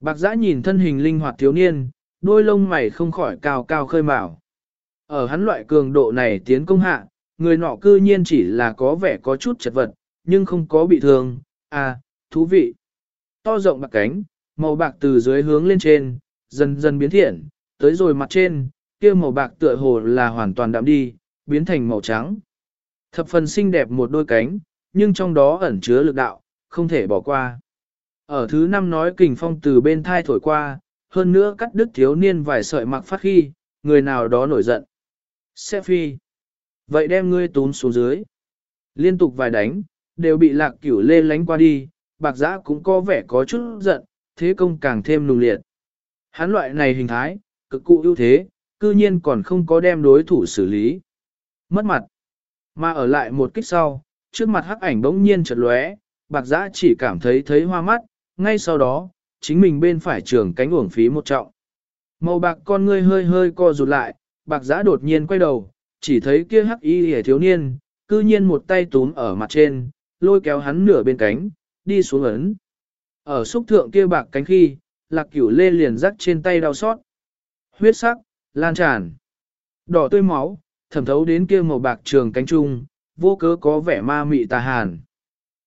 Bạc giã nhìn thân hình linh hoạt thiếu niên, đôi lông mày không khỏi cao cao khơi mào. Ở hắn loại cường độ này tiến công hạ, người nọ cư nhiên chỉ là có vẻ có chút chật vật, nhưng không có bị thương, à, thú vị. To rộng bạc cánh, màu bạc từ dưới hướng lên trên, dần dần biến thiện, tới rồi mặt trên, kia màu bạc tựa hồ là hoàn toàn đạm đi, biến thành màu trắng. Thập phần xinh đẹp một đôi cánh, nhưng trong đó ẩn chứa lực đạo, không thể bỏ qua. Ở thứ năm nói kình phong từ bên thai thổi qua, hơn nữa cắt đứt thiếu niên vài sợi mặc phát khi, người nào đó nổi giận. Sẽ phi. Vậy đem ngươi tún xuống dưới. Liên tục vài đánh, đều bị lạc cửu lê lánh qua đi, bạc giã cũng có vẻ có chút giận, thế công càng thêm nùng liệt. Hắn loại này hình thái, cực cụ ưu thế, cư nhiên còn không có đem đối thủ xử lý. Mất mặt. Mà ở lại một kích sau, trước mặt hắc ảnh bỗng nhiên chợt lóe, bạc giã chỉ cảm thấy thấy hoa mắt, ngay sau đó, chính mình bên phải trường cánh uổng phí một trọng. Màu bạc con ngươi hơi hơi co rụt lại, bạc giã đột nhiên quay đầu, chỉ thấy kia hắc y hề thiếu niên, cư nhiên một tay túm ở mặt trên, lôi kéo hắn nửa bên cánh, đi xuống ấn. Ở xúc thượng kia bạc cánh khi, lạc cửu lê liền rắc trên tay đau xót. Huyết sắc, lan tràn. Đỏ tươi máu, thẩm thấu đến kia màu bạc trường cánh trung, vô cớ có vẻ ma mị tà hàn.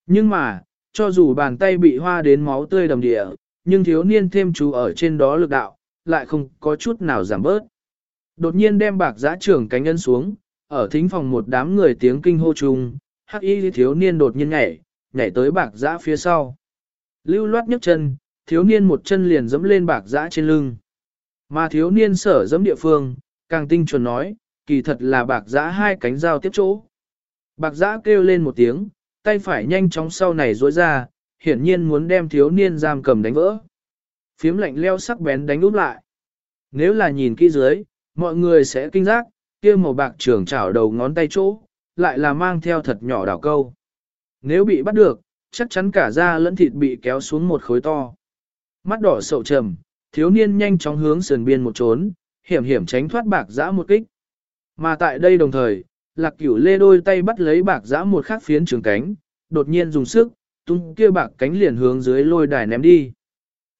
Nhưng mà, cho dù bàn tay bị hoa đến máu tươi đầm địa, nhưng thiếu niên thêm chú ở trên đó lực đạo, lại không có chút nào giảm bớt. Đột nhiên đem bạc giã trưởng cánh nhân xuống, ở thính phòng một đám người tiếng kinh hô chung, hắc y thiếu niên đột nhiên nhảy, nhảy tới bạc giã phía sau. Lưu loát nhấc chân, thiếu niên một chân liền dẫm lên bạc giã trên lưng. Mà thiếu niên sở dẫm địa phương, càng tinh chuẩn nói, kỳ thật là bạc giã hai cánh dao tiếp chỗ. Bạc giã kêu lên một tiếng, tay phải nhanh chóng sau này rối ra, hiển nhiên muốn đem thiếu niên giam cầm đánh vỡ. Phiếm lạnh leo sắc bén đánh úp lại. Nếu là nhìn kỹ dưới, mọi người sẽ kinh giác, kia màu bạc trưởng chảo đầu ngón tay chỗ, lại là mang theo thật nhỏ đảo câu. Nếu bị bắt được, chắc chắn cả da lẫn thịt bị kéo xuống một khối to. Mắt đỏ sậu trầm, thiếu niên nhanh chóng hướng sườn biên một trốn, hiểm hiểm tránh thoát bạc giã một kích. Mà tại đây đồng thời, lạc cửu lê đôi tay bắt lấy bạc giã một khắc phiến trường cánh, đột nhiên dùng sức, tung kia bạc cánh liền hướng dưới lôi đài ném đi.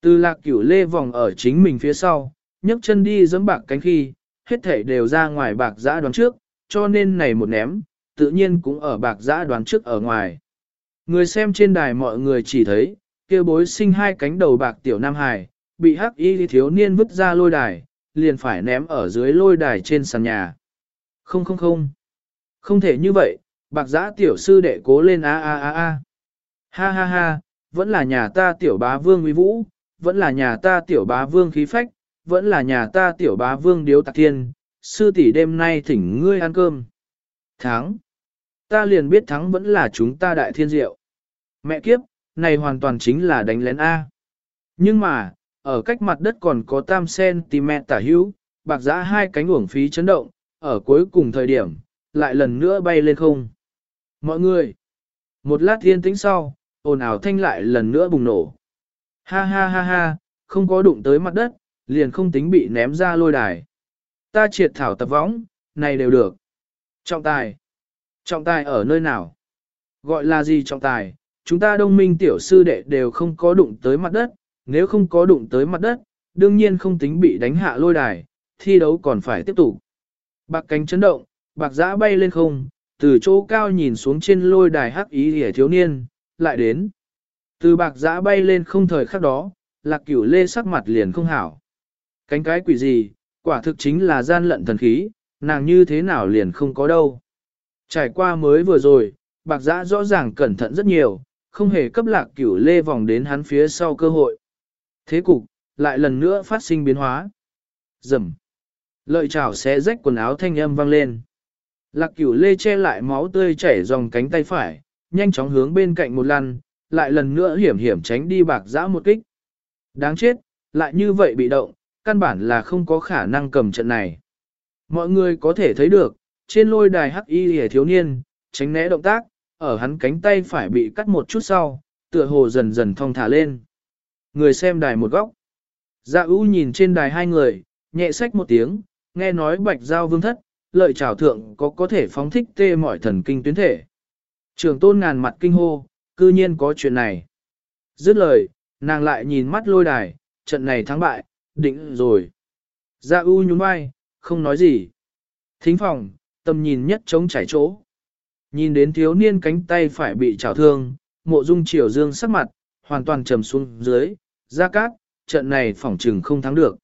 Từ lạc cửu lê vòng ở chính mình phía sau, nhấc chân đi giẫm bạc cánh khi, hết thể đều ra ngoài bạc giã đoán trước, cho nên này một ném, tự nhiên cũng ở bạc giã đoán trước ở ngoài. Người xem trên đài mọi người chỉ thấy, kia bối sinh hai cánh đầu bạc tiểu Nam Hải, bị hắc y thiếu niên vứt ra lôi đài, liền phải ném ở dưới lôi đài trên sàn nhà. Không không không. Không thể như vậy, bạc giã tiểu sư đệ cố lên a a a a. Ha ha ha, vẫn là nhà ta tiểu bá vương uy vũ, vẫn là nhà ta tiểu bá vương khí phách, vẫn là nhà ta tiểu bá vương điếu tạc thiên, sư tỷ đêm nay thỉnh ngươi ăn cơm. Thắng. Ta liền biết thắng vẫn là chúng ta đại thiên diệu. Mẹ kiếp, này hoàn toàn chính là đánh lén A. Nhưng mà, ở cách mặt đất còn có tam cm tả hữu, bạc giã hai cánh uổng phí chấn động, ở cuối cùng thời điểm, lại lần nữa bay lên không. Mọi người, một lát thiên tĩnh sau, ồn ào thanh lại lần nữa bùng nổ. Ha ha ha ha, không có đụng tới mặt đất, liền không tính bị ném ra lôi đài. Ta triệt thảo tập võng, này đều được. Trọng tài. Trọng tài ở nơi nào? Gọi là gì trọng tài? Chúng ta đông minh tiểu sư đệ đều không có đụng tới mặt đất, nếu không có đụng tới mặt đất, đương nhiên không tính bị đánh hạ lôi đài, thi đấu còn phải tiếp tục. Bạc cánh chấn động, bạc giã bay lên không, từ chỗ cao nhìn xuống trên lôi đài hắc ý hề thiếu niên, lại đến. Từ bạc giã bay lên không thời khắc đó, lạc cửu lê sắc mặt liền không hảo. Cánh cái quỷ gì, quả thực chính là gian lận thần khí, nàng như thế nào liền không có đâu. Trải qua mới vừa rồi, bạc giã rõ ràng cẩn thận rất nhiều, không hề cấp lạc cửu lê vòng đến hắn phía sau cơ hội. Thế cục, lại lần nữa phát sinh biến hóa. Dầm. Lợi chảo xé rách quần áo thanh âm vang lên. Lạc cửu lê che lại máu tươi chảy dòng cánh tay phải, nhanh chóng hướng bên cạnh một lần, lại lần nữa hiểm hiểm tránh đi bạc giã một kích. Đáng chết, lại như vậy bị động, căn bản là không có khả năng cầm trận này. Mọi người có thể thấy được, trên lôi đài hắc y hề thiếu niên, tránh né động tác, ở hắn cánh tay phải bị cắt một chút sau, tựa hồ dần dần thong thả lên. Người xem đài một góc. Dạ ưu nhìn trên đài hai người, nhẹ sách một tiếng, nghe nói bạch giao vương thất, lợi trảo thượng có có thể phóng thích tê mọi thần kinh tuyến thể. Trường tôn ngàn mặt kinh hô, cư nhiên có chuyện này. Dứt lời, nàng lại nhìn mắt lôi đài, trận này thắng bại, định rồi. Gia U nhún vai, không nói gì. Thính phòng, tầm nhìn nhất trống trải chỗ. Nhìn đến thiếu niên cánh tay phải bị trào thương, mộ dung triều dương sắc mặt, hoàn toàn trầm xuống dưới, Gia Cát, trận này phỏng trừng không thắng được.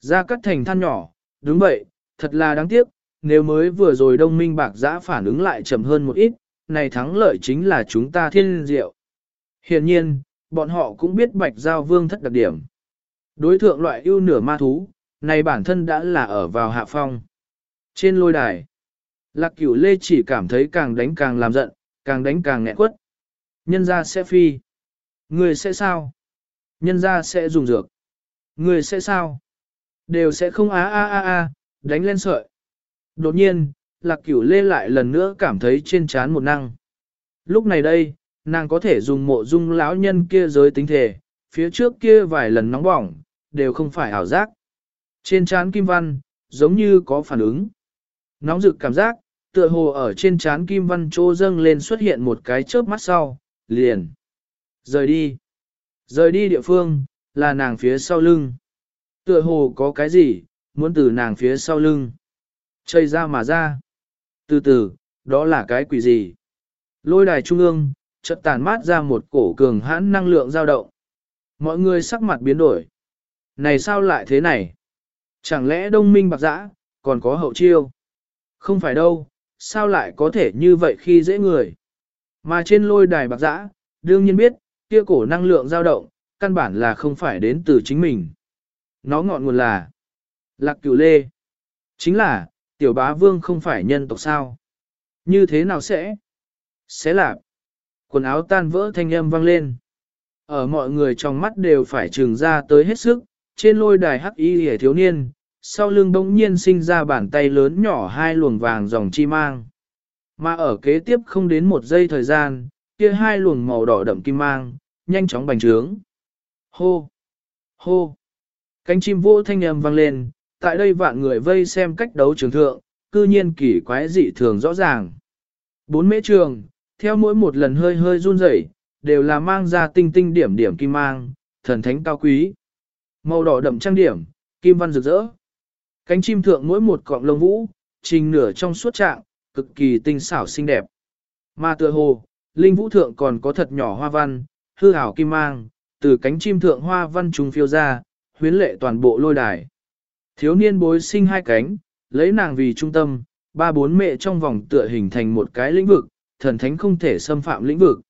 Gia Cát thành than nhỏ, đúng vậy, thật là đáng tiếc, nếu mới vừa rồi đông minh bạc giã phản ứng lại chậm hơn một ít, này thắng lợi chính là chúng ta thiên diệu. Hiện nhiên, bọn họ cũng biết bạch giao vương thất đặc điểm. Đối thượng loại ưu nửa ma thú, này bản thân đã là ở vào hạ phong. Trên lôi đài, lạc cửu lê chỉ cảm thấy càng đánh càng làm giận, càng đánh càng nghẹn quất. Nhân ra sẽ phi. Người sẽ sao? Nhân ra sẽ dùng dược. Người sẽ sao? Đều sẽ không á á á á, đánh lên sợi. Đột nhiên, lạc cửu lê lại lần nữa cảm thấy trên trán một năng. Lúc này đây, nàng có thể dùng mộ dung lão nhân kia giới tính thể, phía trước kia vài lần nóng bỏng, đều không phải ảo giác. Trên trán kim văn, giống như có phản ứng. Nóng rực cảm giác, tựa hồ ở trên trán kim văn trô dâng lên xuất hiện một cái chớp mắt sau, liền. Rời đi. Rời đi địa phương, là nàng phía sau lưng. Tựa hồ có cái gì, muốn từ nàng phía sau lưng. Chây ra mà ra. Từ từ, đó là cái quỷ gì? Lôi đài trung ương, chợt tàn mát ra một cổ cường hãn năng lượng dao động. Mọi người sắc mặt biến đổi. Này sao lại thế này? Chẳng lẽ đông minh bạc dã, còn có hậu chiêu? Không phải đâu, sao lại có thể như vậy khi dễ người? Mà trên lôi đài bạc dã, đương nhiên biết, kia cổ năng lượng dao động, căn bản là không phải đến từ chính mình. Nó ngọn nguồn là Lạc cửu lê. Chính là, tiểu bá vương không phải nhân tộc sao? Như thế nào sẽ? Sẽ là quần áo tan vỡ thanh âm vang lên. Ở mọi người trong mắt đều phải trừng ra tới hết sức, trên lôi đài hắc y hề thiếu niên, sau lưng bỗng nhiên sinh ra bàn tay lớn nhỏ hai luồng vàng dòng chi mang. Mà ở kế tiếp không đến một giây thời gian, kia hai luồng màu đỏ đậm kim mang, nhanh chóng bành trướng. Hô! Hô! Cánh chim vô thanh âm vang lên, tại đây vạn người vây xem cách đấu trường thượng, cư nhiên kỳ quái dị thường rõ ràng. Bốn mễ trường, theo mỗi một lần hơi hơi run rẩy, đều là mang ra tinh tinh điểm điểm kim mang, thần thánh cao quý. Màu đỏ đậm trang điểm, kim văn rực rỡ. Cánh chim thượng mỗi một cọng lông vũ, trình nửa trong suốt trạng, cực kỳ tinh xảo xinh đẹp. Mà tựa hồ, linh vũ thượng còn có thật nhỏ hoa văn, hư ảo kim mang, từ cánh chim thượng hoa văn trùng phiêu ra, huyến lệ toàn bộ lôi đài. Thiếu niên bối sinh hai cánh, lấy nàng vì trung tâm, ba bốn mẹ trong vòng tựa hình thành một cái lĩnh vực, thần thánh không thể xâm phạm lĩnh vực.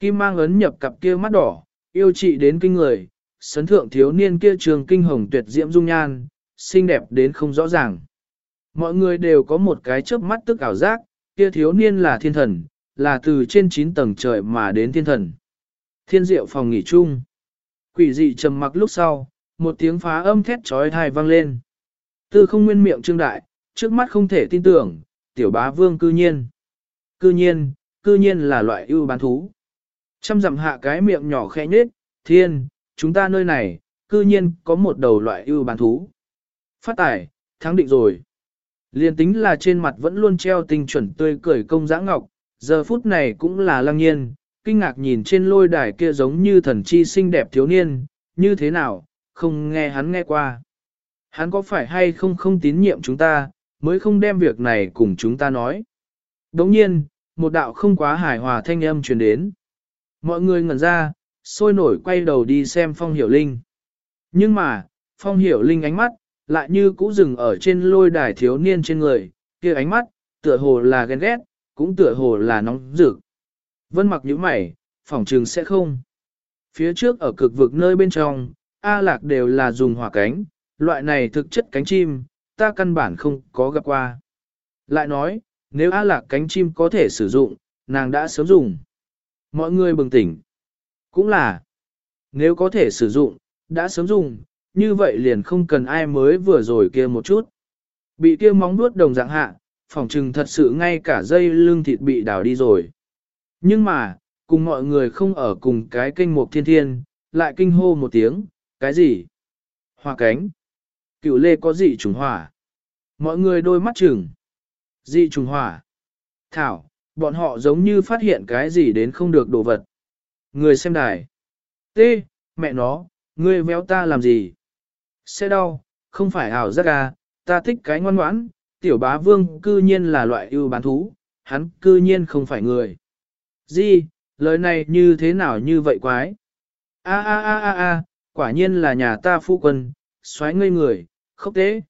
Kim mang ấn nhập cặp kia mắt đỏ, yêu trị đến kinh người, sấn thượng thiếu niên kia trường kinh hồng tuyệt diễm dung nhan, xinh đẹp đến không rõ ràng. Mọi người đều có một cái chớp mắt tức ảo giác, kia thiếu niên là thiên thần, là từ trên 9 tầng trời mà đến thiên thần. Thiên diệu phòng nghỉ chung. Quỷ dị trầm mặc lúc sau, một tiếng phá âm thét trói thai vang lên. Tư không nguyên miệng trương đại, trước mắt không thể tin tưởng, tiểu bá vương cư nhiên. Cư nhiên, cư nhiên là loại ưu bán thú. Trăm dặm hạ cái miệng nhỏ khẽ nhết, thiên, chúng ta nơi này, cư nhiên có một đầu loại ưu bán thú. Phát tải, thắng định rồi. Liên tính là trên mặt vẫn luôn treo tình chuẩn tươi cười công giã ngọc, giờ phút này cũng là lăng nhiên, kinh ngạc nhìn trên lôi đài kia giống như thần chi xinh đẹp thiếu niên, như thế nào, không nghe hắn nghe qua. Hắn có phải hay không không tín nhiệm chúng ta, mới không đem việc này cùng chúng ta nói. Đồng nhiên, một đạo không quá hài hòa thanh âm truyền đến. Mọi người ngẩn ra, sôi nổi quay đầu đi xem Phong Hiểu Linh. Nhưng mà, Phong Hiểu Linh ánh mắt, lại như cũ dừng ở trên lôi đài thiếu niên trên người, kia ánh mắt, tựa hồ là ghen ghét, cũng tựa hồ là nóng rực. Vân mặc những mày, phỏng trường sẽ không. Phía trước ở cực vực nơi bên trong, A Lạc đều là dùng hỏa cánh, loại này thực chất cánh chim, ta căn bản không có gặp qua. Lại nói, nếu A Lạc cánh chim có thể sử dụng, nàng đã sớm dùng. Mọi người bừng tỉnh. Cũng là, nếu có thể sử dụng, đã sớm dùng, như vậy liền không cần ai mới vừa rồi kia một chút. Bị kia móng nuốt đồng dạng hạ, phòng trừng thật sự ngay cả dây lưng thịt bị đào đi rồi. Nhưng mà, cùng mọi người không ở cùng cái kênh mục thiên thiên, lại kinh hô một tiếng, cái gì? Hoa cánh. Cựu lê có dị trùng hỏa. Mọi người đôi mắt chừng. Dị trùng hỏa. Thảo, bọn họ giống như phát hiện cái gì đến không được đồ vật. Người xem đài. T, mẹ nó, Ngươi véo ta làm gì? Sẽ đau, không phải ảo giác à, ta thích cái ngoan ngoãn, tiểu bá vương cư nhiên là loại ưu bán thú, hắn cư nhiên không phải người. Gì, lời này như thế nào như vậy quái? A a a a a, quả nhiên là nhà ta phu quân, xoáy ngây người, khóc tế.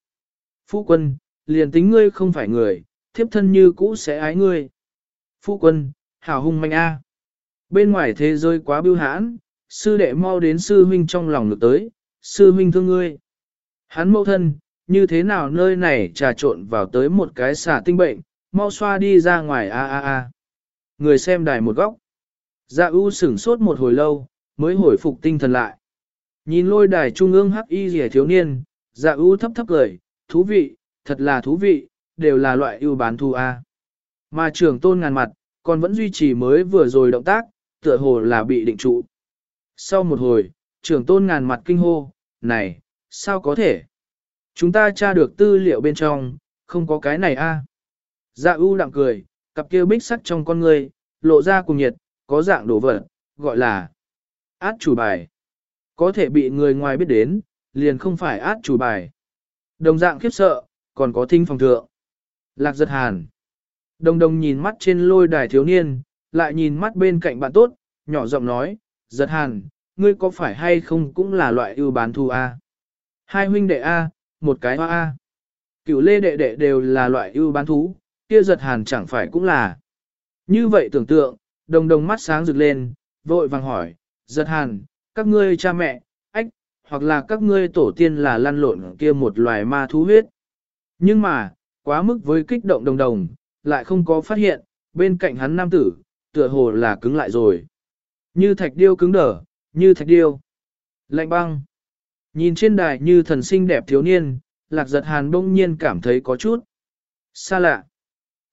Phu quân, liền tính ngươi không phải người, thiếp thân như cũ sẽ ái ngươi. Phu quân, hào hung manh a. Bên ngoài thế giới quá bưu hãn, sư đệ mau đến sư huynh trong lòng được tới, sư huynh thương ngươi. Hắn mẫu thân, như thế nào nơi này trà trộn vào tới một cái xả tinh bệnh, mau xoa đi ra ngoài a a a. Người xem đài một góc. Dạ ưu sửng sốt một hồi lâu, mới hồi phục tinh thần lại. Nhìn lôi đài trung ương hắc y rẻ thiếu niên, dạ ưu thấp thấp cười, thú vị, thật là thú vị, đều là loại ưu bán thu A. Mà trưởng tôn ngàn mặt, còn vẫn duy trì mới vừa rồi động tác, tựa hồ là bị định trụ. Sau một hồi, trưởng tôn ngàn mặt kinh hô, này, sao có thể? Chúng ta tra được tư liệu bên trong, không có cái này a. Dạ ưu đặng cười, cặp kia bích sắt trong con người, lộ ra cùng nhiệt, có dạng đồ vật, gọi là át chủ bài. Có thể bị người ngoài biết đến, liền không phải át chủ bài. Đồng dạng khiếp sợ, còn có thinh phòng thượng. Lạc giật hàn. Đồng đồng nhìn mắt trên lôi đài thiếu niên, lại nhìn mắt bên cạnh bạn tốt, nhỏ giọng nói, giật hàn, ngươi có phải hay không cũng là loại ưu bán thu A. Hai huynh đệ A, một cái hoa A. Cửu lê đệ đệ đều là loại ưu bán thú, kia giật hàn chẳng phải cũng là. Như vậy tưởng tượng, đồng đồng mắt sáng rực lên, vội vàng hỏi, giật hàn, các ngươi cha mẹ, ách, hoặc là các ngươi tổ tiên là lăn lộn kia một loài ma thú huyết. Nhưng mà, quá mức với kích động đồng đồng, lại không có phát hiện, bên cạnh hắn nam tử, tựa hồ là cứng lại rồi. Như thạch điêu cứng đở, như thạch điêu. Lạnh băng. Nhìn trên đài như thần sinh đẹp thiếu niên, lạc giật hàn bỗng nhiên cảm thấy có chút xa lạ.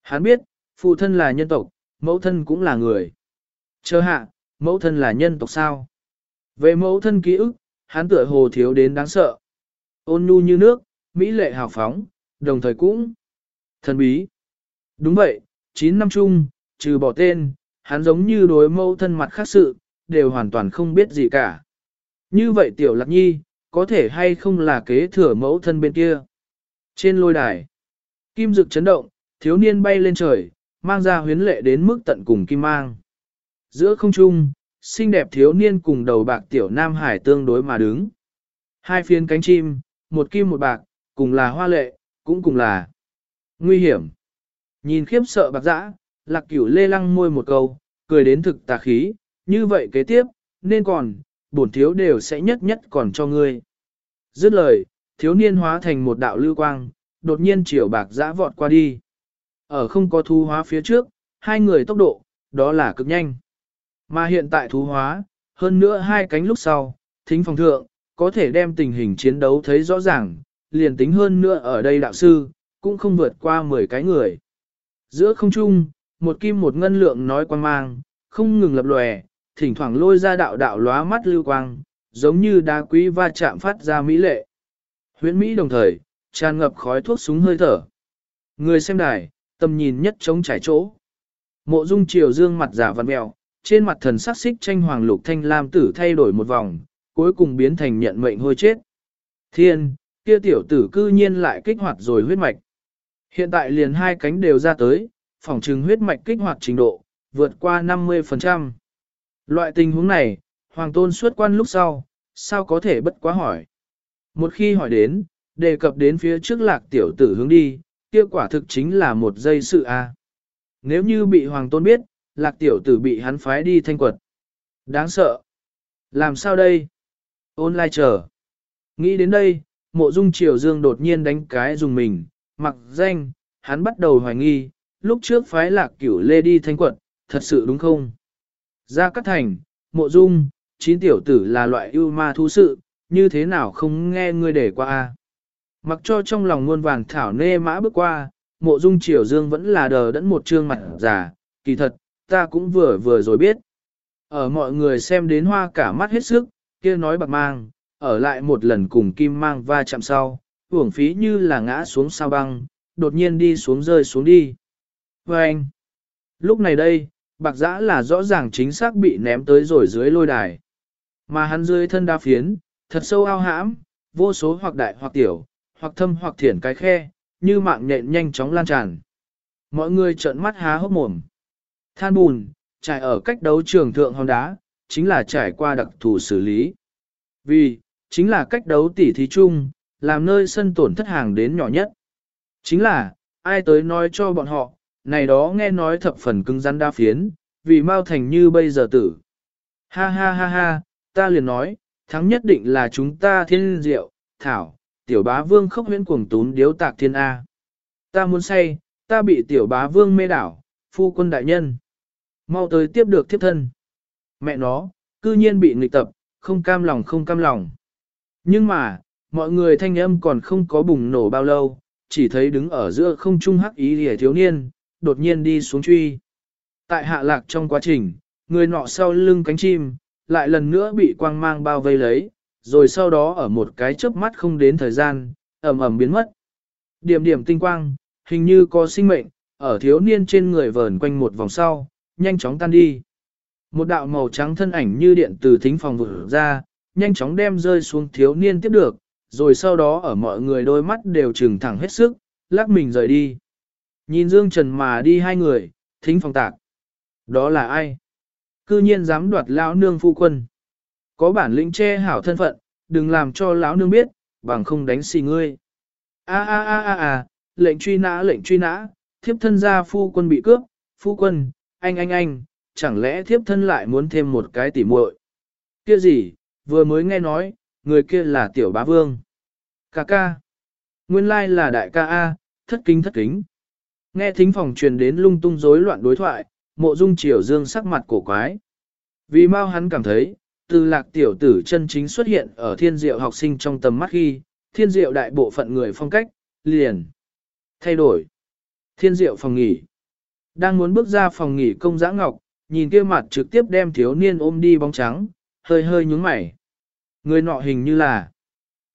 Hắn biết, phụ thân là nhân tộc, mẫu thân cũng là người. Chờ hạ, mẫu thân là nhân tộc sao? Về mẫu thân ký ức, hắn tựa hồ thiếu đến đáng sợ. Ôn nhu như nước, mỹ lệ hào phóng, đồng thời cũng thần bí. Đúng vậy, 9 năm chung, trừ bỏ tên, hắn giống như đối mẫu thân mặt khác sự, đều hoàn toàn không biết gì cả. Như vậy tiểu lạc nhi, có thể hay không là kế thừa mẫu thân bên kia. Trên lôi đài, kim dực chấn động, thiếu niên bay lên trời, mang ra huyến lệ đến mức tận cùng kim mang. Giữa không trung, xinh đẹp thiếu niên cùng đầu bạc tiểu nam hải tương đối mà đứng. Hai phiên cánh chim, một kim một bạc, cùng là hoa lệ, cũng cùng là nguy hiểm. Nhìn khiếp sợ bạc dã, lạc cửu lê lăng môi một câu, cười đến thực tà khí, như vậy kế tiếp, nên còn, bổn thiếu đều sẽ nhất nhất còn cho ngươi. Dứt lời, thiếu niên hóa thành một đạo lưu quang, đột nhiên chiều bạc dã vọt qua đi. Ở không có thu hóa phía trước, hai người tốc độ, đó là cực nhanh. Mà hiện tại thú hóa, hơn nữa hai cánh lúc sau, thính phòng thượng, có thể đem tình hình chiến đấu thấy rõ ràng, liền tính hơn nữa ở đây đạo sư, cũng không vượt qua 10 cái người. Giữa không trung, một kim một ngân lượng nói quan mang, không ngừng lập lòe, thỉnh thoảng lôi ra đạo đạo lóa mắt lưu quang, giống như đá quý va chạm phát ra mỹ lệ. Huyễn Mỹ đồng thời, tràn ngập khói thuốc súng hơi thở. Người xem đài, tầm nhìn nhất trống trải chỗ. Mộ dung triều dương mặt giả văn mèo, trên mặt thần sắc xích tranh hoàng lục thanh lam tử thay đổi một vòng, cuối cùng biến thành nhận mệnh hôi chết. Thiên, kia tiểu tử cư nhiên lại kích hoạt rồi huyết mạch. Hiện tại liền hai cánh đều ra tới, phòng trừng huyết mạch kích hoạt trình độ, vượt qua 50%. Loại tình huống này, hoàng tôn xuất quan lúc sau, sao có thể bất quá hỏi. Một khi hỏi đến, đề cập đến phía trước lạc tiểu tử hướng đi, kia quả thực chính là một giây sự a. Nếu như bị hoàng tôn biết, lạc tiểu tử bị hắn phái đi thanh quật. Đáng sợ. Làm sao đây? Ôn lai chờ. Nghĩ đến đây, mộ dung triều dương đột nhiên đánh cái dùng mình, mặc danh, hắn bắt đầu hoài nghi, lúc trước phái lạc cửu lê đi thanh quật, thật sự đúng không? Ra cắt thành, mộ dung, chín tiểu tử là loại yêu ma thú sự, như thế nào không nghe ngươi để qua a? Mặc cho trong lòng muôn vàng thảo nê mã bước qua, mộ dung triều dương vẫn là đờ đẫn một trương mặt giả, kỳ thật, ta cũng vừa vừa rồi biết. Ở mọi người xem đến hoa cả mắt hết sức, kia nói bạc mang, ở lại một lần cùng kim mang va chạm sau, uổng phí như là ngã xuống sao băng, đột nhiên đi xuống rơi xuống đi. Và anh, lúc này đây, bạc giã là rõ ràng chính xác bị ném tới rồi dưới lôi đài. Mà hắn dưới thân đa phiến, thật sâu ao hãm, vô số hoặc đại hoặc tiểu, hoặc thâm hoặc thiển cái khe, như mạng nhện nhanh chóng lan tràn. Mọi người trợn mắt há hốc mồm. Than bùn, trải ở cách đấu trường thượng hòn đá, chính là trải qua đặc thù xử lý. Vì, chính là cách đấu tỉ thí chung, làm nơi sân tổn thất hàng đến nhỏ nhất. Chính là, ai tới nói cho bọn họ, này đó nghe nói thập phần cứng rắn đa phiến, vì mau thành như bây giờ tử. Ha ha ha ha, ta liền nói, thắng nhất định là chúng ta thiên diệu, thảo, tiểu bá vương khóc huyễn cuồng tún điếu tạc thiên A. Ta muốn say, ta bị tiểu bá vương mê đảo, phu quân đại nhân. Mau tới tiếp được thiếp thân. Mẹ nó, cư nhiên bị nghịch tập, không cam lòng không cam lòng. Nhưng mà, mọi người thanh âm còn không có bùng nổ bao lâu, chỉ thấy đứng ở giữa không trung hắc ý hề thiếu niên, đột nhiên đi xuống truy. Tại hạ lạc trong quá trình, người nọ sau lưng cánh chim, lại lần nữa bị quang mang bao vây lấy, rồi sau đó ở một cái chớp mắt không đến thời gian, ẩm ẩm biến mất. Điểm điểm tinh quang, hình như có sinh mệnh, ở thiếu niên trên người vờn quanh một vòng sau, nhanh chóng tan đi. Một đạo màu trắng thân ảnh như điện từ thính phòng vừa ra, nhanh chóng đem rơi xuống thiếu niên tiếp được, rồi sau đó ở mọi người đôi mắt đều trừng thẳng hết sức, lắc mình rời đi. Nhìn Dương Trần mà đi hai người, thính phòng tạc. Đó là ai? Cư nhiên dám đoạt lão nương phu quân. Có bản lĩnh che hảo thân phận, đừng làm cho lão nương biết, bằng không đánh xì ngươi. A a a a a, lệnh truy nã lệnh truy nã, thiếp thân gia phu quân bị cướp, phu quân, anh anh anh, chẳng lẽ thiếp thân lại muốn thêm một cái tỉ muội? Kia gì, vừa mới nghe nói, người kia là tiểu bá vương. Ca ca. Nguyên lai là đại ca A, thất kính thất kính. Nghe thính phòng truyền đến lung tung rối loạn đối thoại, mộ dung triều dương sắc mặt cổ quái. Vì mau hắn cảm thấy, từ lạc tiểu tử chân chính xuất hiện ở thiên diệu học sinh trong tầm mắt khi, thiên diệu đại bộ phận người phong cách, liền. Thay đổi. Thiên diệu phòng nghỉ. Đang muốn bước ra phòng nghỉ công giã ngọc, nhìn kia mặt trực tiếp đem thiếu niên ôm đi bóng trắng, hơi hơi nhúng mày. Người nọ hình như là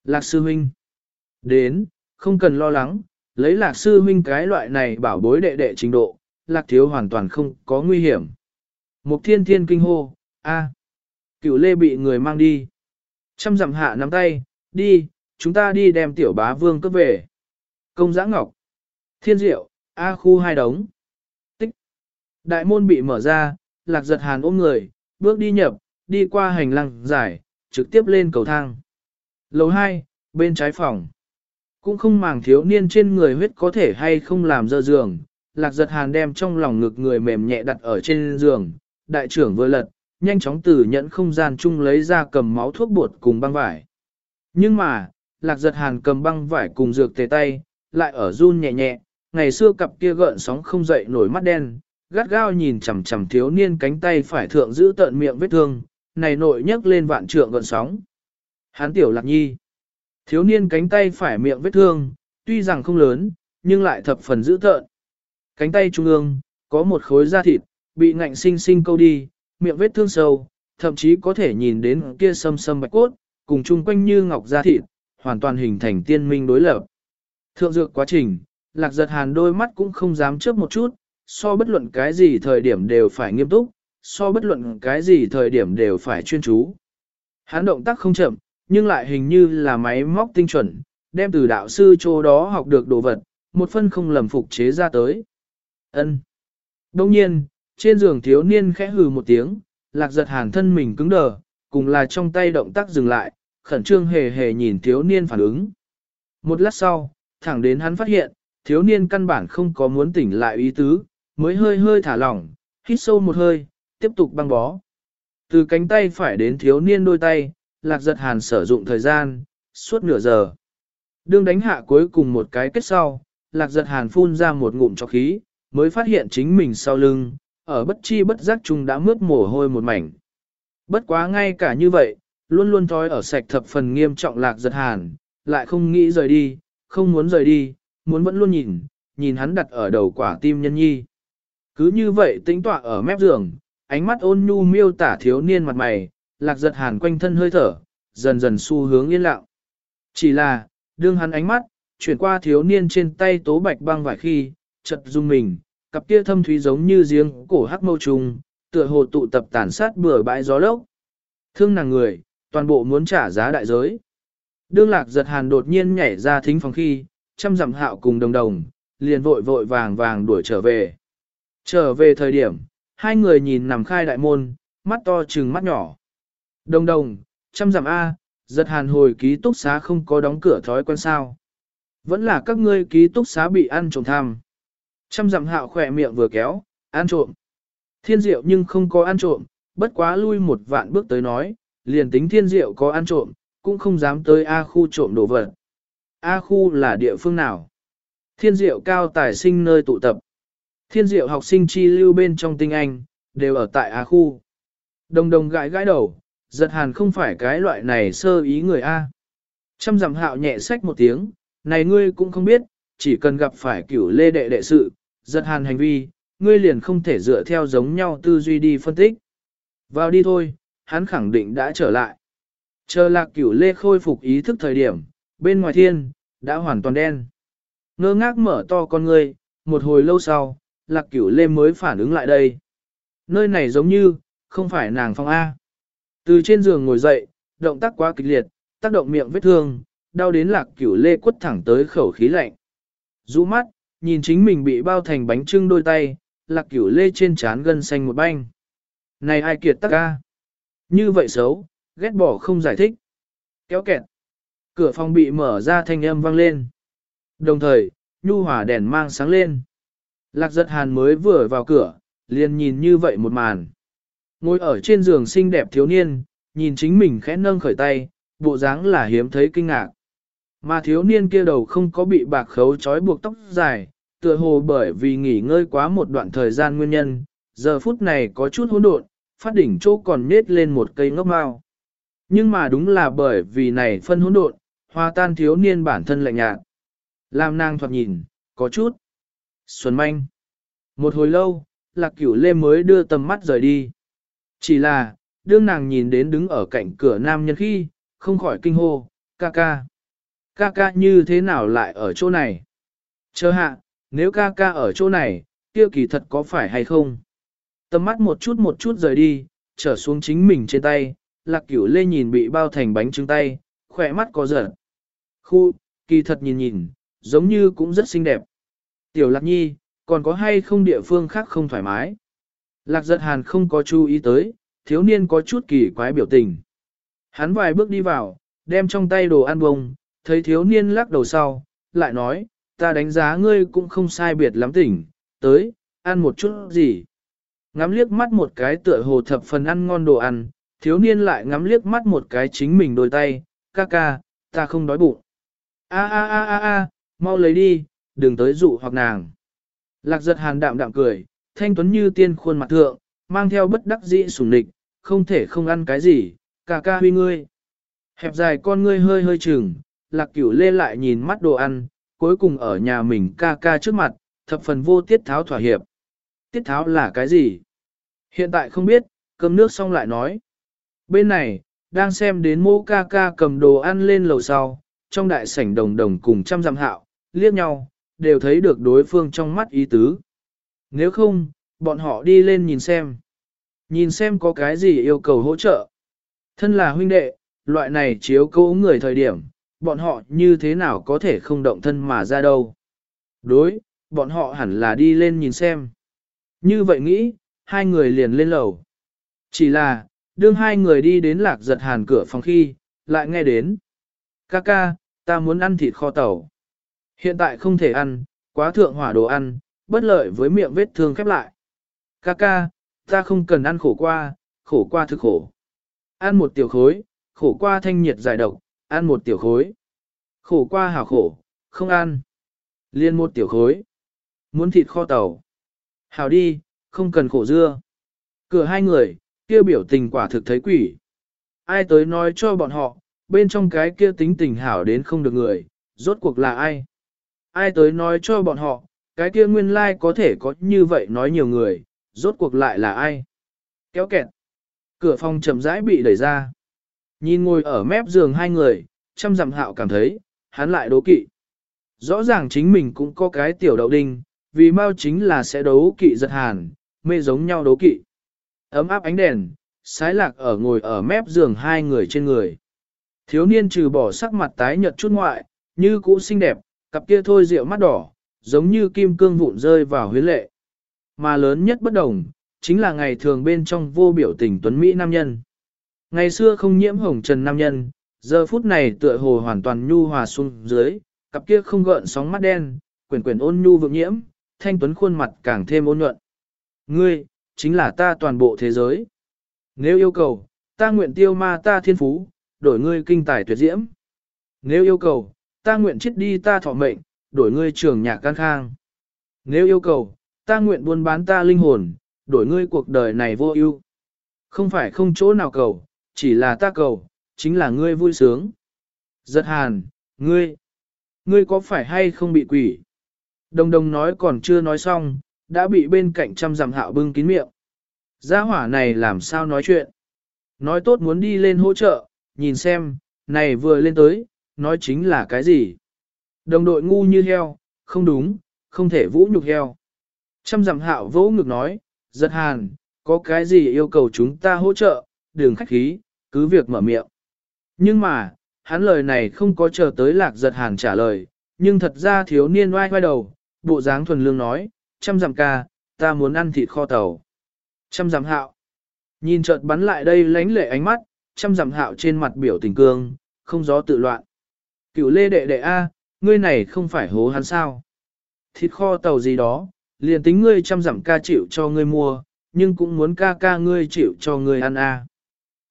Lạc sư huynh. Đến, không cần lo lắng, lấy lạc sư huynh cái loại này bảo bối đệ đệ trình độ, lạc thiếu hoàn toàn không có nguy hiểm. Mục thiên thiên kinh hô, a, cựu lê bị người mang đi. Trăm dặm hạ nắm tay, đi, chúng ta đi đem tiểu bá vương cấp về. Công giã ngọc, thiên diệu, a khu hai đống. Đại môn bị mở ra, lạc giật hàn ôm người, bước đi nhập, đi qua hành lang dài, trực tiếp lên cầu thang. Lầu 2, bên trái phòng. Cũng không màng thiếu niên trên người huyết có thể hay không làm dơ giường, lạc giật hàn đem trong lòng ngực người mềm nhẹ đặt ở trên giường, đại trưởng vừa lật, nhanh chóng từ nhẫn không gian chung lấy ra cầm máu thuốc bột cùng băng vải. Nhưng mà, lạc giật hàn cầm băng vải cùng dược tề tay, lại ở run nhẹ nhẹ, ngày xưa cặp kia gợn sóng không dậy nổi mắt đen, gắt gao nhìn chằm chằm thiếu niên cánh tay phải thượng giữ tận miệng vết thương, này nội nhấc lên vạn trượng gợn sóng. Hán tiểu lạc nhi. Thiếu niên cánh tay phải miệng vết thương, tuy rằng không lớn, nhưng lại thập phần dữ tợn. Cánh tay trung ương, có một khối da thịt, bị ngạnh sinh sinh câu đi, miệng vết thương sâu, thậm chí có thể nhìn đến kia sâm sâm bạch cốt, cùng chung quanh như ngọc da thịt, hoàn toàn hình thành tiên minh đối lập. Thượng dược quá trình, lạc giật hàn đôi mắt cũng không dám chớp một chút, so bất luận cái gì thời điểm đều phải nghiêm túc, so bất luận cái gì thời điểm đều phải chuyên chú. Hắn động tác không chậm, nhưng lại hình như là máy móc tinh chuẩn, đem từ đạo sư chỗ đó học được đồ vật, một phân không lầm phục chế ra tới. Ân. Đông nhiên, trên giường thiếu niên khẽ hừ một tiếng, lạc giật hàn thân mình cứng đờ, cùng là trong tay động tác dừng lại, khẩn trương hề hề nhìn thiếu niên phản ứng. Một lát sau, thẳng đến hắn phát hiện, thiếu niên căn bản không có muốn tỉnh lại ý tứ, mới hơi hơi thả lỏng, hít sâu một hơi, tiếp tục băng bó. Từ cánh tay phải đến thiếu niên đôi tay, lạc giật hàn sử dụng thời gian, suốt nửa giờ. Đương đánh hạ cuối cùng một cái kết sau, lạc giật hàn phun ra một ngụm cho khí, mới phát hiện chính mình sau lưng, ở bất chi bất giác chung đã mướt mồ hôi một mảnh. Bất quá ngay cả như vậy, luôn luôn thói ở sạch thập phần nghiêm trọng lạc giật hàn, lại không nghĩ rời đi, không muốn rời đi, muốn vẫn luôn nhìn, nhìn hắn đặt ở đầu quả tim nhân nhi. Cứ như vậy tính tọa ở mép giường, ánh mắt ôn nhu miêu tả thiếu niên mặt mày, lạc giật hàn quanh thân hơi thở, dần dần xu hướng yên lặng. Chỉ là, đương hắn ánh mắt, chuyển qua thiếu niên trên tay tố bạch băng vài khi, chật dung mình, cặp kia thâm thúy giống như giếng cổ hắc mâu trùng, tựa hồ tụ tập tàn sát bừa bãi gió lốc. Thương nàng người, toàn bộ muốn trả giá đại giới. Đương lạc giật hàn đột nhiên nhảy ra thính phòng khi, chăm dặm hạo cùng đồng đồng, liền vội vội vàng vàng đuổi trở về. Trở về thời điểm, hai người nhìn nằm khai đại môn, mắt to trừng mắt nhỏ. Đồng đồng, chăm dặm A, giật hàn hồi ký túc xá không có đóng cửa thói quen sao. Vẫn là các ngươi ký túc xá bị ăn trộm tham. Chăm dặm hạo khỏe miệng vừa kéo, ăn trộm. Thiên diệu nhưng không có ăn trộm, bất quá lui một vạn bước tới nói, liền tính thiên diệu có ăn trộm, cũng không dám tới A khu trộm đồ vật. A khu là địa phương nào? Thiên diệu cao tài sinh nơi tụ tập. Thiên diệu học sinh chi lưu bên trong tinh anh, đều ở tại A khu. Đồng đồng gãi gãi đầu, giật hàn không phải cái loại này sơ ý người A. Trăm dặm hạo nhẹ sách một tiếng, này ngươi cũng không biết, chỉ cần gặp phải cửu lê đệ đệ sự, giật hàn hành vi, ngươi liền không thể dựa theo giống nhau tư duy đi phân tích. Vào đi thôi, hắn khẳng định đã trở lại. Chờ lạc cửu lê khôi phục ý thức thời điểm, bên ngoài thiên, đã hoàn toàn đen. Ngơ ngác mở to con ngươi, một hồi lâu sau, lạc cửu lê mới phản ứng lại đây. Nơi này giống như, không phải nàng phong A. Từ trên giường ngồi dậy, động tác quá kịch liệt, tác động miệng vết thương, đau đến lạc cửu lê quất thẳng tới khẩu khí lạnh. Rũ mắt, nhìn chính mình bị bao thành bánh trưng đôi tay, lạc cửu lê trên trán gân xanh một banh. Này ai kiệt tắc ca? Như vậy xấu, ghét bỏ không giải thích. Kéo kẹt. Cửa phòng bị mở ra thanh âm vang lên. Đồng thời, nhu hỏa đèn mang sáng lên. Lạc giật hàn mới vừa vào cửa, liền nhìn như vậy một màn. Ngồi ở trên giường xinh đẹp thiếu niên, nhìn chính mình khẽ nâng khởi tay, bộ dáng là hiếm thấy kinh ngạc. Mà thiếu niên kia đầu không có bị bạc khấu trói buộc tóc dài, tựa hồ bởi vì nghỉ ngơi quá một đoạn thời gian nguyên nhân, giờ phút này có chút hỗn độn, phát đỉnh chỗ còn nết lên một cây ngốc mao. Nhưng mà đúng là bởi vì này phân hỗn độn, hòa tan thiếu niên bản thân lạnh nhạt. Làm nàng thoạt nhìn, có chút. Xuân manh. Một hồi lâu, lạc cửu lê mới đưa tầm mắt rời đi. Chỉ là, đương nàng nhìn đến đứng ở cạnh cửa nam nhân khi, không khỏi kinh hô, ca ca. Ca ca như thế nào lại ở chỗ này? Chờ hạ, nếu ca ca ở chỗ này, kia kỳ thật có phải hay không? Tầm mắt một chút một chút rời đi, trở xuống chính mình trên tay, lạc cửu lê nhìn bị bao thành bánh trứng tay, khỏe mắt có giật. Khu, kỳ thật nhìn nhìn, giống như cũng rất xinh đẹp. Tiểu lạc nhi, còn có hay không địa phương khác không thoải mái? Lạc giật hàn không có chú ý tới, thiếu niên có chút kỳ quái biểu tình. Hắn vài bước đi vào, đem trong tay đồ ăn bông, thấy thiếu niên lắc đầu sau, lại nói, ta đánh giá ngươi cũng không sai biệt lắm tỉnh, tới, ăn một chút gì. Ngắm liếc mắt một cái tựa hồ thập phần ăn ngon đồ ăn, thiếu niên lại ngắm liếc mắt một cái chính mình đôi tay, ca ca, ta không đói bụng. A a a a a, mau lấy đi, đừng tới dụ hoặc nàng. Lạc giật hàn đạm đạm cười, thanh tuấn như tiên khuôn mặt thượng, mang theo bất đắc dĩ sủng địch, không thể không ăn cái gì, ca ca huy ngươi. Hẹp dài con ngươi hơi hơi chừng, lạc cửu lê lại nhìn mắt đồ ăn, cuối cùng ở nhà mình ca ca trước mặt, thập phần vô tiết tháo thỏa hiệp. Tiết tháo là cái gì? Hiện tại không biết, cơm nước xong lại nói. Bên này, đang xem đến mô ca ca cầm đồ ăn lên lầu sau, trong đại sảnh đồng đồng cùng trăm dặm hạo, liếc nhau, đều thấy được đối phương trong mắt ý tứ. Nếu không, bọn họ đi lên nhìn xem. Nhìn xem có cái gì yêu cầu hỗ trợ. Thân là huynh đệ, loại này chiếu cố người thời điểm, bọn họ như thế nào có thể không động thân mà ra đâu. Đối, bọn họ hẳn là đi lên nhìn xem. Như vậy nghĩ, hai người liền lên lầu. Chỉ là, đương hai người đi đến lạc giật hàn cửa phòng khi, lại nghe đến. Ca ca, ta muốn ăn thịt kho tàu. Hiện tại không thể ăn, quá thượng hỏa đồ ăn, bất lợi với miệng vết thương khép lại. Ca ca, ta không cần ăn khổ qua, khổ qua thực khổ. Ăn một tiểu khối, khổ qua thanh nhiệt giải độc, ăn một tiểu khối. Khổ qua hảo khổ, không ăn. Liên một tiểu khối. Muốn thịt kho tàu. Hảo đi, không cần khổ dưa. Cửa hai người, kia biểu tình quả thực thấy quỷ. Ai tới nói cho bọn họ, bên trong cái kia tính tình hảo đến không được người, rốt cuộc là ai? Ai tới nói cho bọn họ, cái kia nguyên lai like có thể có như vậy nói nhiều người, rốt cuộc lại là ai? Kéo kẹt. Cửa phòng chậm rãi bị đẩy ra. Nhìn ngồi ở mép giường hai người, chăm dặm hạo cảm thấy, hắn lại đố kỵ. Rõ ràng chính mình cũng có cái tiểu đậu đinh, vì mau chính là sẽ đấu kỵ giật hàn, mê giống nhau đấu kỵ. Ấm áp ánh đèn, sái lạc ở ngồi ở mép giường hai người trên người. Thiếu niên trừ bỏ sắc mặt tái nhợt chút ngoại, như cũ xinh đẹp, cặp kia thôi rượu mắt đỏ, giống như kim cương vụn rơi vào huyến lệ. Mà lớn nhất bất đồng, chính là ngày thường bên trong vô biểu tình tuấn Mỹ nam nhân. Ngày xưa không nhiễm hồng trần nam nhân, giờ phút này tựa hồ hoàn toàn nhu hòa xuống dưới, cặp kia không gợn sóng mắt đen, quyển quyển ôn nhu vượng nhiễm, thanh tuấn khuôn mặt càng thêm ôn nhuận. Ngươi, chính là ta toàn bộ thế giới. Nếu yêu cầu, ta nguyện tiêu ma ta thiên phú, đổi ngươi kinh tài tuyệt diễm. Nếu yêu cầu, ta nguyện chết đi ta thọ mệnh, đổi ngươi trường nhạc can khang. Nếu yêu cầu, ta nguyện buôn bán ta linh hồn, đổi ngươi cuộc đời này vô ưu. Không phải không chỗ nào cầu, chỉ là ta cầu, chính là ngươi vui sướng. Giật hàn, ngươi, ngươi có phải hay không bị quỷ? Đồng đồng nói còn chưa nói xong, đã bị bên cạnh trăm dặm hạo bưng kín miệng. Gia hỏa này làm sao nói chuyện? Nói tốt muốn đi lên hỗ trợ, nhìn xem, này vừa lên tới, nói chính là cái gì? Đồng đội ngu như heo, không đúng, không thể vũ nhục heo. Trăm dặm hạo vỗ ngực nói, giật hàn, có cái gì yêu cầu chúng ta hỗ trợ, đường khách khí, cứ việc mở miệng. Nhưng mà, hắn lời này không có chờ tới lạc giật hàn trả lời, nhưng thật ra thiếu niên oai oai đầu, bộ dáng thuần lương nói, trăm dặm ca, ta muốn ăn thịt kho tàu. Trăm dặm hạo, nhìn chợt bắn lại đây lánh lệ ánh mắt, trăm dặm hạo trên mặt biểu tình cương, không gió tự loạn. Cựu lê đệ đệ A, ngươi này không phải hố hắn sao? Thịt kho tàu gì đó, liền tính ngươi trăm dặm ca chịu cho ngươi mua, nhưng cũng muốn ca ca ngươi chịu cho ngươi ăn A.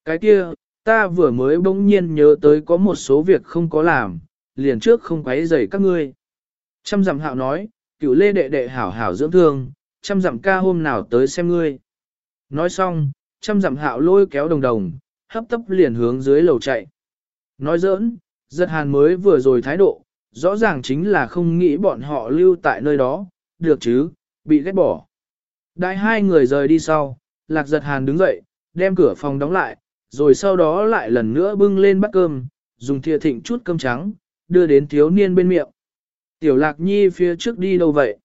Cái kia, ta vừa mới bỗng nhiên nhớ tới có một số việc không có làm, liền trước không quấy rầy các ngươi. Trăm dặm hạo nói, cựu lê đệ đệ hảo hảo dưỡng thương, trăm dặm ca hôm nào tới xem ngươi. Nói xong, trăm dặm hạo lôi kéo đồng đồng, hấp tấp liền hướng dưới lầu chạy. Nói giỡn, giật hàn mới vừa rồi thái độ, rõ ràng chính là không nghĩ bọn họ lưu tại nơi đó, được chứ, bị ghét bỏ. Đại hai người rời đi sau, lạc giật hàn đứng dậy, đem cửa phòng đóng lại, rồi sau đó lại lần nữa bưng lên bát cơm, dùng thìa thịnh chút cơm trắng, đưa đến thiếu niên bên miệng. Tiểu lạc nhi phía trước đi đâu vậy?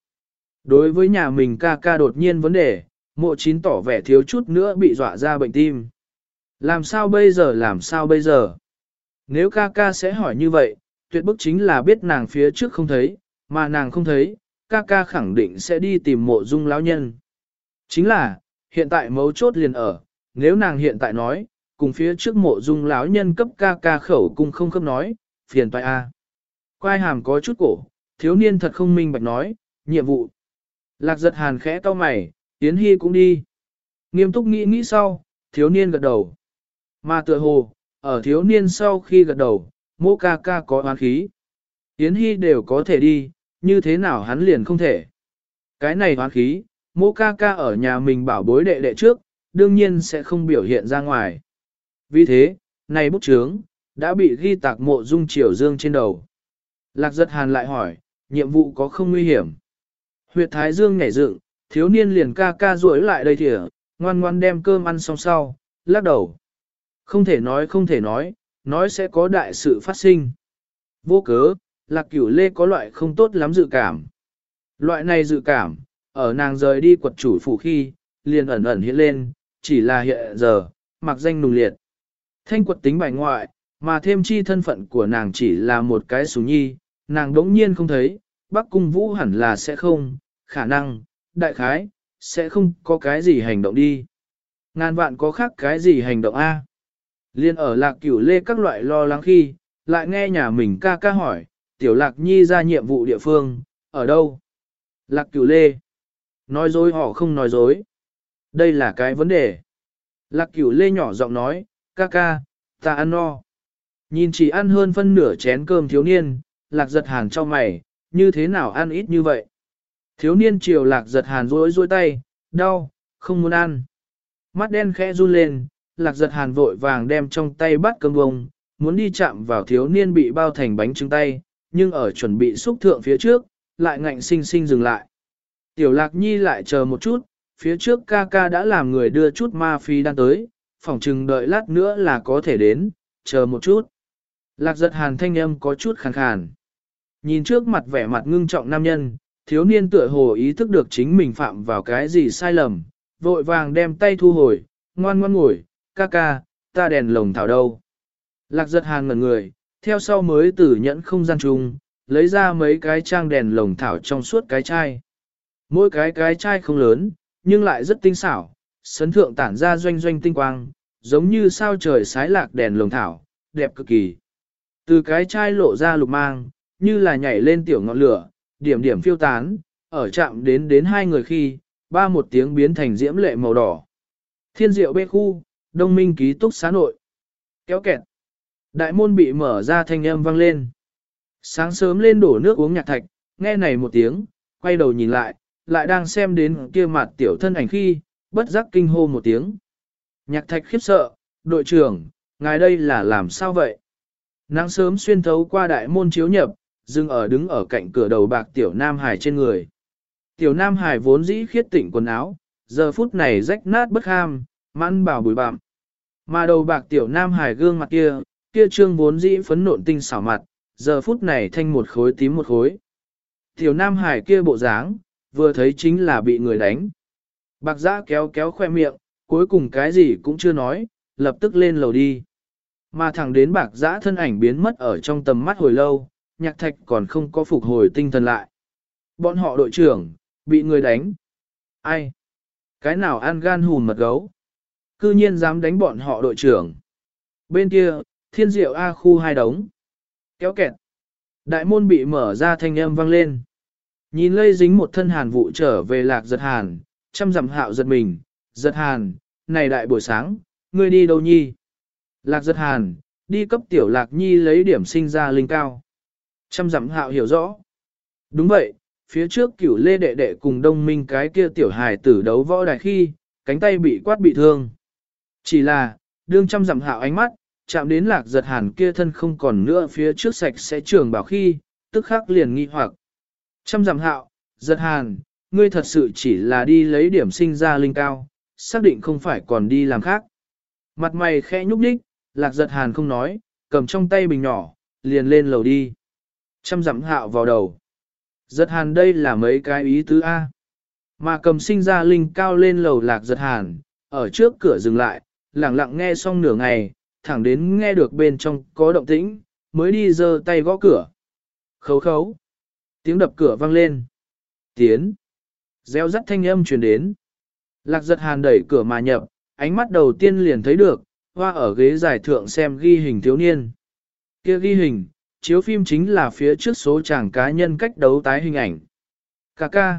Đối với nhà mình ca ca đột nhiên vấn đề, mộ chín tỏ vẻ thiếu chút nữa bị dọa ra bệnh tim. Làm sao bây giờ làm sao bây giờ? Nếu ca ca sẽ hỏi như vậy, tuyệt bức chính là biết nàng phía trước không thấy, mà nàng không thấy, ca ca khẳng định sẽ đi tìm mộ dung lão nhân. Chính là, hiện tại mấu chốt liền ở, nếu nàng hiện tại nói, cùng phía trước mộ dung lão nhân cấp ca ca khẩu cung không khớp nói, phiền toại a. Quai hàm có chút cổ, thiếu niên thật không minh bạch nói, nhiệm vụ. Lạc giật hàn khẽ to mày, Yến Hy cũng đi. Nghiêm túc nghĩ nghĩ sau, thiếu niên gật đầu. Mà tựa hồ, ở thiếu niên sau khi gật đầu, mô ca ca có oán khí. Yến Hy đều có thể đi, như thế nào hắn liền không thể. Cái này oán khí, mô ca ca ở nhà mình bảo bối đệ đệ trước, đương nhiên sẽ không biểu hiện ra ngoài. Vì thế, này bút chướng, đã bị ghi tạc mộ dung triều dương trên đầu. Lạc giật hàn lại hỏi, nhiệm vụ có không nguy hiểm? Huyệt thái dương nhảy dựng, thiếu niên liền ca ca rủi lại đây thỉa, ngoan ngoan đem cơm ăn xong sau, lắc đầu. Không thể nói không thể nói, nói sẽ có đại sự phát sinh. Vô cớ, lạc cửu lê có loại không tốt lắm dự cảm. Loại này dự cảm, ở nàng rời đi quật chủ phủ khi, liền ẩn ẩn hiện lên, chỉ là hiện giờ, mặc danh nùng liệt. Thanh quật tính bài ngoại, mà thêm chi thân phận của nàng chỉ là một cái súng nhi, nàng đống nhiên không thấy, Bắc Cung Vũ hẳn là sẽ không, khả năng, đại khái, sẽ không có cái gì hành động đi. Ngàn vạn có khác cái gì hành động A. Liên ở lạc cửu lê các loại lo lắng khi, lại nghe nhà mình ca ca hỏi, tiểu lạc nhi ra nhiệm vụ địa phương, ở đâu? Lạc cửu lê. Nói dối họ không nói dối. Đây là cái vấn đề. Lạc cửu lê nhỏ giọng nói, ca ca, ta ăn no. Nhìn chỉ ăn hơn phân nửa chén cơm thiếu niên, lạc giật hàn cho mày, như thế nào ăn ít như vậy? Thiếu niên chiều lạc giật hàn rối rối tay, đau, không muốn ăn. Mắt đen khẽ run lên, lạc giật hàn vội vàng đem trong tay bắt cơm bông, muốn đi chạm vào thiếu niên bị bao thành bánh trứng tay, nhưng ở chuẩn bị xúc thượng phía trước, lại ngạnh sinh sinh dừng lại. Tiểu lạc nhi lại chờ một chút, phía trước ca ca đã làm người đưa chút ma phi đang tới, phỏng chừng đợi lát nữa là có thể đến, chờ một chút. Lạc giật hàn thanh âm có chút khàn khàn. Nhìn trước mặt vẻ mặt ngưng trọng nam nhân, thiếu niên tựa hồ ý thức được chính mình phạm vào cái gì sai lầm, vội vàng đem tay thu hồi, ngoan ngoan ngồi, ca ca, ta đèn lồng thảo đâu. Lạc giật hàn ngẩn người, theo sau mới tử nhẫn không gian chung, lấy ra mấy cái trang đèn lồng thảo trong suốt cái chai. Mỗi cái cái chai không lớn, nhưng lại rất tinh xảo, sấn thượng tản ra doanh doanh tinh quang, giống như sao trời sái lạc đèn lồng thảo, đẹp cực kỳ. Từ cái chai lộ ra lục mang, như là nhảy lên tiểu ngọn lửa, điểm điểm phiêu tán, ở chạm đến đến hai người khi, ba một tiếng biến thành diễm lệ màu đỏ. Thiên diệu bê khu, đông minh ký túc xá nội. Kéo kẹt. Đại môn bị mở ra thanh âm vang lên. Sáng sớm lên đổ nước uống nhạc thạch, nghe này một tiếng, quay đầu nhìn lại, lại đang xem đến kia mặt tiểu thân ảnh khi, bất giác kinh hô một tiếng. Nhạc thạch khiếp sợ, đội trưởng, ngài đây là làm sao vậy? Nắng sớm xuyên thấu qua đại môn chiếu nhập, dừng ở đứng ở cạnh cửa đầu bạc tiểu Nam Hải trên người. Tiểu Nam Hải vốn dĩ khiết tịnh quần áo, giờ phút này rách nát bất ham, mãn bảo bùi bạm. Mà đầu bạc tiểu Nam Hải gương mặt kia, kia trương vốn dĩ phấn nộn tinh xảo mặt, giờ phút này thanh một khối tím một khối. Tiểu Nam Hải kia bộ dáng, vừa thấy chính là bị người đánh. Bạc giã kéo kéo khoe miệng, cuối cùng cái gì cũng chưa nói, lập tức lên lầu đi. Mà thẳng đến bạc giã thân ảnh biến mất ở trong tầm mắt hồi lâu, nhạc thạch còn không có phục hồi tinh thần lại. Bọn họ đội trưởng, bị người đánh. Ai? Cái nào ăn gan hùn mật gấu? Cư nhiên dám đánh bọn họ đội trưởng. Bên kia, thiên diệu A khu hai đống. Kéo kẹt. Đại môn bị mở ra thanh âm vang lên. Nhìn lây dính một thân hàn vụ trở về lạc giật hàn, chăm dặm hạo giật mình, giật hàn, này đại buổi sáng, ngươi đi đâu nhi? Lạc giật hàn, đi cấp tiểu lạc nhi lấy điểm sinh ra linh cao. Chăm dặm hạo hiểu rõ. Đúng vậy, phía trước cửu lê đệ đệ cùng đông minh cái kia tiểu hài tử đấu võ đài khi, cánh tay bị quát bị thương. Chỉ là, đương chăm dặm hạo ánh mắt, chạm đến lạc giật hàn kia thân không còn nữa phía trước sạch sẽ trường bảo khi, tức khắc liền nghi hoặc. Chăm dặm hạo, giật hàn, ngươi thật sự chỉ là đi lấy điểm sinh ra linh cao, xác định không phải còn đi làm khác. Mặt mày khẽ nhúc nhích, lạc giật hàn không nói, cầm trong tay bình nhỏ, liền lên lầu đi. Chăm dặm hạo vào đầu. Giật hàn đây là mấy cái ý tứ A. Mà cầm sinh ra linh cao lên lầu lạc giật hàn, ở trước cửa dừng lại, lặng lặng nghe xong nửa ngày, thẳng đến nghe được bên trong có động tĩnh, mới đi giơ tay gõ cửa. Khấu khấu. Tiếng đập cửa vang lên. Tiến. Gieo rắt thanh âm truyền đến. Lạc giật hàn đẩy cửa mà nhập, ánh mắt đầu tiên liền thấy được, hoa ở ghế giải thượng xem ghi hình thiếu niên. Kia ghi hình, chiếu phim chính là phía trước số chàng cá nhân cách đấu tái hình ảnh. Cà ca.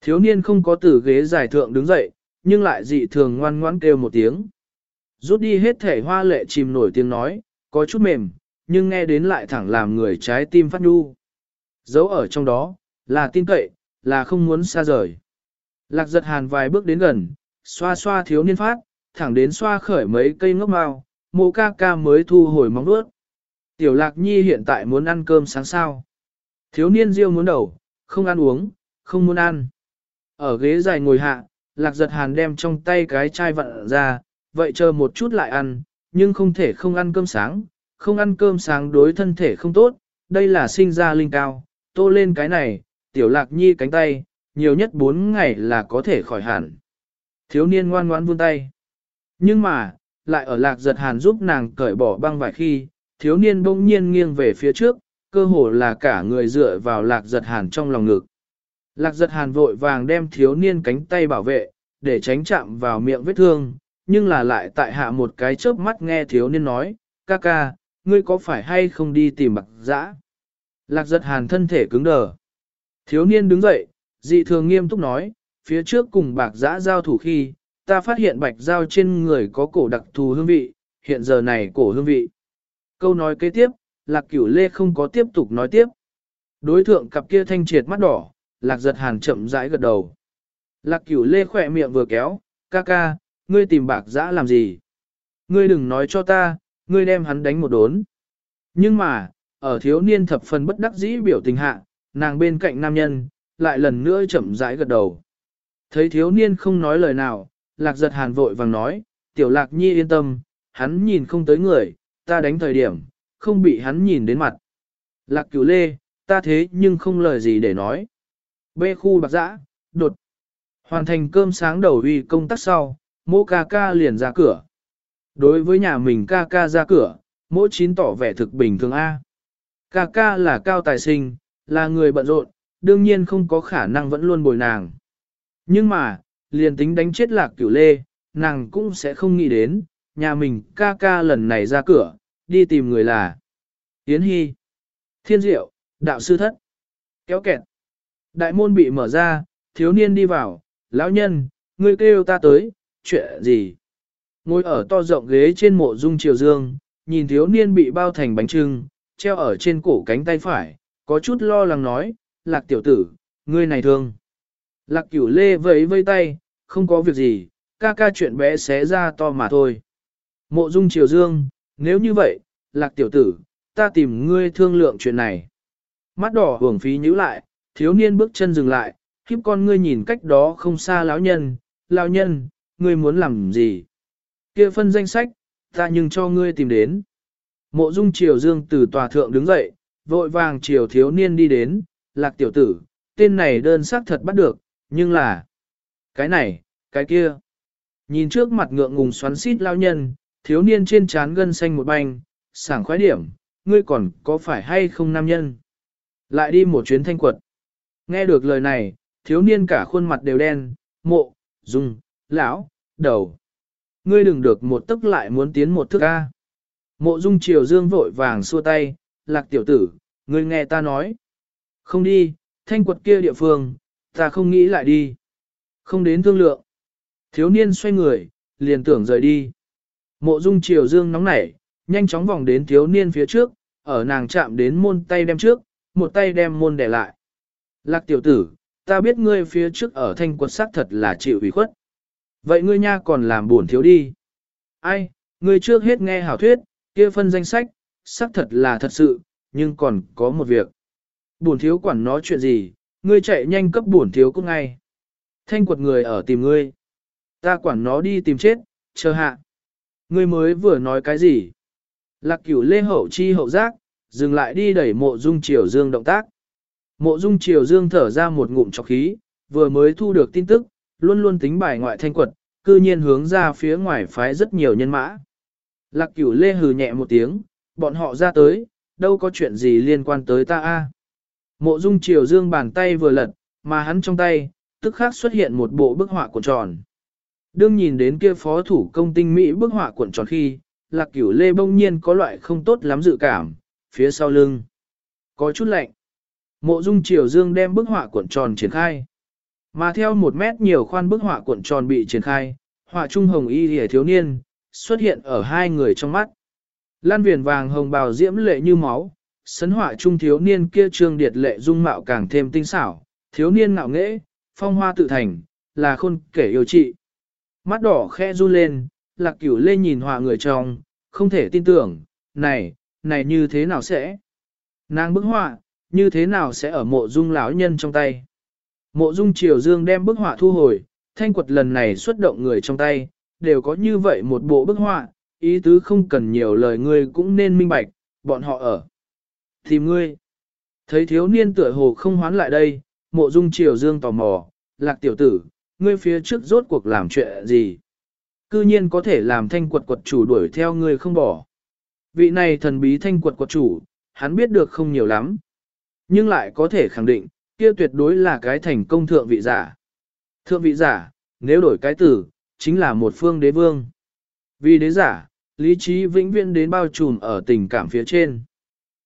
Thiếu niên không có từ ghế giải thượng đứng dậy, nhưng lại dị thường ngoan ngoãn kêu một tiếng. Rút đi hết thể hoa lệ chìm nổi tiếng nói, có chút mềm, nhưng nghe đến lại thẳng làm người trái tim phát nhu. Giấu ở trong đó, là tin cậy, là không muốn xa rời. Lạc giật hàn vài bước đến gần, xoa xoa thiếu niên phát, thẳng đến xoa khởi mấy cây ngốc mao, mộ ca ca mới thu hồi móng đuốt. Tiểu lạc nhi hiện tại muốn ăn cơm sáng sao. Thiếu niên riêu muốn đầu, không ăn uống, không muốn ăn. Ở ghế dài ngồi hạ, lạc giật hàn đem trong tay cái chai vặn ra, vậy chờ một chút lại ăn, nhưng không thể không ăn cơm sáng, không ăn cơm sáng đối thân thể không tốt, đây là sinh ra linh cao, tô lên cái này, tiểu lạc nhi cánh tay, nhiều nhất 4 ngày là có thể khỏi hẳn. Thiếu niên ngoan ngoãn vươn tay. Nhưng mà, lại ở lạc giật hàn giúp nàng cởi bỏ băng vài khi, thiếu niên bỗng nhiên nghiêng về phía trước, cơ hồ là cả người dựa vào lạc giật hàn trong lòng ngực. Lạc giật hàn vội vàng đem thiếu niên cánh tay bảo vệ, để tránh chạm vào miệng vết thương, nhưng là lại tại hạ một cái chớp mắt nghe thiếu niên nói, ca ca, ngươi có phải hay không đi tìm bạc dã? Lạc giật hàn thân thể cứng đờ. Thiếu niên đứng dậy, dị thường nghiêm túc nói, phía trước cùng bạc dã giao thủ khi, ta phát hiện bạch dao trên người có cổ đặc thù hương vị, hiện giờ này cổ hương vị. Câu nói kế tiếp, lạc cửu lê không có tiếp tục nói tiếp. Đối thượng cặp kia thanh triệt mắt đỏ, lạc giật hàn chậm rãi gật đầu. Lạc cửu lê khỏe miệng vừa kéo, ca ca, ngươi tìm bạc dã làm gì? Ngươi đừng nói cho ta, ngươi đem hắn đánh một đốn. Nhưng mà, ở thiếu niên thập phần bất đắc dĩ biểu tình hạ, nàng bên cạnh nam nhân, lại lần nữa chậm rãi gật đầu. Thấy thiếu niên không nói lời nào, lạc giật hàn vội vàng nói, tiểu lạc nhi yên tâm, hắn nhìn không tới người, ta đánh thời điểm, không bị hắn nhìn đến mặt. Lạc cửu lê, ta thế nhưng không lời gì để nói. Bê khu bạc dã, đột. Hoàn thành cơm sáng đầu uy công tác sau, mô ca ca liền ra cửa. Đối với nhà mình ca ca ra cửa, mỗi chín tỏ vẻ thực bình thường A. Ca ca là cao tài sinh, là người bận rộn, đương nhiên không có khả năng vẫn luôn bồi nàng. Nhưng mà, liền tính đánh chết lạc cửu lê, nàng cũng sẽ không nghĩ đến, nhà mình ca ca lần này ra cửa, đi tìm người là Yến Hy, Thiên Diệu, Đạo Sư Thất, kéo kẹt. Đại môn bị mở ra, thiếu niên đi vào, lão nhân, ngươi kêu ta tới, chuyện gì? Ngồi ở to rộng ghế trên mộ dung triều dương, nhìn thiếu niên bị bao thành bánh trưng, treo ở trên cổ cánh tay phải, có chút lo lắng nói, lạc tiểu tử, ngươi này thương. Lạc cửu lê vẫy vây tay, không có việc gì, ca ca chuyện bé xé ra to mà thôi. Mộ dung triều dương, nếu như vậy, lạc tiểu tử, ta tìm ngươi thương lượng chuyện này. Mắt đỏ hưởng phí nhíu lại, thiếu niên bước chân dừng lại, khiếp con ngươi nhìn cách đó không xa lão nhân, lão nhân, ngươi muốn làm gì? Kia phân danh sách, ta nhưng cho ngươi tìm đến. Mộ dung triều dương từ tòa thượng đứng dậy, vội vàng triều thiếu niên đi đến, lạc tiểu tử, tên này đơn xác thật bắt được, nhưng là... Cái này, cái kia. Nhìn trước mặt ngượng ngùng xoắn xít lao nhân, thiếu niên trên trán gân xanh một banh, sảng khoái điểm, ngươi còn có phải hay không nam nhân? Lại đi một chuyến thanh quật. Nghe được lời này, thiếu niên cả khuôn mặt đều đen, mộ, dung, lão, đầu. Ngươi đừng được một tức lại muốn tiến một thước ca. Mộ dung triều dương vội vàng xua tay, lạc tiểu tử, ngươi nghe ta nói. Không đi, thanh quật kia địa phương, ta không nghĩ lại đi. Không đến thương lượng. Thiếu niên xoay người, liền tưởng rời đi. Mộ dung triều dương nóng nảy, nhanh chóng vòng đến thiếu niên phía trước, ở nàng chạm đến môn tay đem trước, một tay đem môn để lại. Lạc tiểu tử, ta biết ngươi phía trước ở thanh quật sắc thật là chịu ủy khuất. Vậy ngươi nha còn làm buồn thiếu đi. Ai, ngươi trước hết nghe hảo thuyết, kia phân danh sách, xác thật là thật sự, nhưng còn có một việc. Buồn thiếu quản nó chuyện gì, ngươi chạy nhanh cấp buồn thiếu cũng ngay. Thanh quật người ở tìm ngươi. Ta quản nó đi tìm chết, chờ hạ. Ngươi mới vừa nói cái gì? Lạc cửu lê hậu chi hậu giác, dừng lại đi đẩy mộ dung triều dương động tác. Mộ dung triều dương thở ra một ngụm chọc khí, vừa mới thu được tin tức, luôn luôn tính bài ngoại thanh quật, cư nhiên hướng ra phía ngoài phái rất nhiều nhân mã. Lạc cửu lê hừ nhẹ một tiếng, bọn họ ra tới, đâu có chuyện gì liên quan tới ta a. Mộ dung triều dương bàn tay vừa lật, mà hắn trong tay, tức khắc xuất hiện một bộ bức họa cuộn tròn. Đương nhìn đến kia phó thủ công tinh Mỹ bức họa cuộn tròn khi, lạc cửu lê bông nhiên có loại không tốt lắm dự cảm, phía sau lưng. Có chút lạnh. Mộ dung triều dương đem bức họa cuộn tròn triển khai. Mà theo một mét nhiều khoan bức họa cuộn tròn bị triển khai, họa trung hồng y hề thiếu niên, xuất hiện ở hai người trong mắt. Lan viền vàng hồng bào diễm lệ như máu, sấn họa trung thiếu niên kia trương điệt lệ dung mạo càng thêm tinh xảo, thiếu niên ngạo nghễ, phong hoa tự thành, là khôn kể yêu trị. Mắt đỏ khe run lên, lạc cửu lê nhìn họa người trong, không thể tin tưởng, này, này như thế nào sẽ? Nàng bức họa, như thế nào sẽ ở mộ dung lão nhân trong tay? Mộ dung triều dương đem bức họa thu hồi, thanh quật lần này xuất động người trong tay, đều có như vậy một bộ bức họa, ý tứ không cần nhiều lời ngươi cũng nên minh bạch, bọn họ ở. Tìm ngươi. Thấy thiếu niên tựa hồ không hoán lại đây, mộ dung triều dương tò mò, lạc tiểu tử, ngươi phía trước rốt cuộc làm chuyện gì? Cư nhiên có thể làm thanh quật quật chủ đuổi theo ngươi không bỏ. Vị này thần bí thanh quật quật chủ, hắn biết được không nhiều lắm. Nhưng lại có thể khẳng định, kia tuyệt đối là cái thành công thượng vị giả. Thượng vị giả, nếu đổi cái tử, chính là một phương đế vương. Vì đế giả, lý trí vĩnh viễn đến bao trùm ở tình cảm phía trên.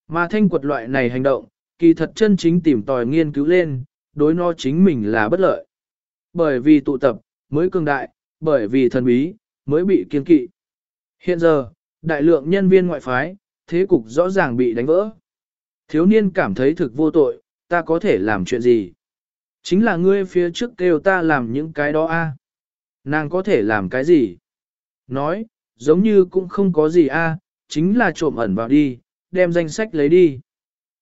Mà thanh quật loại này hành động, kỳ thật chân chính tìm tòi nghiên cứu lên, đối nó chính mình là bất lợi. Bởi vì tụ tập, mới cường đại, bởi vì thần bí, mới bị kiên kỵ. Hiện giờ, đại lượng nhân viên ngoại phái, thế cục rõ ràng bị đánh vỡ. Thiếu niên cảm thấy thực vô tội, ta có thể làm chuyện gì? Chính là ngươi phía trước kêu ta làm những cái đó a. Nàng có thể làm cái gì? Nói, giống như cũng không có gì a, chính là trộm ẩn vào đi, đem danh sách lấy đi.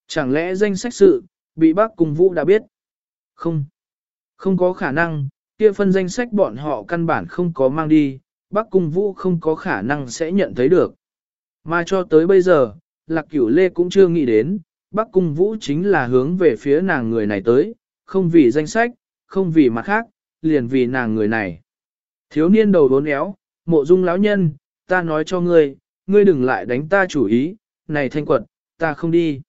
Chẳng lẽ danh sách sự, bị bác cùng vũ đã biết? Không. Không có khả năng, kia phân danh sách bọn họ căn bản không có mang đi, bác cung vũ không có khả năng sẽ nhận thấy được. Mà cho tới bây giờ, lạc cửu lê cũng chưa nghĩ đến, bắc cung vũ chính là hướng về phía nàng người này tới, không vì danh sách, không vì mặt khác, liền vì nàng người này. Thiếu niên đầu đốn éo, mộ dung lão nhân, ta nói cho ngươi, ngươi đừng lại đánh ta chủ ý, này thanh quật, ta không đi.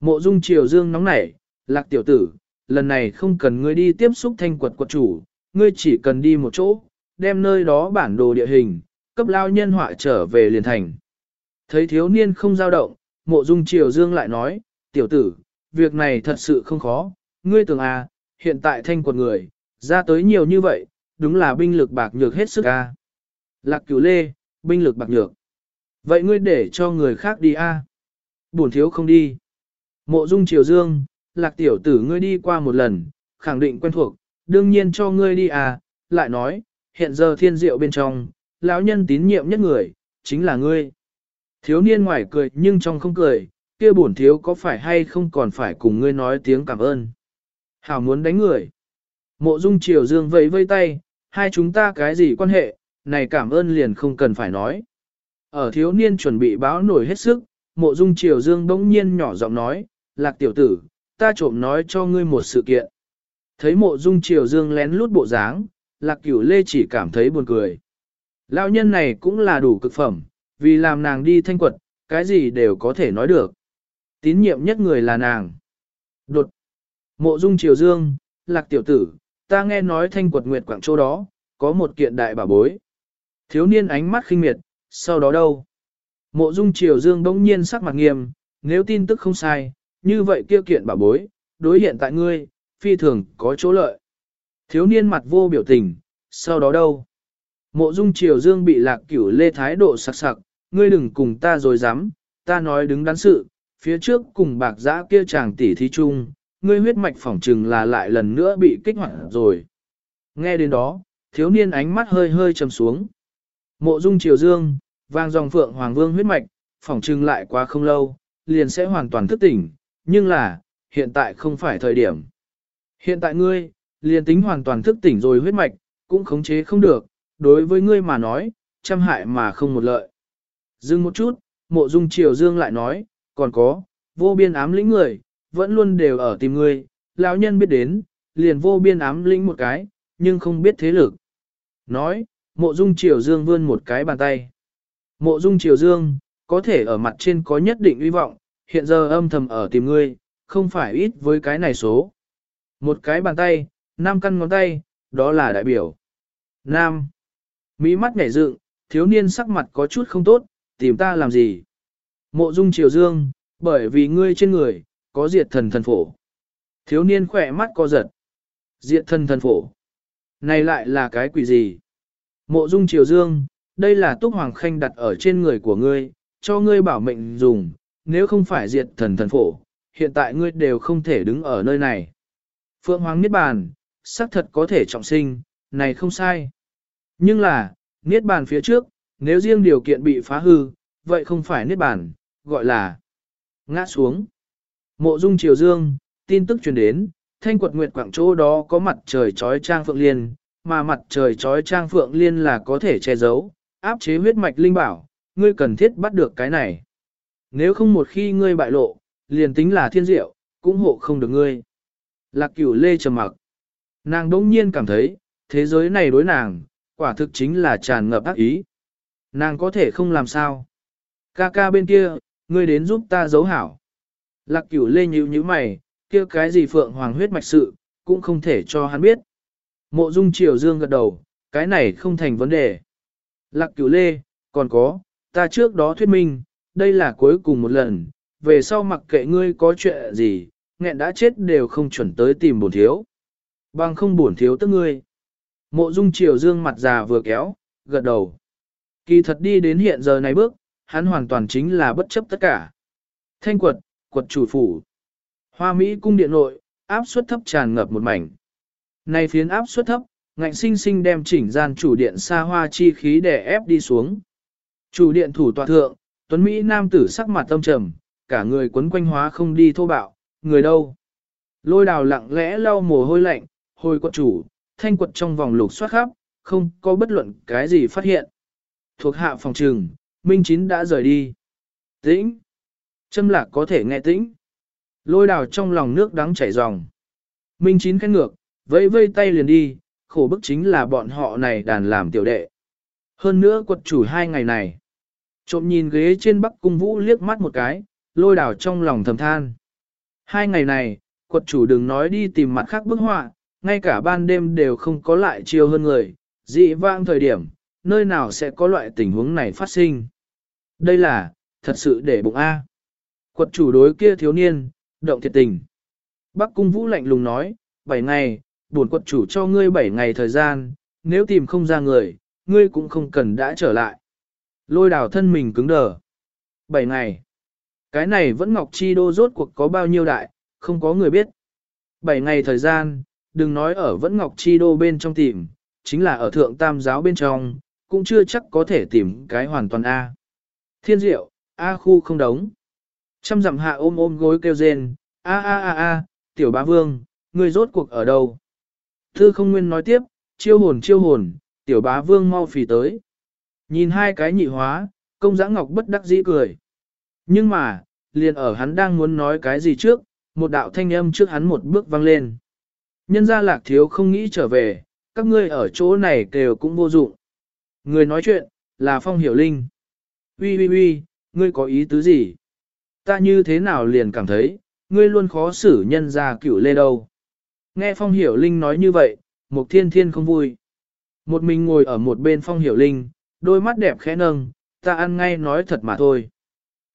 Mộ dung triều dương nóng nảy, lạc tiểu tử, lần này không cần ngươi đi tiếp xúc thanh quật quật chủ, ngươi chỉ cần đi một chỗ, đem nơi đó bản đồ địa hình, cấp lao nhân họa trở về liền thành. Thấy thiếu niên không giao động, mộ dung triều dương lại nói, tiểu tử, việc này thật sự không khó, ngươi tưởng à, hiện tại thanh quật người, ra tới nhiều như vậy, đúng là binh lực bạc nhược hết sức à. Lạc cửu lê, binh lực bạc nhược. Vậy ngươi để cho người khác đi a à? Buồn thiếu không đi. Mộ dung triều dương, lạc tiểu tử ngươi đi qua một lần, khẳng định quen thuộc, đương nhiên cho ngươi đi à, lại nói, hiện giờ thiên diệu bên trong, lão nhân tín nhiệm nhất người, chính là ngươi. Thiếu niên ngoài cười nhưng trong không cười, kia bổn thiếu có phải hay không còn phải cùng ngươi nói tiếng cảm ơn. Hảo muốn đánh người. Mộ dung triều dương vẫy vây tay, hai chúng ta cái gì quan hệ, này cảm ơn liền không cần phải nói. Ở thiếu niên chuẩn bị báo nổi hết sức, mộ dung triều dương bỗng nhiên nhỏ giọng nói, lạc tiểu tử, ta trộm nói cho ngươi một sự kiện. Thấy mộ dung triều dương lén lút bộ dáng, lạc cửu lê chỉ cảm thấy buồn cười. Lão nhân này cũng là đủ cực phẩm, vì làm nàng đi thanh quật, cái gì đều có thể nói được. Tín nhiệm nhất người là nàng. Đột. Mộ dung triều dương, lạc tiểu tử, ta nghe nói thanh quật nguyệt quảng châu đó, có một kiện đại bảo bối. Thiếu niên ánh mắt khinh miệt, sau đó đâu? Mộ dung triều dương bỗng nhiên sắc mặt nghiêm, nếu tin tức không sai, như vậy kia kiện bảo bối, đối hiện tại ngươi, phi thường có chỗ lợi. Thiếu niên mặt vô biểu tình, sau đó đâu? Mộ dung triều dương bị lạc cửu lê thái độ sặc sặc, ngươi đừng cùng ta rồi dám, ta nói đứng đắn sự, phía trước cùng bạc giã kia chàng tỷ thí chung, ngươi huyết mạch phỏng trừng là lại lần nữa bị kích hoạt rồi. Nghe đến đó, thiếu niên ánh mắt hơi hơi trầm xuống. Mộ dung triều dương, vang dòng phượng hoàng vương huyết mạch, phỏng trừng lại quá không lâu, liền sẽ hoàn toàn thức tỉnh, nhưng là, hiện tại không phải thời điểm. Hiện tại ngươi, liền tính hoàn toàn thức tỉnh rồi huyết mạch, cũng khống chế không được, đối với ngươi mà nói, trăm hại mà không một lợi. Dừng một chút, mộ dung triều dương lại nói, còn có, vô biên ám lĩnh người, vẫn luôn đều ở tìm ngươi, lão nhân biết đến, liền vô biên ám lĩnh một cái, nhưng không biết thế lực. Nói, mộ dung triều dương vươn một cái bàn tay. Mộ dung triều dương, có thể ở mặt trên có nhất định uy vọng, hiện giờ âm thầm ở tìm ngươi, không phải ít với cái này số. Một cái bàn tay, năm căn ngón tay, đó là đại biểu. Nam. Mỹ mắt nhảy dựng, thiếu niên sắc mặt có chút không tốt, tìm ta làm gì? Mộ dung triều dương, bởi vì ngươi trên người, có diệt thần thần phổ. Thiếu niên khỏe mắt co giật. Diệt thần thần phổ. Này lại là cái quỷ gì? Mộ dung triều dương, đây là túc hoàng khanh đặt ở trên người của ngươi, cho ngươi bảo mệnh dùng, nếu không phải diệt thần thần phổ, hiện tại ngươi đều không thể đứng ở nơi này. Phượng Hoàng Niết Bàn, xác thật có thể trọng sinh, này không sai. Nhưng là, Niết Bàn phía trước, nếu riêng điều kiện bị phá hư, vậy không phải Niết Bàn, gọi là ngã xuống. Mộ dung triều dương, tin tức truyền đến, thanh quật nguyệt quảng chỗ đó có mặt trời trói trang phượng liên, mà mặt trời trói trang phượng liên là có thể che giấu, áp chế huyết mạch linh bảo, ngươi cần thiết bắt được cái này. Nếu không một khi ngươi bại lộ, liền tính là thiên diệu, cũng hộ không được ngươi. Lạc cửu lê trầm mặc. Nàng đỗng nhiên cảm thấy, thế giới này đối nàng, quả thực chính là tràn ngập ác ý. Nàng có thể không làm sao. Ca ca bên kia, ngươi đến giúp ta giấu hảo. Lạc cửu lê nhíu nhíu mày, kia cái gì phượng hoàng huyết mạch sự, cũng không thể cho hắn biết. Mộ dung triều dương gật đầu, cái này không thành vấn đề. Lạc cửu lê, còn có, ta trước đó thuyết minh, đây là cuối cùng một lần, về sau mặc kệ ngươi có chuyện gì, nghẹn đã chết đều không chuẩn tới tìm bổn thiếu. Bằng không bổn thiếu tức ngươi. Mộ dung triều dương mặt già vừa kéo, gật đầu. Kỳ thật đi đến hiện giờ này bước, hắn hoàn toàn chính là bất chấp tất cả. Thanh quật, quật chủ phủ. Hoa Mỹ cung điện nội, áp suất thấp tràn ngập một mảnh. Này phiến áp suất thấp, ngạnh sinh sinh đem chỉnh gian chủ điện xa hoa chi khí để ép đi xuống. Chủ điện thủ tọa thượng, Tuấn Mỹ nam tử sắc mặt tâm trầm, cả người quấn quanh hóa không đi thô bạo, người đâu. Lôi đào lặng lẽ lau mồ hôi lạnh, hồi quật chủ, thanh quật trong vòng lục soát khắp, không có bất luận cái gì phát hiện. Thuộc hạ phòng trừng, Minh Chín đã rời đi. Tĩnh. Châm lạc có thể nghe tĩnh. Lôi đào trong lòng nước đắng chảy ròng. Minh Chín khét ngược, vẫy vây tay liền đi, khổ bức chính là bọn họ này đàn làm tiểu đệ. Hơn nữa quật chủ hai ngày này. Trộm nhìn ghế trên bắc cung vũ liếc mắt một cái, lôi đảo trong lòng thầm than. Hai ngày này, quật chủ đừng nói đi tìm mặt khác bức họa, ngay cả ban đêm đều không có lại chiều hơn người, dị vang thời điểm, nơi nào sẽ có loại tình huống này phát sinh. Đây là, thật sự để bụng A. Quật chủ đối kia thiếu niên, động thiệt tình. Bắc cung vũ lạnh lùng nói, 7 ngày, buồn quật chủ cho ngươi 7 ngày thời gian, nếu tìm không ra người, ngươi cũng không cần đã trở lại. Lôi đào thân mình cứng đờ. 7 ngày. Cái này vẫn Ngọc Chi Đô rốt cuộc có bao nhiêu đại, không có người biết. 7 ngày thời gian, đừng nói ở vẫn Ngọc Chi Đô bên trong tìm, chính là ở Thượng Tam Giáo bên trong, cũng chưa chắc có thể tìm cái hoàn toàn A. Thiên diệu, A khu không đóng. Trăm dặm hạ ôm ôm gối kêu rên, A A A A, tiểu bá vương, ngươi rốt cuộc ở đâu? Thư không nguyên nói tiếp, chiêu hồn chiêu hồn, tiểu bá vương mau phì tới. Nhìn hai cái nhị hóa, công giã ngọc bất đắc dĩ cười. Nhưng mà, liền ở hắn đang muốn nói cái gì trước, một đạo thanh âm trước hắn một bước vang lên. Nhân gia lạc thiếu không nghĩ trở về, các ngươi ở chỗ này đều cũng vô dụng. Người nói chuyện, là Phong Hiểu Linh. Ui ui ui, ngươi có ý tứ gì? Ta như thế nào liền cảm thấy, ngươi luôn khó xử nhân gia cửu lê đâu. Nghe Phong Hiểu Linh nói như vậy, Mục Thiên Thiên không vui. Một mình ngồi ở một bên Phong Hiểu Linh, đôi mắt đẹp khẽ nâng, ta ăn ngay nói thật mà thôi.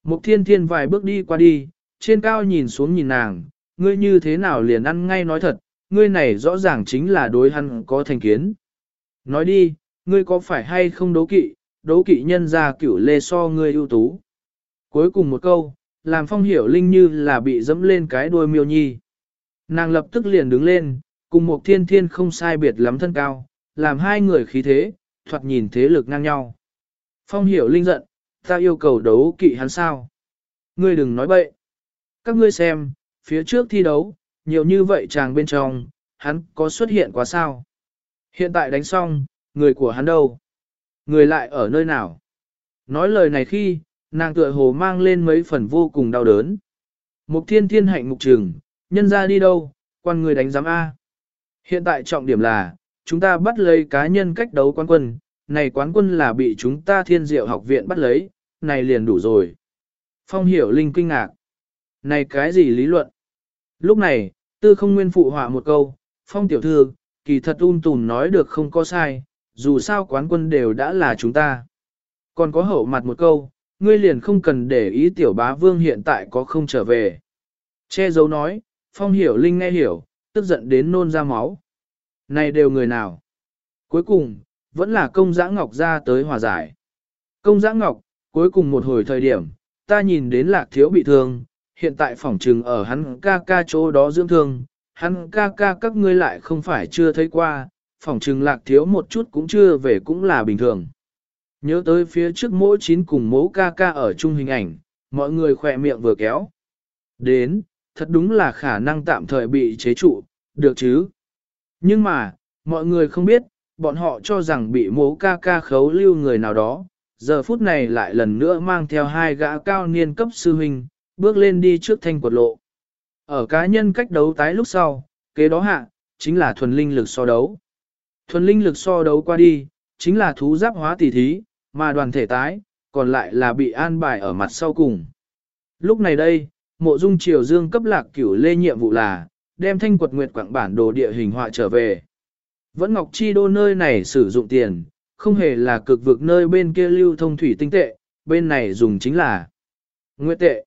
Mục Thiên Thiên vài bước đi qua đi, trên cao nhìn xuống nhìn nàng, ngươi như thế nào liền ăn ngay nói thật, ngươi này rõ ràng chính là đối hắn có thành kiến. Nói đi, ngươi có phải hay không đấu kỵ, đấu kỵ nhân ra cửu lê so ngươi ưu tú. Cuối cùng một câu, làm phong hiểu linh như là bị dẫm lên cái đuôi miêu nhi. Nàng lập tức liền đứng lên, cùng một thiên thiên không sai biệt lắm thân cao, làm hai người khí thế, thoạt nhìn thế lực ngang nhau. Phong hiểu linh giận, ta yêu cầu đấu kỵ hắn sao? Ngươi đừng nói bậy. Các ngươi xem, phía trước thi đấu, nhiều như vậy chàng bên trong, hắn có xuất hiện quá sao? Hiện tại đánh xong, người của hắn đâu? Người lại ở nơi nào? Nói lời này khi, nàng tựa hồ mang lên mấy phần vô cùng đau đớn. Mục thiên thiên hạnh mục trường, nhân ra đi đâu, quan người đánh giám A. Hiện tại trọng điểm là, chúng ta bắt lấy cá nhân cách đấu quán quân, này quán quân là bị chúng ta thiên diệu học viện bắt lấy, này liền đủ rồi. Phong hiểu linh kinh ngạc. Này cái gì lý luận? Lúc này, tư không nguyên phụ họa một câu, phong tiểu thư, kỳ thật un tùn nói được không có sai, dù sao quán quân đều đã là chúng ta. Còn có hậu mặt một câu, ngươi liền không cần để ý tiểu bá vương hiện tại có không trở về. Che dấu nói, phong hiểu linh nghe hiểu, tức giận đến nôn ra máu. Này đều người nào? Cuối cùng, vẫn là công giã ngọc ra tới hòa giải. Công giã ngọc, cuối cùng một hồi thời điểm, ta nhìn đến lạc thiếu bị thương, hiện tại phỏng trừng ở hắn ca ca chỗ đó dưỡng thương, hắn ca ca các ngươi lại không phải chưa thấy qua, phỏng trừng lạc thiếu một chút cũng chưa về cũng là bình thường. Nhớ tới phía trước mỗi chín cùng mố ca ca ở chung hình ảnh, mọi người khỏe miệng vừa kéo. Đến, thật đúng là khả năng tạm thời bị chế trụ, được chứ. Nhưng mà, mọi người không biết, bọn họ cho rằng bị mố ca ca khấu lưu người nào đó, giờ phút này lại lần nữa mang theo hai gã cao niên cấp sư huynh, bước lên đi trước thanh quật lộ. Ở cá nhân cách đấu tái lúc sau, kế đó hạ, chính là thuần linh lực so đấu. Thuần linh lực so đấu qua đi, chính là thú giáp hóa tỷ thí, mà đoàn thể tái, còn lại là bị an bài ở mặt sau cùng. Lúc này đây, mộ dung triều dương cấp lạc cửu lê nhiệm vụ là, đem thanh quật nguyệt quảng bản đồ địa hình họa trở về. Vẫn Ngọc Chi Đô nơi này sử dụng tiền, không hề là cực vực nơi bên kia lưu thông thủy tinh tệ, bên này dùng chính là nguyệt tệ.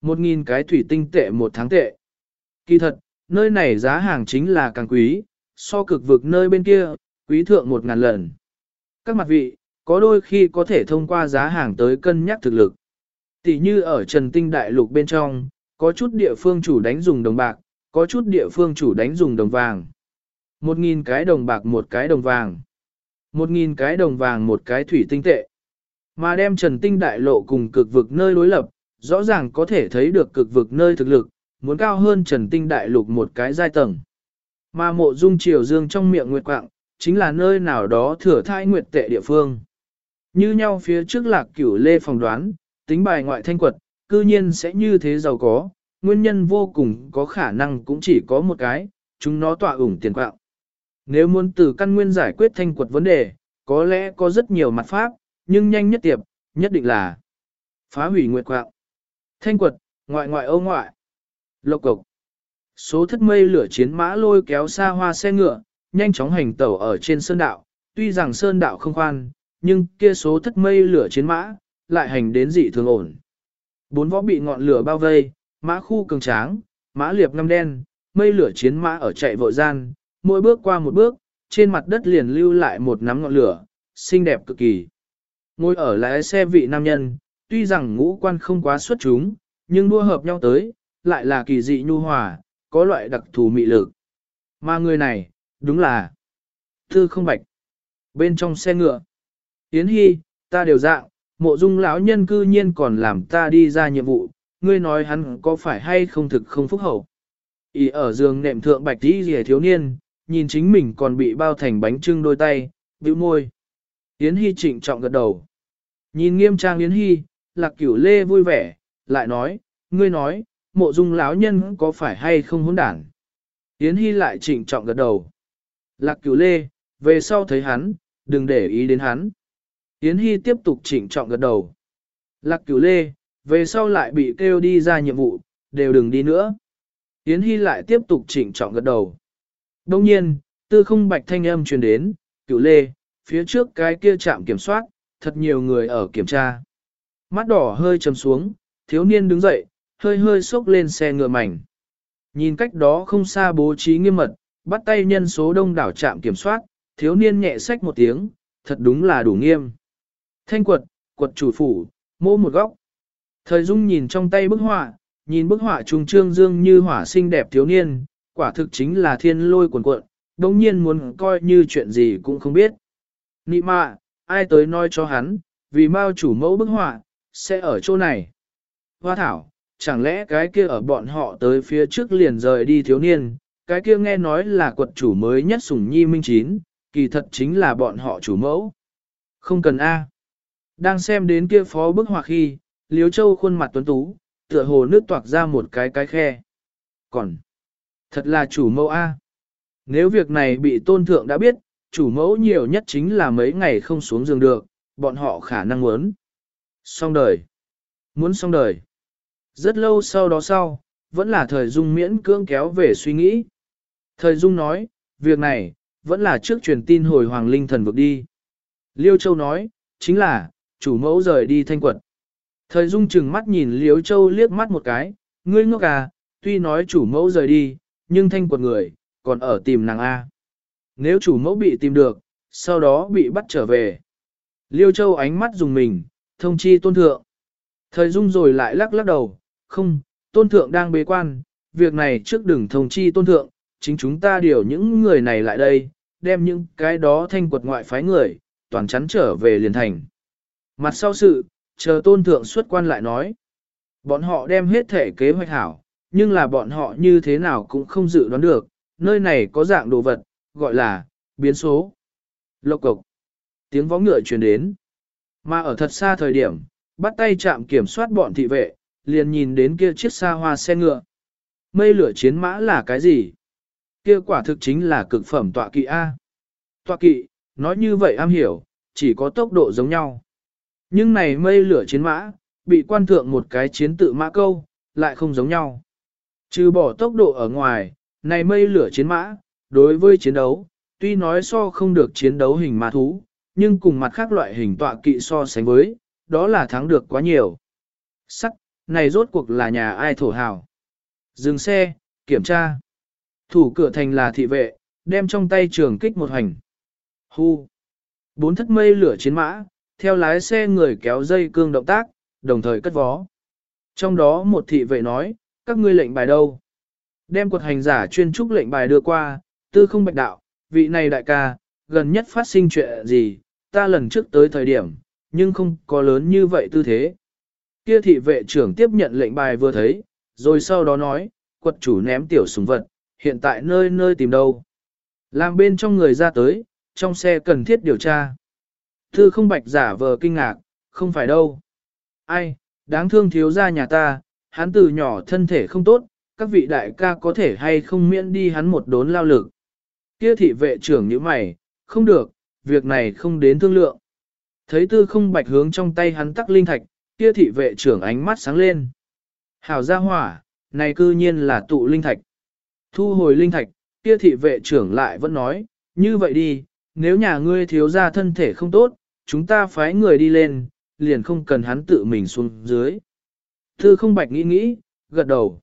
Một nghìn cái thủy tinh tệ một tháng tệ. Kỳ thật, nơi này giá hàng chính là càng quý, so cực vực nơi bên kia, quý thượng một ngàn lần. Các mặt vị, có đôi khi có thể thông qua giá hàng tới cân nhắc thực lực. Tỷ như ở Trần Tinh Đại Lục bên trong, có chút địa phương chủ đánh dùng đồng bạc, có chút địa phương chủ đánh dùng đồng vàng. Một nghìn cái đồng bạc một cái đồng vàng. Một nghìn cái đồng vàng một cái thủy tinh tệ. Mà đem Trần Tinh Đại Lộ cùng cực vực nơi đối lập, rõ ràng có thể thấy được cực vực nơi thực lực, muốn cao hơn Trần Tinh Đại Lục một cái giai tầng. Mà mộ dung triều dương trong miệng nguyệt quạng, chính là nơi nào đó thừa thai nguyệt tệ địa phương. Như nhau phía trước lạc cửu lê phòng đoán, tính bài ngoại thanh quật, cư nhiên sẽ như thế giàu có, nguyên nhân vô cùng có khả năng cũng chỉ có một cái, chúng nó tọa ủng tiền quạng. Nếu muốn từ căn nguyên giải quyết thanh quật vấn đề, có lẽ có rất nhiều mặt pháp, nhưng nhanh nhất tiệp, nhất định là phá hủy nguyệt quạng. Thanh quật, ngoại ngoại ô ngoại. Lộc cộc. Số thất mây lửa chiến mã lôi kéo xa hoa xe ngựa, nhanh chóng hành tẩu ở trên sơn đạo, tuy rằng sơn đạo không khoan, nhưng kia số thất mây lửa chiến mã, lại hành đến dị thường ổn. Bốn võ bị ngọn lửa bao vây, mã khu cường tráng, mã liệp ngăm đen, mây lửa chiến mã ở chạy vội gian, mỗi bước qua một bước, trên mặt đất liền lưu lại một nắm ngọn lửa, xinh đẹp cực kỳ. Ngồi ở lái xe vị nam nhân, tuy rằng ngũ quan không quá xuất chúng, nhưng đua hợp nhau tới, lại là kỳ dị nhu hòa, có loại đặc thù mị lực. Mà người này, đúng là Tư không bạch. Bên trong xe ngựa, Yến Hy, ta đều dạng, mộ dung lão nhân cư nhiên còn làm ta đi ra nhiệm vụ, ngươi nói hắn có phải hay không thực không phúc hậu. Ý ở giường nệm thượng bạch tỷ rìa thiếu niên, nhìn chính mình còn bị bao thành bánh trưng đôi tay, bĩu môi. Yến Hy trịnh trọng gật đầu. Nhìn nghiêm trang Yến Hy, lạc cửu lê vui vẻ, lại nói, ngươi nói, mộ dung lão nhân có phải hay không hỗn đản. Yến Hy lại trịnh trọng gật đầu. Lạc cửu lê, về sau thấy hắn, đừng để ý đến hắn. Yến Hy tiếp tục trịnh trọng gật đầu. Lạc cửu lê, về sau lại bị kêu đi ra nhiệm vụ, đều đừng đi nữa. Yến Hy lại tiếp tục trịnh trọng gật đầu. Đông nhiên, tư không bạch thanh âm truyền đến, cửu lê, phía trước cái kia trạm kiểm soát, thật nhiều người ở kiểm tra. Mắt đỏ hơi trầm xuống, thiếu niên đứng dậy, hơi hơi xốc lên xe ngựa mảnh. Nhìn cách đó không xa bố trí nghiêm mật, bắt tay nhân số đông đảo trạm kiểm soát, thiếu niên nhẹ sách một tiếng, thật đúng là đủ nghiêm. Thanh quật, quật chủ phủ, mô một góc. Thời Dung nhìn trong tay bức họa, nhìn bức họa trùng trương dương như hỏa sinh đẹp thiếu niên, quả thực chính là thiên lôi quần cuộn, đồng nhiên muốn coi như chuyện gì cũng không biết. Nị mạ, ai tới nói cho hắn, vì mao chủ mẫu bức họa, sẽ ở chỗ này. Hoa thảo, chẳng lẽ cái kia ở bọn họ tới phía trước liền rời đi thiếu niên, cái kia nghe nói là quật chủ mới nhất sủng nhi minh chín, kỳ thật chính là bọn họ chủ mẫu. Không cần A. Đang xem đến kia phó bức họa khi, Liếu Châu khuôn mặt tuấn tú, tựa hồ nước toạc ra một cái cái khe. Còn, thật là chủ mẫu A. Nếu việc này bị tôn thượng đã biết, chủ mẫu nhiều nhất chính là mấy ngày không xuống giường được, bọn họ khả năng muốn. Xong đời. Muốn xong đời. Rất lâu sau đó sau, vẫn là thời dung miễn cưỡng kéo về suy nghĩ. Thời dung nói, việc này, vẫn là trước truyền tin hồi hoàng linh thần vực đi. Liêu Châu nói, chính là, chủ mẫu rời đi thanh quật. Thời dung chừng mắt nhìn Liêu Châu liếc mắt một cái, ngươi ngốc à, tuy nói chủ mẫu rời đi, nhưng thanh quật người, còn ở tìm nàng A. Nếu chủ mẫu bị tìm được, sau đó bị bắt trở về. Liêu Châu ánh mắt dùng mình, thông chi tôn thượng. Thời dung rồi lại lắc lắc đầu, không, tôn thượng đang bế quan, việc này trước đừng thông chi tôn thượng, chính chúng ta điều những người này lại đây, đem những cái đó thanh quật ngoại phái người, toàn chắn trở về liền thành. Mặt sau sự, chờ tôn thượng xuất quan lại nói. Bọn họ đem hết thể kế hoạch hảo, nhưng là bọn họ như thế nào cũng không dự đoán được, nơi này có dạng đồ vật, gọi là, biến số. Lộc cộc. Tiếng vó ngựa truyền đến. Mà ở thật xa thời điểm, bắt tay chạm kiểm soát bọn thị vệ, liền nhìn đến kia chiếc xa hoa xe ngựa. Mây lửa chiến mã là cái gì? Kia quả thực chính là cực phẩm tọa kỵ A. Tọa kỵ, nói như vậy am hiểu, chỉ có tốc độ giống nhau. Nhưng này mây lửa chiến mã, bị quan thượng một cái chiến tự mã câu, lại không giống nhau. Trừ bỏ tốc độ ở ngoài, này mây lửa chiến mã, đối với chiến đấu, tuy nói so không được chiến đấu hình ma thú, nhưng cùng mặt khác loại hình tọa kỵ so sánh với, đó là thắng được quá nhiều. Sắc, này rốt cuộc là nhà ai thổ hào. Dừng xe, kiểm tra. Thủ cửa thành là thị vệ, đem trong tay trường kích một hành. Hu. Bốn thất mây lửa chiến mã, theo lái xe người kéo dây cương động tác, đồng thời cất vó. Trong đó một thị vệ nói, các ngươi lệnh bài đâu? Đem quật hành giả chuyên trúc lệnh bài đưa qua, tư không bạch đạo, vị này đại ca, gần nhất phát sinh chuyện gì, ta lần trước tới thời điểm, nhưng không có lớn như vậy tư thế. Kia thị vệ trưởng tiếp nhận lệnh bài vừa thấy, rồi sau đó nói, quật chủ ném tiểu súng vật, hiện tại nơi nơi tìm đâu. Làm bên trong người ra tới, trong xe cần thiết điều tra. Thư không bạch giả vờ kinh ngạc, không phải đâu. Ai, đáng thương thiếu gia nhà ta, hắn từ nhỏ thân thể không tốt, các vị đại ca có thể hay không miễn đi hắn một đốn lao lực. Kia thị vệ trưởng như mày, không được, việc này không đến thương lượng. Thấy tư không bạch hướng trong tay hắn tắc linh thạch, kia thị vệ trưởng ánh mắt sáng lên. Hảo gia hỏa, này cư nhiên là tụ linh thạch. Thu hồi linh thạch, kia thị vệ trưởng lại vẫn nói, như vậy đi, nếu nhà ngươi thiếu ra thân thể không tốt, chúng ta phái người đi lên, liền không cần hắn tự mình xuống dưới. Tư không bạch nghĩ nghĩ, gật đầu.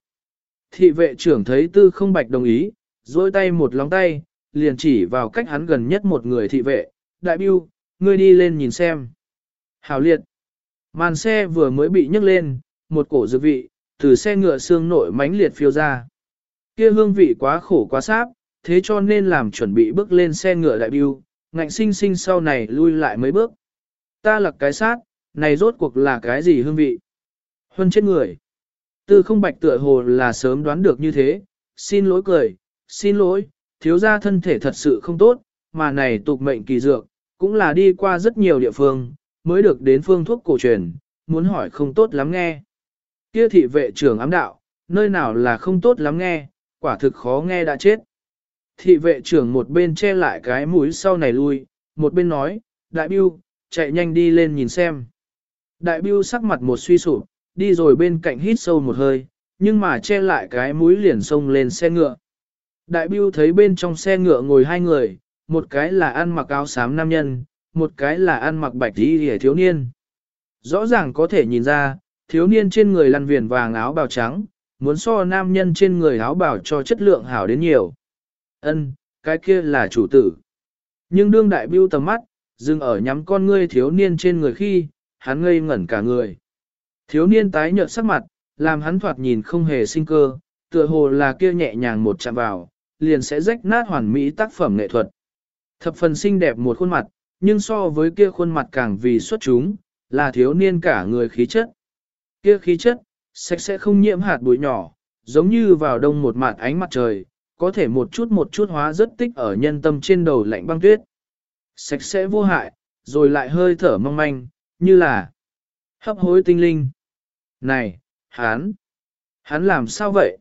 Thị vệ trưởng thấy tư không bạch đồng ý, dôi tay một lóng tay, liền chỉ vào cách hắn gần nhất một người thị vệ, đại biêu, ngươi đi lên nhìn xem. Hảo liệt. Màn xe vừa mới bị nhấc lên, một cổ dược vị, từ xe ngựa xương nội mánh liệt phiêu ra. Kia hương vị quá khổ quá sáp, thế cho nên làm chuẩn bị bước lên xe ngựa đại biêu, ngạnh sinh sinh sau này lui lại mấy bước. Ta lặc cái sát, này rốt cuộc là cái gì hương vị? Huân chết người. Tư không bạch tựa hồ là sớm đoán được như thế, xin lỗi cười, xin lỗi, thiếu gia thân thể thật sự không tốt, mà này tục mệnh kỳ dược, cũng là đi qua rất nhiều địa phương, mới được đến phương thuốc cổ truyền, muốn hỏi không tốt lắm nghe. Kia thị vệ trưởng ám đạo, nơi nào là không tốt lắm nghe, quả thực khó nghe đã chết. Thị vệ trưởng một bên che lại cái mũi sau này lui, một bên nói, đại biêu, chạy nhanh đi lên nhìn xem. Đại biêu sắc mặt một suy sụp, đi rồi bên cạnh hít sâu một hơi, nhưng mà che lại cái mũi liền xông lên xe ngựa. Đại biêu thấy bên trong xe ngựa ngồi hai người, một cái là ăn mặc áo xám nam nhân, một cái là ăn mặc bạch đi hề thiếu niên. Rõ ràng có thể nhìn ra, thiếu niên trên người lăn viền vàng áo bào trắng, muốn so nam nhân trên người áo bào cho chất lượng hảo đến nhiều. Ân, cái kia là chủ tử. Nhưng đương đại biêu tầm mắt, dừng ở nhắm con ngươi thiếu niên trên người khi, hắn ngây ngẩn cả người. Thiếu niên tái nhợt sắc mặt, làm hắn thoạt nhìn không hề sinh cơ, tựa hồ là kia nhẹ nhàng một chạm vào, liền sẽ rách nát hoàn mỹ tác phẩm nghệ thuật. Thập phần xinh đẹp một khuôn mặt, nhưng so với kia khuôn mặt càng vì xuất chúng, là thiếu niên cả người khí chất. Kia khí chất, sạch sẽ không nhiễm hạt bụi nhỏ, giống như vào đông một mặt ánh mặt trời, có thể một chút một chút hóa rất tích ở nhân tâm trên đầu lạnh băng tuyết. Sạch sẽ vô hại, rồi lại hơi thở mong manh, như là hấp hối tinh linh. Này, hắn, hắn làm sao vậy?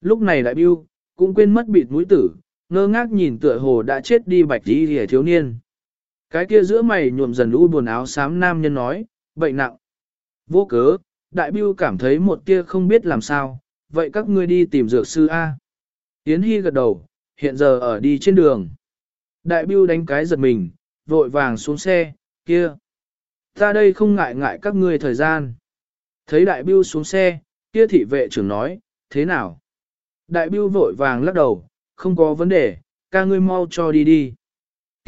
Lúc này đại biêu, cũng quên mất bịt mũi tử, ngơ ngác nhìn tựa hồ đã chết đi bạch đi hề thiếu niên. Cái kia giữa mày nhuộm dần u buồn áo xám nam nhân nói, bệnh nặng. Vô cớ, đại biêu cảm thấy một tia không biết làm sao, vậy các ngươi đi tìm dược sư A. Yến Hy gật đầu, hiện giờ ở đi trên đường. Đại biêu đánh cái giật mình, vội vàng xuống xe, kia. Ta đây không ngại ngại các ngươi thời gian. Thấy đại biêu xuống xe, kia thị vệ trưởng nói, thế nào? Đại biêu vội vàng lắc đầu, không có vấn đề, ca ngươi mau cho đi đi.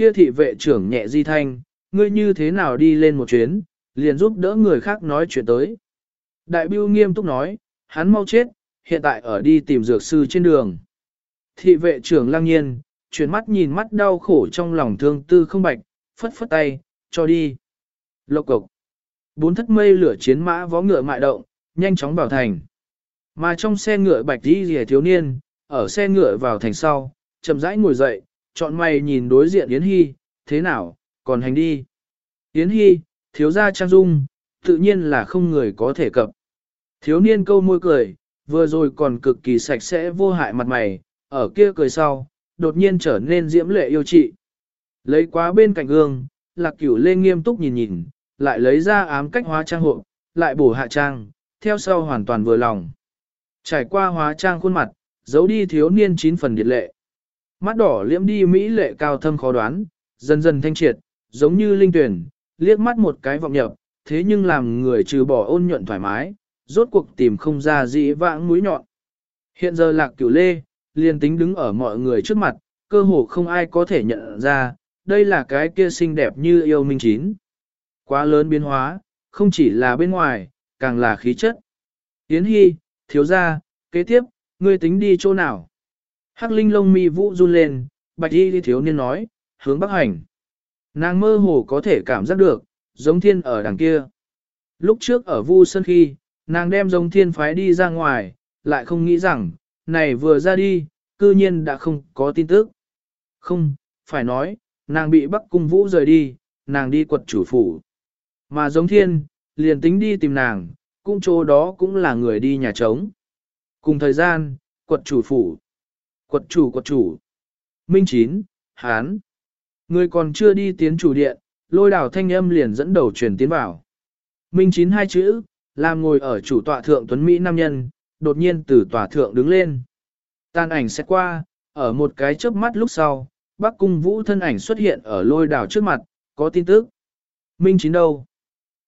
Kia thị vệ trưởng nhẹ di thanh, ngươi như thế nào đi lên một chuyến, liền giúp đỡ người khác nói chuyện tới. Đại biêu nghiêm túc nói, hắn mau chết, hiện tại ở đi tìm dược sư trên đường. Thị vệ trưởng lăng nhiên, chuyển mắt nhìn mắt đau khổ trong lòng thương tư không bạch, phất phất tay, cho đi. Lộc cục, Bốn thất mây lửa chiến mã vó ngựa mại động, nhanh chóng vào thành. Mà trong xe ngựa bạch đi rìa thiếu niên, ở xe ngựa vào thành sau, chậm rãi ngồi dậy, chọn mày nhìn đối diện Yến Hy, thế nào, còn hành đi. Yến Hy, thiếu gia trang dung, tự nhiên là không người có thể cập. Thiếu niên câu môi cười, vừa rồi còn cực kỳ sạch sẽ vô hại mặt mày, ở kia cười sau, đột nhiên trở nên diễm lệ yêu trị. Lấy quá bên cạnh gương, lạc cửu lên nghiêm túc nhìn nhìn, lại lấy ra ám cách hóa trang hộ, lại bổ hạ trang, theo sau hoàn toàn vừa lòng. Trải qua hóa trang khuôn mặt, giấu đi thiếu niên chín phần điệt lệ. Mắt đỏ liễm đi mỹ lệ cao thâm khó đoán, dần dần thanh triệt, giống như linh tuyển, liếc mắt một cái vọng nhập, thế nhưng làm người trừ bỏ ôn nhuận thoải mái, rốt cuộc tìm không ra dĩ vãng mũi nhọn. Hiện giờ lạc cửu lê, liền tính đứng ở mọi người trước mặt, cơ hồ không ai có thể nhận ra, đây là cái kia xinh đẹp như yêu minh chín. Quá lớn biến hóa, không chỉ là bên ngoài, càng là khí chất. Yến Hy, thiếu gia, kế tiếp, ngươi tính đi chỗ nào? Hắc linh lông mi vũ run lên, bạch y thiếu niên nói, hướng bắc hành. Nàng mơ hồ có thể cảm giác được, giống thiên ở đằng kia. Lúc trước ở Vu Sơn khi, nàng đem giống thiên phái đi ra ngoài, lại không nghĩ rằng, này vừa ra đi, cư nhiên đã không có tin tức. Không, phải nói, nàng bị Bắc Cung Vũ rời đi, nàng đi quật chủ phủ. Mà giống thiên, liền tính đi tìm nàng, cũng chỗ đó cũng là người đi nhà trống. Cùng thời gian, quật chủ phủ. Quật chủ quật chủ. Minh Chín, Hán. Người còn chưa đi tiến chủ điện, lôi đảo thanh âm liền dẫn đầu truyền tiến vào. Minh chín hai chữ, làm ngồi ở chủ tọa thượng tuấn Mỹ nam nhân, đột nhiên từ tòa thượng đứng lên. Tàn ảnh sẽ qua, ở một cái chớp mắt lúc sau, bác cung vũ thân ảnh xuất hiện ở lôi đảo trước mặt, có tin tức. Minh chín đâu?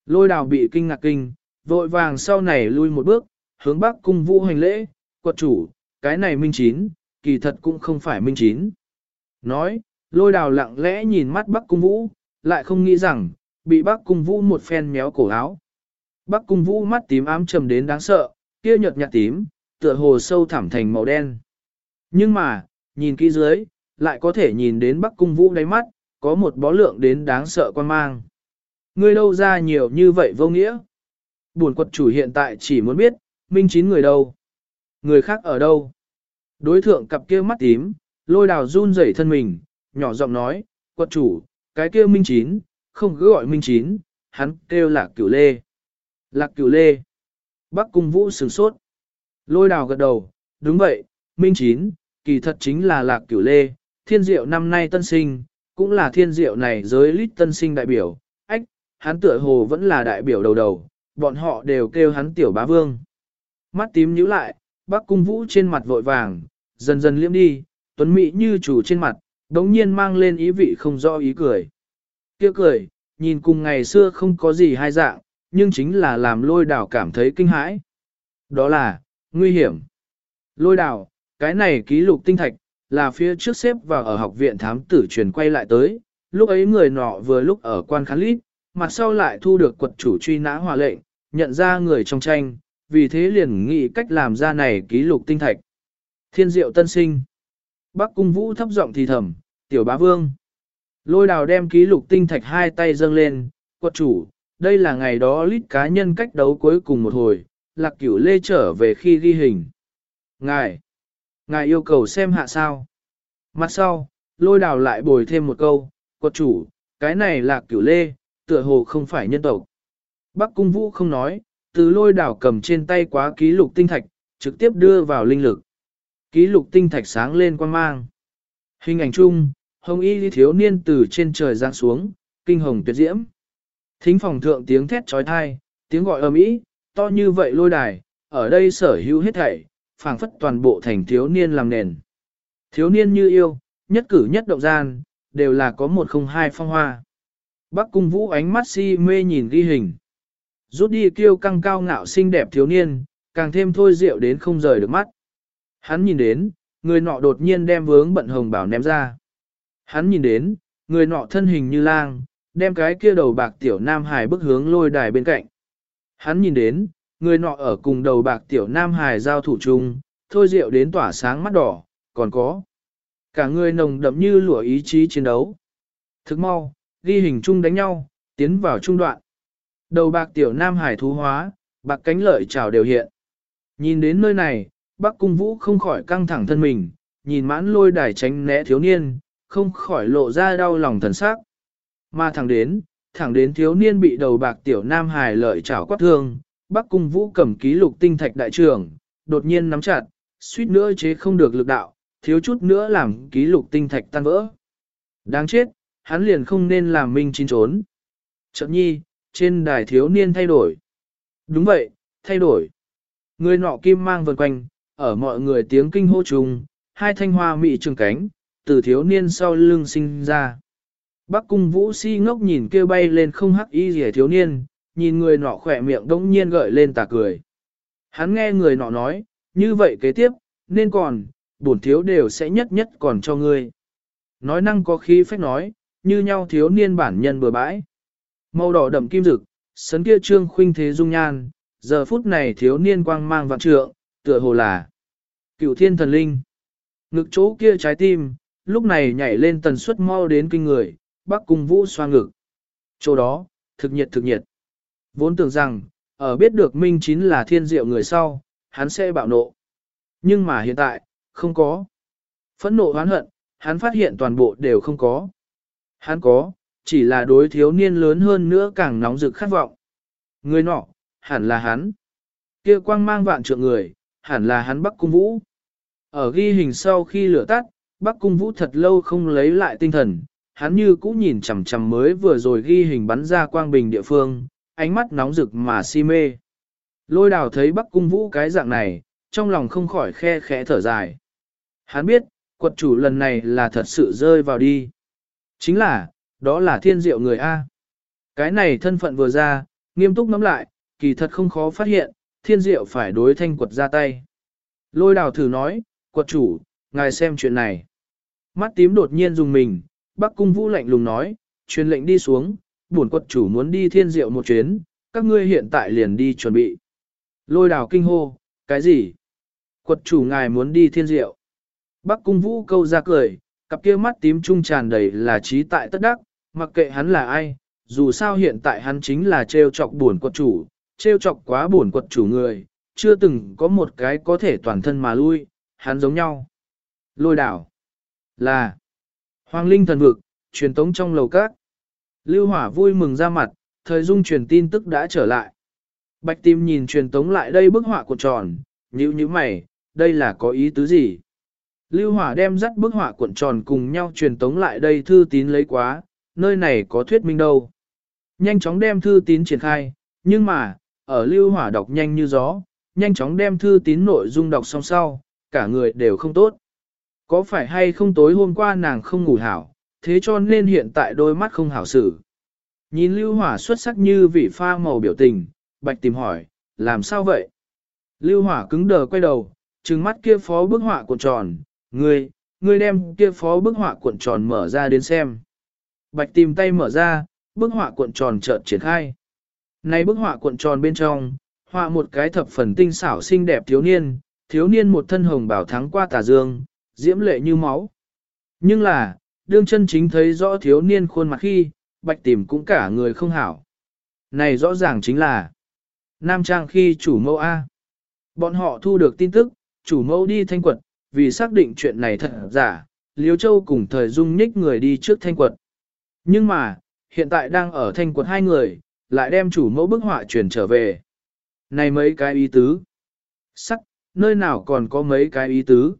Lôi đảo bị kinh ngạc kinh, vội vàng sau này lui một bước, hướng bác cung vũ hành lễ, quật chủ, cái này Minh chín, kỳ thật cũng không phải Minh chín. Nói, lôi đào lặng lẽ nhìn mắt bác cung vũ, lại không nghĩ rằng, bị bác cung vũ một phen méo cổ áo. Bác cung vũ mắt tím ám trầm đến đáng sợ, kia nhợt nhạt tím, tựa hồ sâu thẳm thành màu đen. Nhưng mà, nhìn kỹ dưới, lại có thể nhìn đến Bắc Cung Vũ đáy mắt, có một bó lượng đến đáng sợ quan mang. Ngươi đâu ra nhiều như vậy vô nghĩa? Buồn quật chủ hiện tại chỉ muốn biết, minh chín người đâu? Người khác ở đâu? Đối thượng cặp kia mắt tím, lôi đào run rẩy thân mình, nhỏ giọng nói, quật chủ, cái kia minh chín, không cứ gọi minh chín, hắn kêu là cửu lê. Lạc cửu lê. Bắc cung vũ sửng sốt. Lôi đào gật đầu, đúng vậy, minh chín, kỳ thật chính là lạc cửu lê, thiên diệu năm nay tân sinh, cũng là thiên diệu này giới lít tân sinh đại biểu, ách, hắn tựa hồ vẫn là đại biểu đầu đầu, bọn họ đều kêu hắn tiểu bá vương. Mắt tím nhíu lại, bác cung vũ trên mặt vội vàng, dần dần liễm đi, tuấn mỹ như chủ trên mặt, đống nhiên mang lên ý vị không rõ ý cười. kia cười, nhìn cùng ngày xưa không có gì hai dạng, nhưng chính là làm lôi đảo cảm thấy kinh hãi. Đó là, nguy hiểm. Lôi đảo, cái này ký lục tinh thạch, là phía trước xếp vào ở học viện thám tử truyền quay lại tới, lúc ấy người nọ vừa lúc ở quan khán lít, mặt sau lại thu được quật chủ truy nã hòa lệnh, nhận ra người trong tranh, vì thế liền nghĩ cách làm ra này ký lục tinh thạch. Thiên diệu tân sinh. Bắc cung vũ thấp giọng thì thầm, tiểu bá vương. Lôi đào đem ký lục tinh thạch hai tay dâng lên, quật chủ, đây là ngày đó lít cá nhân cách đấu cuối cùng một hồi, lạc cửu lê trở về khi ghi hình. Ngài, ngài yêu cầu xem hạ sao. Mặt sau, lôi đào lại bồi thêm một câu, quật chủ, cái này lạc cửu lê, tựa hồ không phải nhân tộc. Bắc cung vũ không nói, từ lôi đảo cầm trên tay quá ký lục tinh thạch, trực tiếp đưa vào linh lực. Ký lục tinh thạch sáng lên quan mang. Hình ảnh chung, hồng y thiếu niên từ trên trời giáng xuống, kinh hồng tuyệt diễm. Thính phòng thượng tiếng thét trói thai, tiếng gọi ầm ĩ, to như vậy lôi đài, ở đây sở hữu hết thảy, phảng phất toàn bộ thành thiếu niên làm nền. Thiếu niên như yêu, nhất cử nhất động gian, đều là có một không hai phong hoa. Bắc cung vũ ánh mắt si mê nhìn ghi hình. Rút đi kiêu căng cao ngạo xinh đẹp thiếu niên, càng thêm thôi rượu đến không rời được mắt. Hắn nhìn đến, người nọ đột nhiên đem vướng bận hồng bảo ném ra. Hắn nhìn đến, người nọ thân hình như lang, đem cái kia đầu bạc tiểu nam hài bước hướng lôi đài bên cạnh. Hắn nhìn đến, người nọ ở cùng đầu bạc tiểu nam hài giao thủ chung, thôi rượu đến tỏa sáng mắt đỏ, còn có. Cả người nồng đậm như lụa ý chí chiến đấu. Thức mau, ghi hình chung đánh nhau, tiến vào trung đoạn. Đầu bạc tiểu nam hải thú hóa, bạc cánh lợi trào đều hiện. Nhìn đến nơi này, bác cung vũ không khỏi căng thẳng thân mình, nhìn mãn lôi đài tránh né thiếu niên, không khỏi lộ ra đau lòng thần sắc. Mà thẳng đến, thẳng đến thiếu niên bị đầu bạc tiểu nam hải lợi trào quát thương, bác cung vũ cầm ký lục tinh thạch đại trưởng, đột nhiên nắm chặt, suýt nữa chế không được lực đạo, thiếu chút nữa làm ký lục tinh thạch tan vỡ. Đáng chết, hắn liền không nên làm minh chín trốn. Chậm nhi, trên đài thiếu niên thay đổi. Đúng vậy, thay đổi. Người nọ kim mang vần quanh, ở mọi người tiếng kinh hô trùng, hai thanh hoa mị trường cánh, từ thiếu niên sau lưng sinh ra. Bắc cung vũ si ngốc nhìn kêu bay lên không hắc y rẻ thiếu niên, nhìn người nọ khỏe miệng đống nhiên gợi lên tà cười. Hắn nghe người nọ nói, như vậy kế tiếp, nên còn, bổn thiếu đều sẽ nhất nhất còn cho ngươi. Nói năng có khí phách nói, như nhau thiếu niên bản nhân bừa bãi. Màu đỏ đậm kim rực, sấn kia trương khuynh thế dung nhan, giờ phút này thiếu niên quang mang vạn trượng, tựa hồ là cựu thiên thần linh. Ngực chỗ kia trái tim, lúc này nhảy lên tần suất mau đến kinh người, bắc cung vũ xoa ngực. Chỗ đó, thực nhiệt thực nhiệt. Vốn tưởng rằng, ở biết được Minh Chín là thiên diệu người sau, hắn sẽ bạo nộ. Nhưng mà hiện tại, không có. Phẫn nộ hoán hận, hắn phát hiện toàn bộ đều không có. Hắn có, chỉ là đối thiếu niên lớn hơn nữa càng nóng rực khát vọng. Người nọ, hẳn là hắn. Kia quang mang vạn trượng người, hẳn là hắn Bắc Cung Vũ. Ở ghi hình sau khi lửa tắt, Bắc Cung Vũ thật lâu không lấy lại tinh thần, hắn như cũ nhìn chằm chằm mới vừa rồi ghi hình bắn ra quang bình địa phương, ánh mắt nóng rực mà si mê. Lôi đào thấy Bắc Cung Vũ cái dạng này, trong lòng không khỏi khe khẽ thở dài. Hắn biết, quật chủ lần này là thật sự rơi vào đi. Chính là, đó là thiên diệu người A. Cái này thân phận vừa ra, nghiêm túc ngắm lại, kỳ thật không khó phát hiện, thiên diệu phải đối thanh quật ra tay. Lôi đào thử nói, quật chủ, ngài xem chuyện này. Mắt tím đột nhiên dùng mình, Bắc Cung Vũ lạnh lùng nói, truyền lệnh đi xuống, buồn quật chủ muốn đi thiên diệu một chuyến, các ngươi hiện tại liền đi chuẩn bị. Lôi đào kinh hô, cái gì? Quật chủ ngài muốn đi thiên diệu. Bắc Cung Vũ câu ra cười, cặp kia mắt tím trung tràn đầy là trí tại tất đắc, mặc kệ hắn là ai, dù sao hiện tại hắn chính là trêu chọc buồn quật chủ, trêu chọc quá buồn quật chủ người, chưa từng có một cái có thể toàn thân mà lui, hắn giống nhau. Lôi đảo là Hoàng Linh thần vực, truyền tống trong lầu các. Lưu Hỏa vui mừng ra mặt, thời dung truyền tin tức đã trở lại. Bạch Tim nhìn truyền tống lại đây bức họa cuộn tròn, nhíu nhíu mày, đây là có ý tứ gì? Lưu Hỏa đem dắt bức họa cuộn tròn cùng nhau truyền tống lại đây thư tín lấy quá, nơi này có thuyết minh đâu. Nhanh chóng đem thư tín triển khai, nhưng mà, ở Lưu Hỏa đọc nhanh như gió, nhanh chóng đem thư tín nội dung đọc xong sau, cả người đều không tốt. Có phải hay không tối hôm qua nàng không ngủ hảo, thế cho nên hiện tại đôi mắt không hảo xử. Nhìn Lưu Hỏa xuất sắc như vị pha màu biểu tình, Bạch tìm hỏi, làm sao vậy? Lưu Hỏa cứng đờ quay đầu, trừng mắt kia phó bức họa cuộn tròn, ngươi, ngươi đem kia phó bức họa cuộn tròn mở ra đến xem. Bạch tìm tay mở ra, bức họa cuộn tròn chợt triển khai. Này bức họa cuộn tròn bên trong, họa một cái thập phần tinh xảo xinh đẹp thiếu niên, thiếu niên một thân hồng bảo thắng qua tà dương, diễm lệ như máu. Nhưng là, đương chân chính thấy rõ thiếu niên khuôn mặt khi, bạch tìm cũng cả người không hảo. Này rõ ràng chính là Nam Trang khi chủ mẫu A. Bọn họ thu được tin tức, chủ mẫu đi thanh quật, vì xác định chuyện này thật giả, Liêu Châu cùng thời dung nhích người đi trước thanh quật. Nhưng mà, hiện tại đang ở thanh quật hai người, lại đem chủ mẫu bức họa truyền trở về. Này mấy cái ý tứ. Sắc, nơi nào còn có mấy cái ý tứ.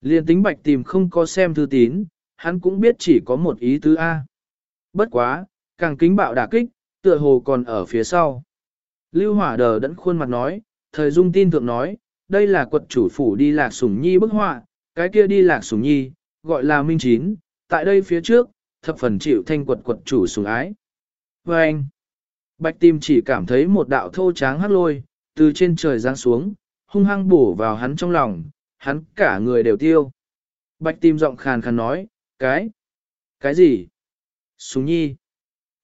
Liên tính bạch tìm không có xem thư tín, hắn cũng biết chỉ có một ý tứ A. Bất quá, càng kính bạo đả kích, tựa hồ còn ở phía sau. Lưu hỏa đờ đẫn khuôn mặt nói, thời dung tin thượng nói, đây là quật chủ phủ đi lạc sủng nhi bức họa, cái kia đi lạc sủng nhi, gọi là minh chín, tại đây phía trước, thập phần chịu thanh quật quật chủ sủng ái. Và anh, bạch tim chỉ cảm thấy một đạo thô tráng hắt lôi, từ trên trời giáng xuống, hung hăng bổ vào hắn trong lòng, hắn cả người đều tiêu. Bạch tim giọng khàn khàn nói, cái, cái gì? sủng nhi.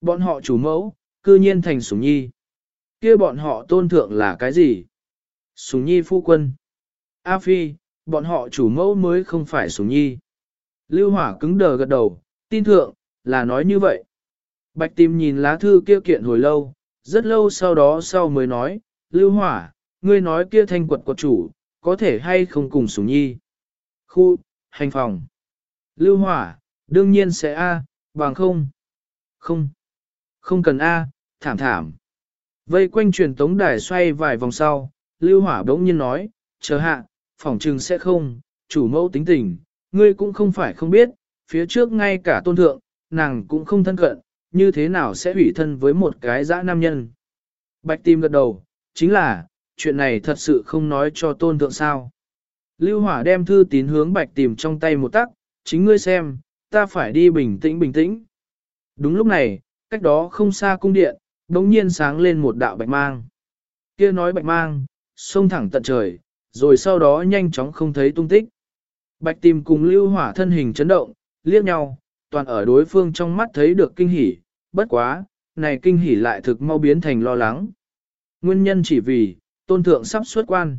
Bọn họ chủ mẫu, cư nhiên thành sủng nhi. kia bọn họ tôn thượng là cái gì? Sùng nhi phu quân. A phi, bọn họ chủ mẫu mới không phải Sùng nhi. Lưu hỏa cứng đờ gật đầu, tin thượng, là nói như vậy. Bạch tìm nhìn lá thư kia kiện hồi lâu, rất lâu sau đó sau mới nói, Lưu hỏa, ngươi nói kia thanh quật quật chủ, có thể hay không cùng Sùng nhi. Khu, hành phòng. Lưu hỏa, đương nhiên sẽ A, bằng không. Không. Không cần A, thảm thảm. Vây quanh truyền tống đài xoay vài vòng sau, Lưu hỏa bỗng nhiên nói, chờ hạ, phòng trừng sẽ không, chủ mẫu tính tình, ngươi cũng không phải không biết, phía trước ngay cả tôn thượng, nàng cũng không thân cận, như thế nào sẽ hủy thân với một cái dã nam nhân. Bạch tim gật đầu, chính là, chuyện này thật sự không nói cho tôn thượng sao. Lưu Hỏa đem thư tín hướng bạch tìm trong tay một tắc, chính ngươi xem, ta phải đi bình tĩnh bình tĩnh. Đúng lúc này, cách đó không xa cung điện, đống nhiên sáng lên một đạo bạch mang. kia nói bạch mang, xông thẳng tận trời, rồi sau đó nhanh chóng không thấy tung tích. Bạch tìm cùng lưu hỏa thân hình chấn động, liếc nhau, toàn ở đối phương trong mắt thấy được kinh hỉ, bất quá, này kinh hỉ lại thực mau biến thành lo lắng. Nguyên nhân chỉ vì, tôn thượng sắp xuất quan.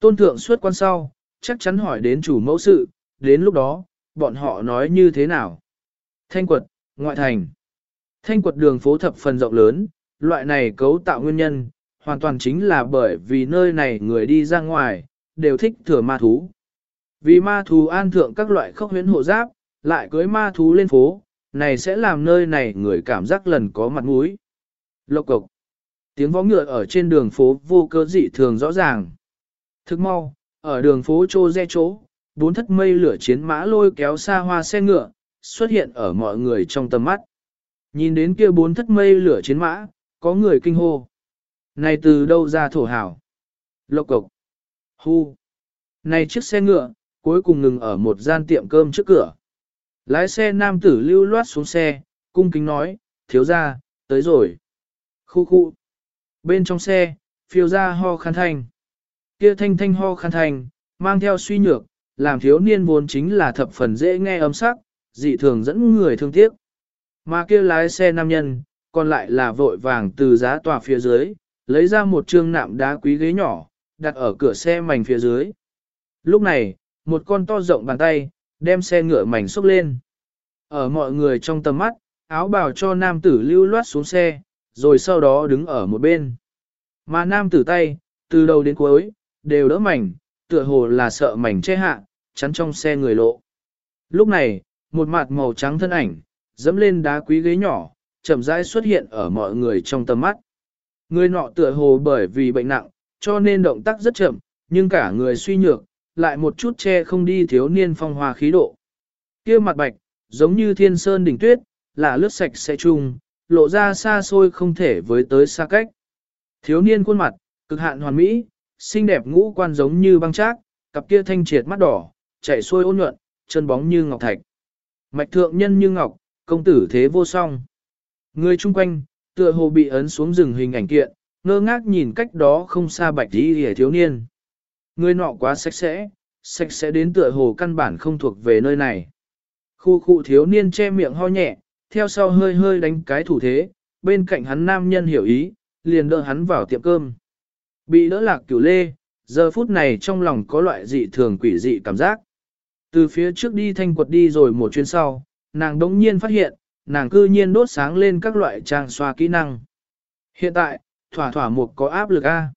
Tôn thượng xuất quan sau, chắc chắn hỏi đến chủ mẫu sự, đến lúc đó, bọn họ nói như thế nào. Thanh quật, ngoại thành. Thanh quật đường phố thập phần rộng lớn, loại này cấu tạo nguyên nhân, hoàn toàn chính là bởi vì nơi này người đi ra ngoài, đều thích thừa ma thú. Vì ma thú an thượng các loại khốc huyễn hộ giáp, lại cưới ma thú lên phố, này sẽ làm nơi này người cảm giác lần có mặt mũi. Lộc cộc. Tiếng vó ngựa ở trên đường phố vô cơ dị thường rõ ràng. Thức mau, ở đường phố Chô Re chỗ, bốn thất mây lửa chiến mã lôi kéo xa hoa xe ngựa, xuất hiện ở mọi người trong tầm mắt. Nhìn đến kia bốn thất mây lửa chiến mã, có người kinh hô. Này từ đâu ra thổ hảo? Lộc cộc. Hu. Này chiếc xe ngựa, cuối cùng ngừng ở một gian tiệm cơm trước cửa. Lái xe nam tử lưu loát xuống xe, cung kính nói, thiếu ra, tới rồi. Khu khu. Bên trong xe, phiêu ra ho khăn thanh. Kia thanh thanh ho khăn thanh, mang theo suy nhược, làm thiếu niên vốn chính là thập phần dễ nghe âm sắc, dị thường dẫn người thương tiếc. Mà kia lái xe nam nhân, còn lại là vội vàng từ giá tòa phía dưới, lấy ra một trương nạm đá quý ghế nhỏ, đặt ở cửa xe mảnh phía dưới. Lúc này, một con to rộng bàn tay, đem xe ngựa mảnh xúc lên. Ở mọi người trong tầm mắt, áo bào cho nam tử lưu loát xuống xe, rồi sau đó đứng ở một bên. Mà nam tử tay, từ đầu đến cuối, đều đỡ mảnh, tựa hồ là sợ mảnh che hạ, chắn trong xe người lộ. Lúc này, một mặt màu trắng thân ảnh, dẫm lên đá quý ghế nhỏ, chậm rãi xuất hiện ở mọi người trong tầm mắt. Người nọ tựa hồ bởi vì bệnh nặng, cho nên động tác rất chậm, nhưng cả người suy nhược, lại một chút che không đi thiếu niên phong hoa khí độ. kia mặt bạch, giống như thiên sơn đỉnh tuyết, là lướt sạch sẽ chung, lộ ra xa xôi không thể với tới xa cách. Thiếu niên khuôn mặt, cực hạn hoàn mỹ, xinh đẹp ngũ quan giống như băng trác, cặp kia thanh triệt mắt đỏ, chảy xuôi ôn nhuận, chân bóng như ngọc thạch. Mạch thượng nhân như ngọc, công tử thế vô song. Người chung quanh, tựa hồ bị ấn xuống rừng hình ảnh kiện, ngơ ngác nhìn cách đó không xa bạch đi hề thiếu niên. Người nọ quá sạch sẽ, sạch sẽ đến tựa hồ căn bản không thuộc về nơi này. Khu khu thiếu niên che miệng ho nhẹ, theo sau hơi hơi đánh cái thủ thế, bên cạnh hắn nam nhân hiểu ý, liền đỡ hắn vào tiệm cơm. Bị đỡ lạc cửu lê, giờ phút này trong lòng có loại dị thường quỷ dị cảm giác. Từ phía trước đi thanh quật đi rồi một chuyến sau, nàng đống nhiên phát hiện, nàng cư nhiên đốt sáng lên các loại trang xoa kỹ năng. Hiện tại, thỏa thỏa một có áp lực A.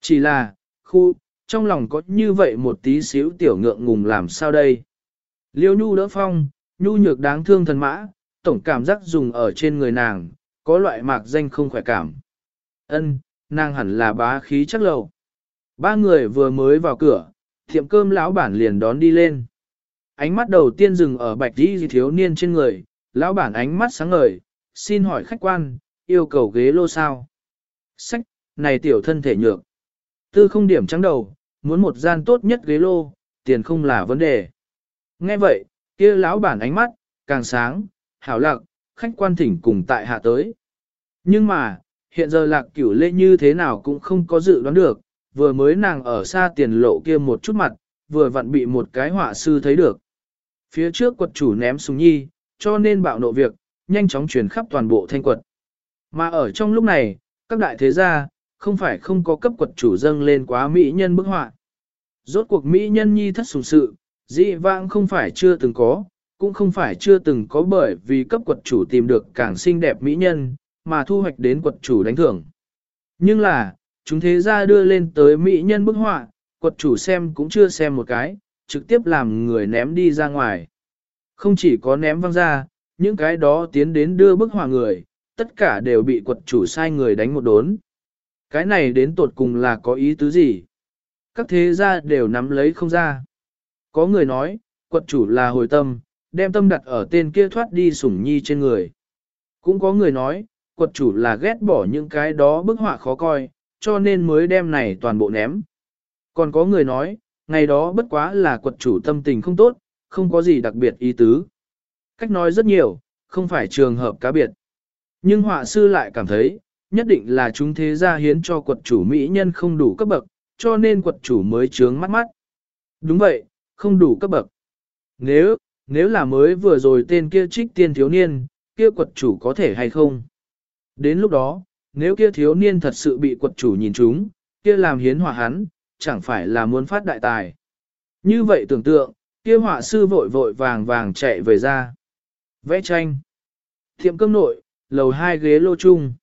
Chỉ là, khu, trong lòng có như vậy một tí xíu tiểu ngượng ngùng làm sao đây. Liêu nhu đỡ phong, nhu nhược đáng thương thần mã, tổng cảm giác dùng ở trên người nàng, có loại mạc danh không khỏe cảm. Ân, nàng hẳn là bá khí chắc lầu. Ba người vừa mới vào cửa, tiệm cơm lão bản liền đón đi lên. Ánh mắt đầu tiên dừng ở bạch đi thiếu niên trên người, lão bản ánh mắt sáng ngời, xin hỏi khách quan, yêu cầu ghế lô sao. Sách, này tiểu thân thể nhược. Tư không điểm trắng đầu, muốn một gian tốt nhất ghế lô, tiền không là vấn đề. Nghe vậy, kia lão bản ánh mắt, càng sáng, hảo lạc, khách quan thỉnh cùng tại hạ tới. Nhưng mà, hiện giờ lạc cửu lê như thế nào cũng không có dự đoán được, vừa mới nàng ở xa tiền lộ kia một chút mặt, vừa vặn bị một cái họa sư thấy được. Phía trước quật chủ ném súng nhi, cho nên bạo nộ việc, nhanh chóng truyền khắp toàn bộ thanh quật. Mà ở trong lúc này, các đại thế gia, không phải không có cấp quật chủ dâng lên quá mỹ nhân bức họa. Rốt cuộc mỹ nhân nhi thất sùng sự, dị vãng không phải chưa từng có, cũng không phải chưa từng có bởi vì cấp quật chủ tìm được càng xinh đẹp mỹ nhân, mà thu hoạch đến quật chủ đánh thưởng. Nhưng là, chúng thế gia đưa lên tới mỹ nhân bức họa, quật chủ xem cũng chưa xem một cái, trực tiếp làm người ném đi ra ngoài. Không chỉ có ném văng ra, những cái đó tiến đến đưa bức họa người, tất cả đều bị quật chủ sai người đánh một đốn. Cái này đến tột cùng là có ý tứ gì? Các thế gia đều nắm lấy không ra. Có người nói, quật chủ là hồi tâm, đem tâm đặt ở tên kia thoát đi sủng nhi trên người. Cũng có người nói, quật chủ là ghét bỏ những cái đó bức họa khó coi, cho nên mới đem này toàn bộ ném. Còn có người nói, ngày đó bất quá là quật chủ tâm tình không tốt, không có gì đặc biệt ý tứ. Cách nói rất nhiều, không phải trường hợp cá biệt. Nhưng họa sư lại cảm thấy, nhất định là chúng thế gia hiến cho quật chủ mỹ nhân không đủ cấp bậc, cho nên quật chủ mới trướng mắt mắt. Đúng vậy, không đủ cấp bậc. Nếu, nếu là mới vừa rồi tên kia trích tiên thiếu niên, kia quật chủ có thể hay không? Đến lúc đó, nếu kia thiếu niên thật sự bị quật chủ nhìn trúng, kia làm hiến hòa hắn, chẳng phải là muốn phát đại tài. Như vậy tưởng tượng, kia họa sư vội vội vàng vàng chạy về ra. Vẽ tranh. Tiệm cơm nội, lầu hai ghế lô chung.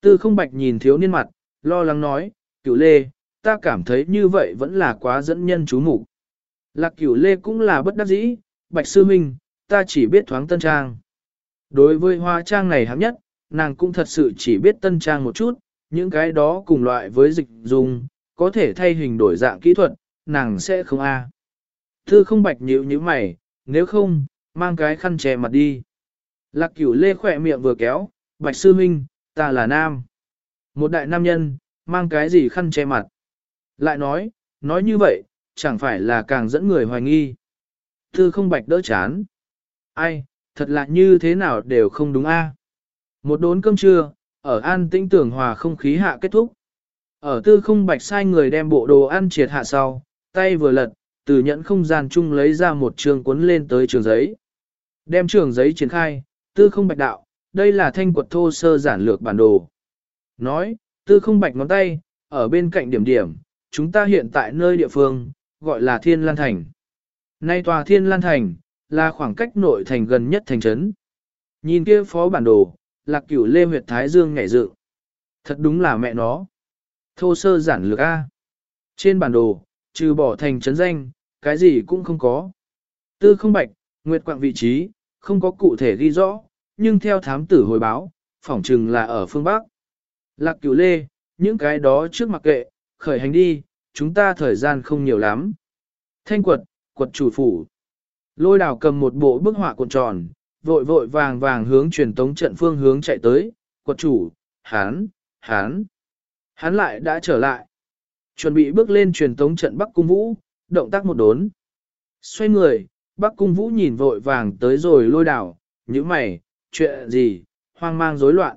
Tư không bạch nhìn thiếu niên mặt, lo lắng nói, cửu lê, ta cảm thấy như vậy vẫn là quá dẫn nhân chú mục Lạc cửu lê cũng là bất đắc dĩ, bạch sư minh, ta chỉ biết thoáng tân trang. Đối với hoa trang này hám nhất, nàng cũng thật sự chỉ biết tân trang một chút, những cái đó cùng loại với dịch dùng, có thể thay hình đổi dạng kỹ thuật, nàng sẽ không a. Thư không bạch nhíu như mày, nếu không, mang cái khăn che mặt đi. Lạc cửu lê khỏe miệng vừa kéo, bạch sư minh, ta là nam. Một đại nam nhân, mang cái gì khăn che mặt. Lại nói, nói như vậy, chẳng phải là càng dẫn người hoài nghi. thư không bạch đỡ chán. Ai, thật là như thế nào đều không đúng a. Một đốn cơm trưa, ở an tĩnh tưởng hòa không khí hạ kết thúc. Ở tư không bạch sai người đem bộ đồ ăn triệt hạ sau, tay vừa lật, từ nhẫn không gian chung lấy ra một trường cuốn lên tới trường giấy. Đem trường giấy triển khai, tư không bạch đạo, đây là thanh quật thô sơ giản lược bản đồ. Nói, tư không bạch ngón tay, ở bên cạnh điểm điểm, chúng ta hiện tại nơi địa phương, gọi là Thiên Lan Thành. Nay tòa Thiên Lan Thành, là khoảng cách nội thành gần nhất thành trấn. Nhìn kia phó bản đồ, lạc cửu lê huyệt thái dương ngảy dự. Thật đúng là mẹ nó. Thô sơ giản lược A. Trên bản đồ, trừ bỏ thành trấn danh, cái gì cũng không có. Tư không bạch, nguyệt quạng vị trí, không có cụ thể ghi rõ, nhưng theo thám tử hồi báo, phỏng chừng là ở phương Bắc. Lạc cửu lê, những cái đó trước mặc kệ, khởi hành đi, chúng ta thời gian không nhiều lắm. Thanh quật, quật chủ phủ. Lôi đảo cầm một bộ bức họa cuộn tròn, vội vội vàng vàng hướng truyền tống trận phương hướng chạy tới, quật chủ, hán, hán. Hán lại đã trở lại. Chuẩn bị bước lên truyền tống trận Bắc Cung Vũ, động tác một đốn. Xoay người, Bắc Cung Vũ nhìn vội vàng tới rồi lôi đảo, những mày, chuyện gì, hoang mang rối loạn.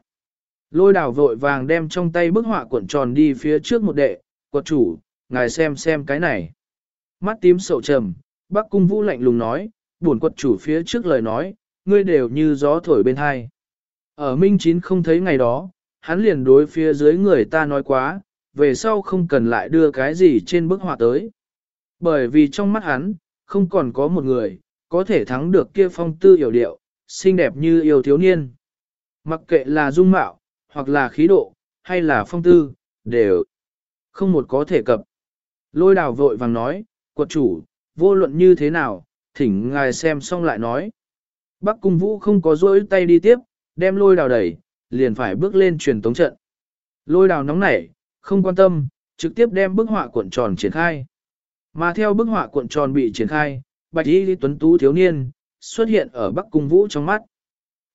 Lôi đảo vội vàng đem trong tay bức họa cuộn tròn đi phía trước một đệ, quật chủ, ngài xem xem cái này. Mắt tím sầu trầm, Bắc Cung Vũ lạnh lùng nói, buồn quật chủ phía trước lời nói, ngươi đều như gió thổi bên hai. Ở Minh Chín không thấy ngày đó, hắn liền đối phía dưới người ta nói quá, về sau không cần lại đưa cái gì trên bức họa tới. Bởi vì trong mắt hắn, không còn có một người, có thể thắng được kia phong tư hiểu điệu, xinh đẹp như yêu thiếu niên. Mặc kệ là dung mạo, hoặc là khí độ, hay là phong tư, đều không một có thể cập. Lôi đào vội vàng nói, quật chủ, vô luận như thế nào, thỉnh ngài xem xong lại nói. Bắc cung vũ không có rỗi tay đi tiếp, đem lôi đào đẩy, liền phải bước lên truyền tống trận. Lôi đào nóng nảy, không quan tâm, trực tiếp đem bức họa cuộn tròn triển khai. Mà theo bức họa cuộn tròn bị triển khai, bạch y lý tuấn tú thiếu niên, xuất hiện ở Bắc cung vũ trong mắt.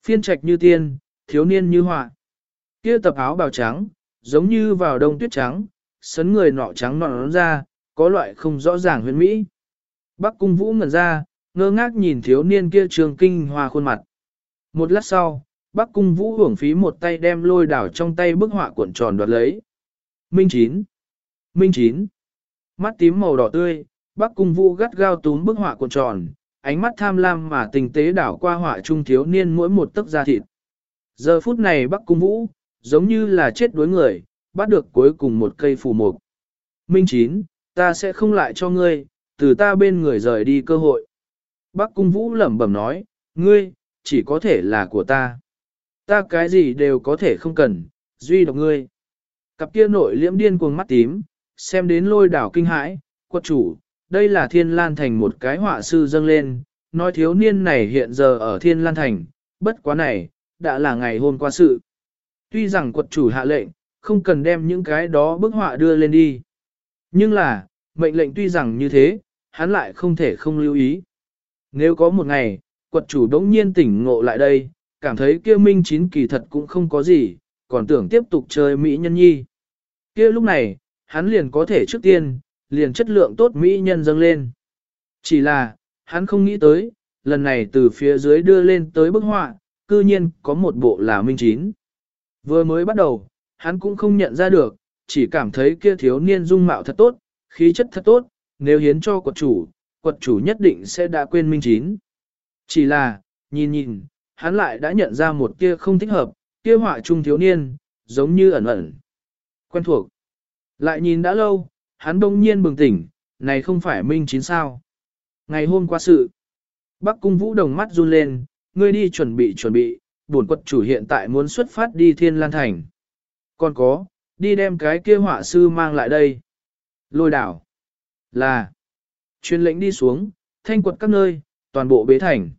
Phiên trạch như tiên, thiếu niên như họa. Kia tập áo bào trắng, giống như vào đông tuyết trắng, sấn người nọ trắng nọ ra, có loại không rõ ràng huyền mỹ. Bắc cung vũ ngẩn ra, ngơ ngác nhìn thiếu niên kia trường kinh hoa khuôn mặt. Một lát sau, Bắc cung vũ hưởng phí một tay đem lôi đảo trong tay bức họa cuộn tròn đoạt lấy. Minh chín. Minh chín. Mắt tím màu đỏ tươi, Bắc cung vũ gắt gao túm bức họa cuộn tròn, ánh mắt tham lam mà tình tế đảo qua họa trung thiếu niên mỗi một tấc da thịt. Giờ phút này Bắc cung vũ, giống như là chết đuối người, bắt được cuối cùng một cây phù mục. Minh chín, ta sẽ không lại cho ngươi, từ ta bên người rời đi cơ hội. Bác cung vũ lẩm bẩm nói, ngươi, chỉ có thể là của ta. Ta cái gì đều có thể không cần, duy độc ngươi. Cặp kia nội liễm điên cuồng mắt tím, xem đến lôi đảo kinh hãi, quật chủ, đây là thiên lan thành một cái họa sư dâng lên, nói thiếu niên này hiện giờ ở thiên lan thành, bất quá này, đã là ngày hôm qua sự. Tuy rằng quật chủ hạ lệnh, không cần đem những cái đó bức họa đưa lên đi. Nhưng là, mệnh lệnh tuy rằng như thế, hắn lại không thể không lưu ý. Nếu có một ngày, quật chủ đống nhiên tỉnh ngộ lại đây, cảm thấy kia minh chín kỳ thật cũng không có gì, còn tưởng tiếp tục chơi Mỹ nhân nhi kia lúc này, hắn liền có thể trước tiên, liền chất lượng tốt Mỹ nhân dâng lên. Chỉ là, hắn không nghĩ tới, lần này từ phía dưới đưa lên tới bức họa, cư nhiên có một bộ là minh chín. Vừa mới bắt đầu, hắn cũng không nhận ra được, chỉ cảm thấy kia thiếu niên dung mạo thật tốt, khí chất thật tốt, nếu hiến cho quật chủ, quật chủ nhất định sẽ đã quên minh chín. Chỉ là, nhìn nhìn, hắn lại đã nhận ra một kia không thích hợp, kia họa trung thiếu niên, giống như ẩn ẩn. Quen thuộc. Lại nhìn đã lâu, hắn đông nhiên bừng tỉnh, này không phải minh chín sao. Ngày hôm qua sự, Bắc cung vũ đồng mắt run lên, ngươi đi chuẩn bị chuẩn bị, bổn quật chủ hiện tại muốn xuất phát đi thiên lan thành. Còn có, đi đem cái kia họa sư mang lại đây. Lôi đảo. Là. Chuyên lệnh đi xuống, thanh quật các nơi, toàn bộ bế thành.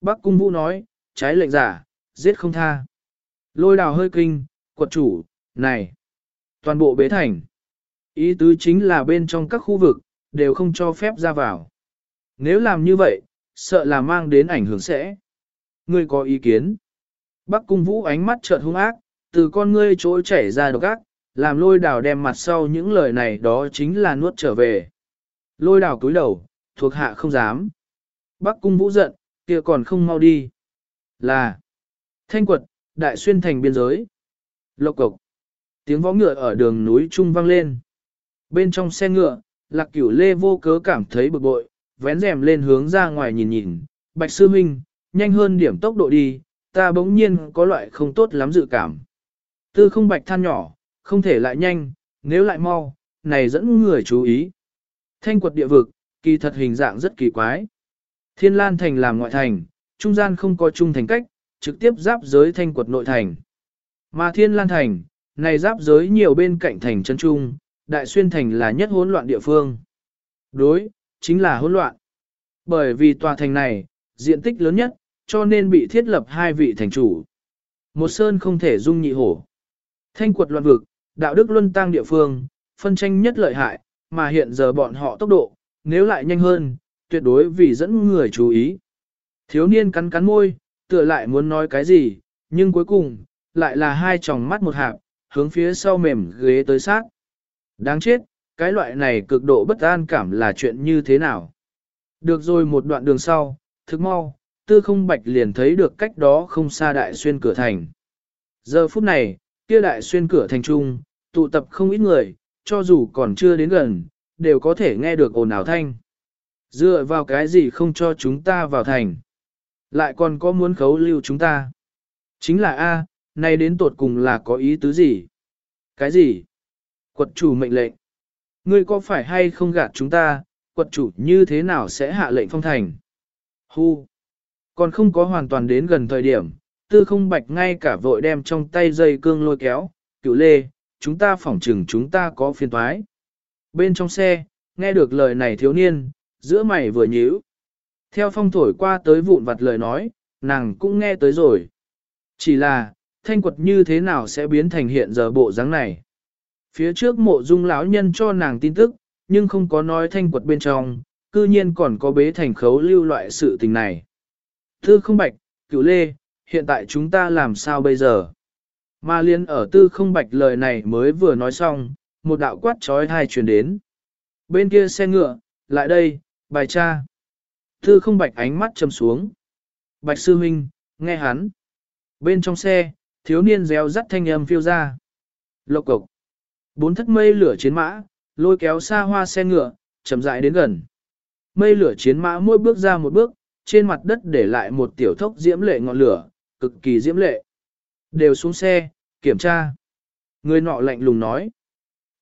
Bắc cung vũ nói, trái lệnh giả, giết không tha. Lôi đảo hơi kinh, quật chủ, này. Toàn bộ bế thành. Ý tứ chính là bên trong các khu vực, đều không cho phép ra vào. Nếu làm như vậy, sợ là mang đến ảnh hưởng sẽ. Ngươi có ý kiến? Bắc cung vũ ánh mắt chợt hung ác, từ con ngươi chỗ chảy ra độc ác, làm lôi đảo đem mặt sau những lời này đó chính là nuốt trở về. Lôi đảo cúi đầu, thuộc hạ không dám. Bắc cung vũ giận, kia còn không mau đi. Là thanh quật, đại xuyên thành biên giới. Lộc cộc. Tiếng võ ngựa ở đường núi trung vang lên. Bên trong xe ngựa, lạc cửu lê vô cớ cảm thấy bực bội, vén rèm lên hướng ra ngoài nhìn nhìn. Bạch sư huynh, nhanh hơn điểm tốc độ đi, ta bỗng nhiên có loại không tốt lắm dự cảm. Tư không bạch than nhỏ, không thể lại nhanh, nếu lại mau, này dẫn người chú ý. Thanh quật địa vực, kỳ thật hình dạng rất kỳ quái. Thiên Lan Thành làm ngoại thành, trung gian không có trung thành cách, trực tiếp giáp giới thanh quật nội thành. Mà Thiên Lan Thành, này giáp giới nhiều bên cạnh thành chân trung, Đại Xuyên Thành là nhất hỗn loạn địa phương. Đối, chính là hỗn loạn. Bởi vì tòa thành này, diện tích lớn nhất, cho nên bị thiết lập hai vị thành chủ. Một sơn không thể dung nhị hổ. Thanh quật loạn vực, đạo đức luân tăng địa phương, phân tranh nhất lợi hại, mà hiện giờ bọn họ tốc độ, nếu lại nhanh hơn, tuyệt đối vì dẫn người chú ý. Thiếu niên cắn cắn môi, tựa lại muốn nói cái gì, nhưng cuối cùng, lại là hai tròng mắt một hạp, hướng phía sau mềm ghế tới sát. Đáng chết, cái loại này cực độ bất an cảm là chuyện như thế nào? Được rồi một đoạn đường sau, thức mau, tư không bạch liền thấy được cách đó không xa đại xuyên cửa thành. Giờ phút này, kia đại xuyên cửa thành trung, tụ tập không ít người, cho dù còn chưa đến gần, đều có thể nghe được ồn ào thanh. Dựa vào cái gì không cho chúng ta vào thành? Lại còn có muốn khấu lưu chúng ta? Chính là A, nay đến tột cùng là có ý tứ gì? Cái gì? Quật chủ mệnh lệnh. Ngươi có phải hay không gạt chúng ta, quật chủ như thế nào sẽ hạ lệnh phong thành? Hu! Còn không có hoàn toàn đến gần thời điểm, tư không bạch ngay cả vội đem trong tay dây cương lôi kéo, cựu lê, chúng ta phỏng chừng chúng ta có phiền thoái. Bên trong xe, nghe được lời này thiếu niên, giữa mày vừa nhíu. Theo phong thổi qua tới vụn vặt lời nói, nàng cũng nghe tới rồi. Chỉ là, thanh quật như thế nào sẽ biến thành hiện giờ bộ dáng này. Phía trước mộ dung lão nhân cho nàng tin tức, nhưng không có nói thanh quật bên trong, cư nhiên còn có bế thành khấu lưu loại sự tình này. Tư không bạch, cửu lê, hiện tại chúng ta làm sao bây giờ? Mà liên ở tư không bạch lời này mới vừa nói xong, một đạo quát trói hai truyền đến. Bên kia xe ngựa, lại đây, bài cha. Tư không bạch ánh mắt châm xuống. Bạch sư huynh, nghe hắn. Bên trong xe, thiếu niên réo rắt thanh âm phiêu ra. Lộc cộc. Bốn thất mây lửa chiến mã, lôi kéo xa hoa xe ngựa, chậm rãi đến gần. Mây lửa chiến mã mỗi bước ra một bước, trên mặt đất để lại một tiểu thốc diễm lệ ngọn lửa, cực kỳ diễm lệ. Đều xuống xe, kiểm tra. Người nọ lạnh lùng nói.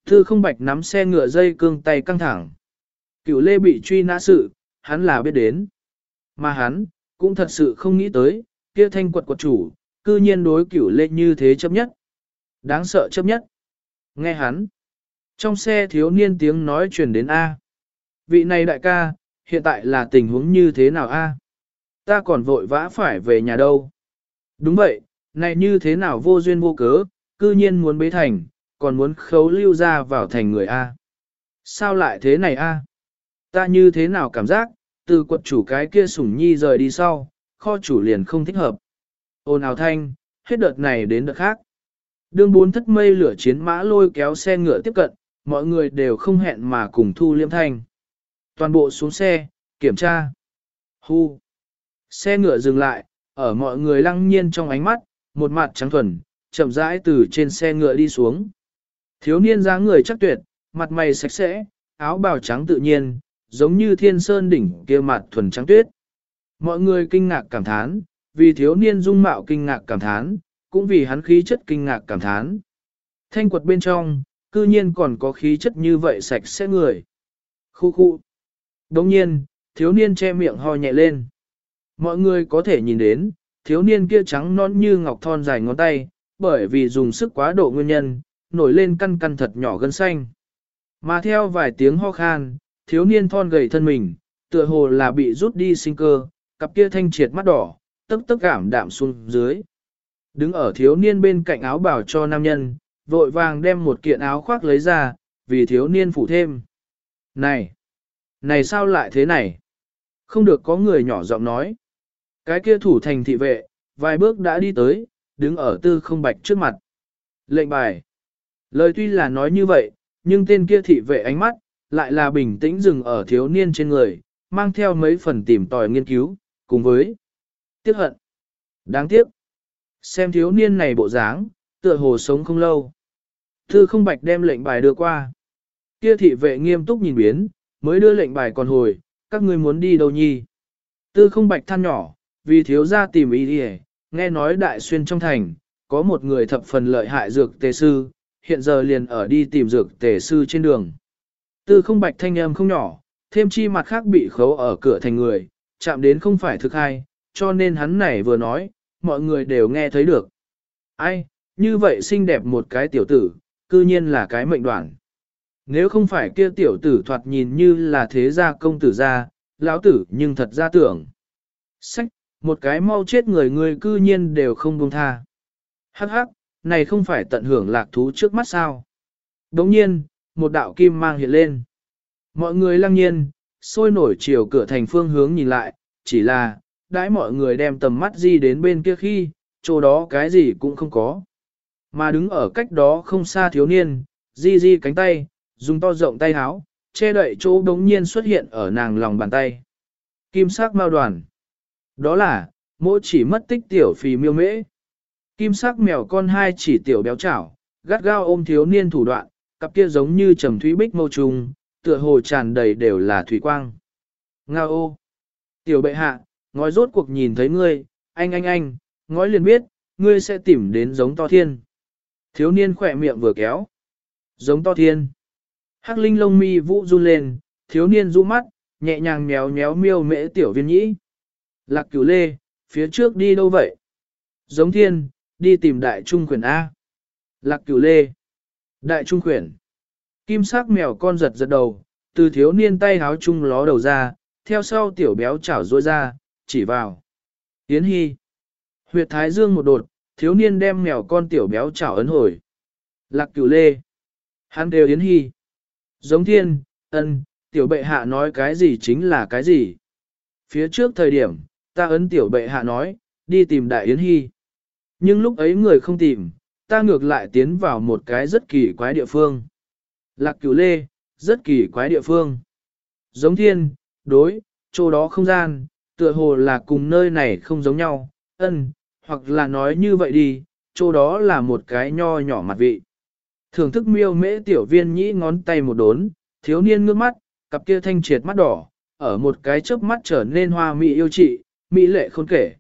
Thư không bạch nắm xe ngựa dây cương tay căng thẳng. Cựu lê bị truy nã sự, hắn là biết đến. Mà hắn, cũng thật sự không nghĩ tới, kia thanh quật quật chủ, cư nhiên đối cửu lê như thế chấp nhất. Đáng sợ chấp nhất. Nghe hắn. Trong xe thiếu niên tiếng nói truyền đến A. Vị này đại ca, hiện tại là tình huống như thế nào A? Ta còn vội vã phải về nhà đâu. Đúng vậy, này như thế nào vô duyên vô cớ, cư nhiên muốn bế thành, còn muốn khấu lưu ra vào thành người A. Sao lại thế này A? Ta như thế nào cảm giác, từ quật chủ cái kia sủng nhi rời đi sau, kho chủ liền không thích hợp. Ôn ào thanh, hết đợt này đến đợt khác. Đương bốn thất mây lửa chiến mã lôi kéo xe ngựa tiếp cận, mọi người đều không hẹn mà cùng thu liêm thanh. Toàn bộ xuống xe, kiểm tra. Hu. Xe ngựa dừng lại, ở mọi người lăng nhiên trong ánh mắt, một mặt trắng thuần, chậm rãi từ trên xe ngựa đi xuống. Thiếu niên dáng người chắc tuyệt, mặt mày sạch sẽ, áo bào trắng tự nhiên, giống như thiên sơn đỉnh kia mặt thuần trắng tuyết. Mọi người kinh ngạc cảm thán, vì thiếu niên dung mạo kinh ngạc cảm thán, cũng vì hắn khí chất kinh ngạc cảm thán. Thanh quật bên trong, cư nhiên còn có khí chất như vậy sạch sẽ người. Khu khu. Đồng nhiên, thiếu niên che miệng ho nhẹ lên. Mọi người có thể nhìn đến, thiếu niên kia trắng non như ngọc thon dài ngón tay, bởi vì dùng sức quá độ nguyên nhân, nổi lên căn căn thật nhỏ gân xanh. Mà theo vài tiếng ho khan, thiếu niên thon gầy thân mình, tựa hồ là bị rút đi sinh cơ, cặp kia thanh triệt mắt đỏ, tức tức cảm đạm xuống dưới. Đứng ở thiếu niên bên cạnh áo bảo cho nam nhân, vội vàng đem một kiện áo khoác lấy ra, vì thiếu niên phủ thêm. Này! Này sao lại thế này? Không được có người nhỏ giọng nói. Cái kia thủ thành thị vệ, vài bước đã đi tới, đứng ở tư không bạch trước mặt. Lệnh bài. Lời tuy là nói như vậy, nhưng tên kia thị vệ ánh mắt, lại là bình tĩnh dừng ở thiếu niên trên người, mang theo mấy phần tìm tòi nghiên cứu, cùng với tiếc hận. Đáng tiếc. Xem thiếu niên này bộ dáng, tựa hồ sống không lâu. Thư không bạch đem lệnh bài đưa qua. Kia thị vệ nghiêm túc nhìn biến, mới đưa lệnh bài còn hồi, các ngươi muốn đi đâu nhi. Tư không bạch than nhỏ, vì thiếu gia tìm ý đi nghe nói đại xuyên trong thành, có một người thập phần lợi hại dược tề sư, hiện giờ liền ở đi tìm dược tề sư trên đường. Tư không bạch thanh âm không nhỏ, thêm chi mặt khác bị khấu ở cửa thành người, chạm đến không phải thực hay, cho nên hắn này vừa nói, mọi người đều nghe thấy được. Ai, như vậy xinh đẹp một cái tiểu tử, cư nhiên là cái mệnh đoạn. Nếu không phải kia tiểu tử thoạt nhìn như là thế gia công tử gia, lão tử nhưng thật ra tưởng. Sách, một cái mau chết người người cư nhiên đều không buông tha. Hắc hắc, này không phải tận hưởng lạc thú trước mắt sao. Đồng nhiên, một đạo kim mang hiện lên. Mọi người lăng nhiên, sôi nổi chiều cửa thành phương hướng nhìn lại, chỉ là, đãi mọi người đem tầm mắt di đến bên kia khi, chỗ đó cái gì cũng không có. Mà đứng ở cách đó không xa thiếu niên, di di cánh tay, dùng to rộng tay háo, che đậy chỗ đống nhiên xuất hiện ở nàng lòng bàn tay. Kim sắc mao đoàn. Đó là, mỗi chỉ mất tích tiểu phì miêu mễ. Kim sắc mèo con hai chỉ tiểu béo chảo, gắt gao ôm thiếu niên thủ đoạn, cặp kia giống như trầm thúy bích mâu trùng, tựa hồ tràn đầy đều là thủy quang. Ngao ô! Tiểu bệ hạ, ngói rốt cuộc nhìn thấy ngươi, anh anh anh, ngói liền biết, ngươi sẽ tìm đến giống to thiên. Thiếu niên khỏe miệng vừa kéo. Giống to thiên. Hắc linh lông mi vũ run lên, thiếu niên rũ mắt, nhẹ nhàng méo méo miêu mễ tiểu viên nhĩ. Lạc cửu lê, phía trước đi đâu vậy? Giống thiên, đi tìm đại trung quyển A. Lạc cửu lê. Đại trung quyển. Kim sắc mèo con giật giật đầu, từ thiếu niên tay háo chung ló đầu ra, theo sau tiểu béo chảo rôi ra, chỉ vào. Yến Hy. Huyệt thái dương một đột, thiếu niên đem mèo con tiểu béo chảo ấn hồi. Lạc cửu lê. Hắn đều Yến Hy. Giống thiên, ân, tiểu bệ hạ nói cái gì chính là cái gì. Phía trước thời điểm, ta ấn tiểu bệ hạ nói, đi tìm đại Yến Hy. Nhưng lúc ấy người không tìm, ta ngược lại tiến vào một cái rất kỳ quái địa phương. Lạc cửu lê, rất kỳ quái địa phương. Giống thiên, đối, chỗ đó không gian, tựa hồ là cùng nơi này không giống nhau, ân, hoặc là nói như vậy đi, chỗ đó là một cái nho nhỏ mặt vị. Thưởng thức miêu mễ tiểu viên nhĩ ngón tay một đốn, thiếu niên ngước mắt, cặp kia thanh triệt mắt đỏ, ở một cái chớp mắt trở nên hoa mỹ yêu trị, mỹ lệ khôn kể.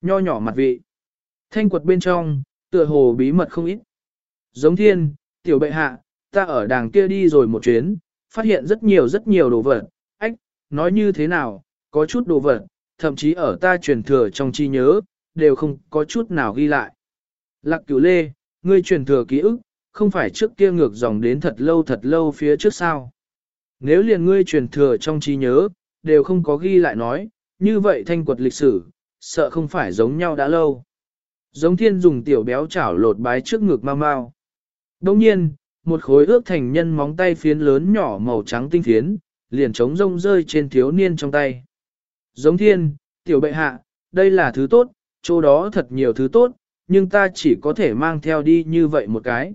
Nho nhỏ mặt vị. Thanh quật bên trong, tựa hồ bí mật không ít. Giống thiên, tiểu bệ hạ, ta ở đàng kia đi rồi một chuyến, phát hiện rất nhiều rất nhiều đồ vật. Ách, nói như thế nào, có chút đồ vật, thậm chí ở ta truyền thừa trong chi nhớ, đều không có chút nào ghi lại. Lạc cửu lê, ngươi truyền thừa ký ức, không phải trước kia ngược dòng đến thật lâu thật lâu phía trước sao. Nếu liền ngươi truyền thừa trong trí nhớ, đều không có ghi lại nói, như vậy thanh quật lịch sử, sợ không phải giống nhau đã lâu. Giống thiên dùng tiểu béo chảo lột bái trước ngực mau mau. Đồng nhiên, một khối ước thành nhân móng tay phiến lớn nhỏ màu trắng tinh phiến, liền trống rông rơi trên thiếu niên trong tay. Giống thiên, tiểu bệ hạ, đây là thứ tốt, chỗ đó thật nhiều thứ tốt, nhưng ta chỉ có thể mang theo đi như vậy một cái.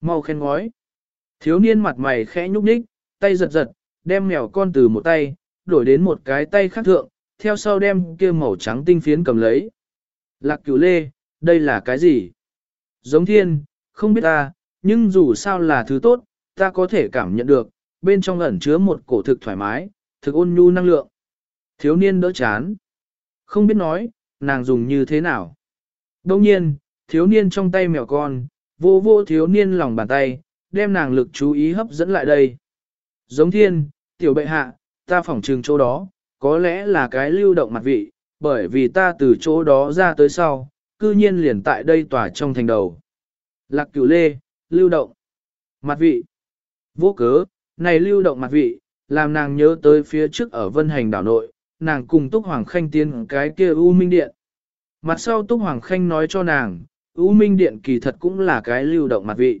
Mau khen ngói. Thiếu niên mặt mày khẽ nhúc nhích, tay giật giật, đem mèo con từ một tay, đổi đến một cái tay khác thượng, theo sau đem kia màu trắng tinh phiến cầm lấy. Lạc cửu lê, đây là cái gì? Giống thiên, không biết ta, nhưng dù sao là thứ tốt, ta có thể cảm nhận được, bên trong ẩn chứa một cổ thực thoải mái, thực ôn nhu năng lượng. Thiếu niên đỡ chán. Không biết nói, nàng dùng như thế nào. Đông nhiên, thiếu niên trong tay mèo con, vô vô thiếu niên lòng bàn tay, đem nàng lực chú ý hấp dẫn lại đây. Giống thiên, tiểu bệ hạ, ta phỏng trừng chỗ đó, có lẽ là cái lưu động mặt vị, bởi vì ta từ chỗ đó ra tới sau, cư nhiên liền tại đây tỏa trong thành đầu. Lạc cửu lê, lưu động, mặt vị, vô cớ, này lưu động mặt vị, làm nàng nhớ tới phía trước ở vân hành đảo nội, nàng cùng Túc Hoàng Khanh tiến cái kia U Minh Điện. Mặt sau Túc Hoàng Khanh nói cho nàng, U Minh Điện kỳ thật cũng là cái lưu động mặt vị.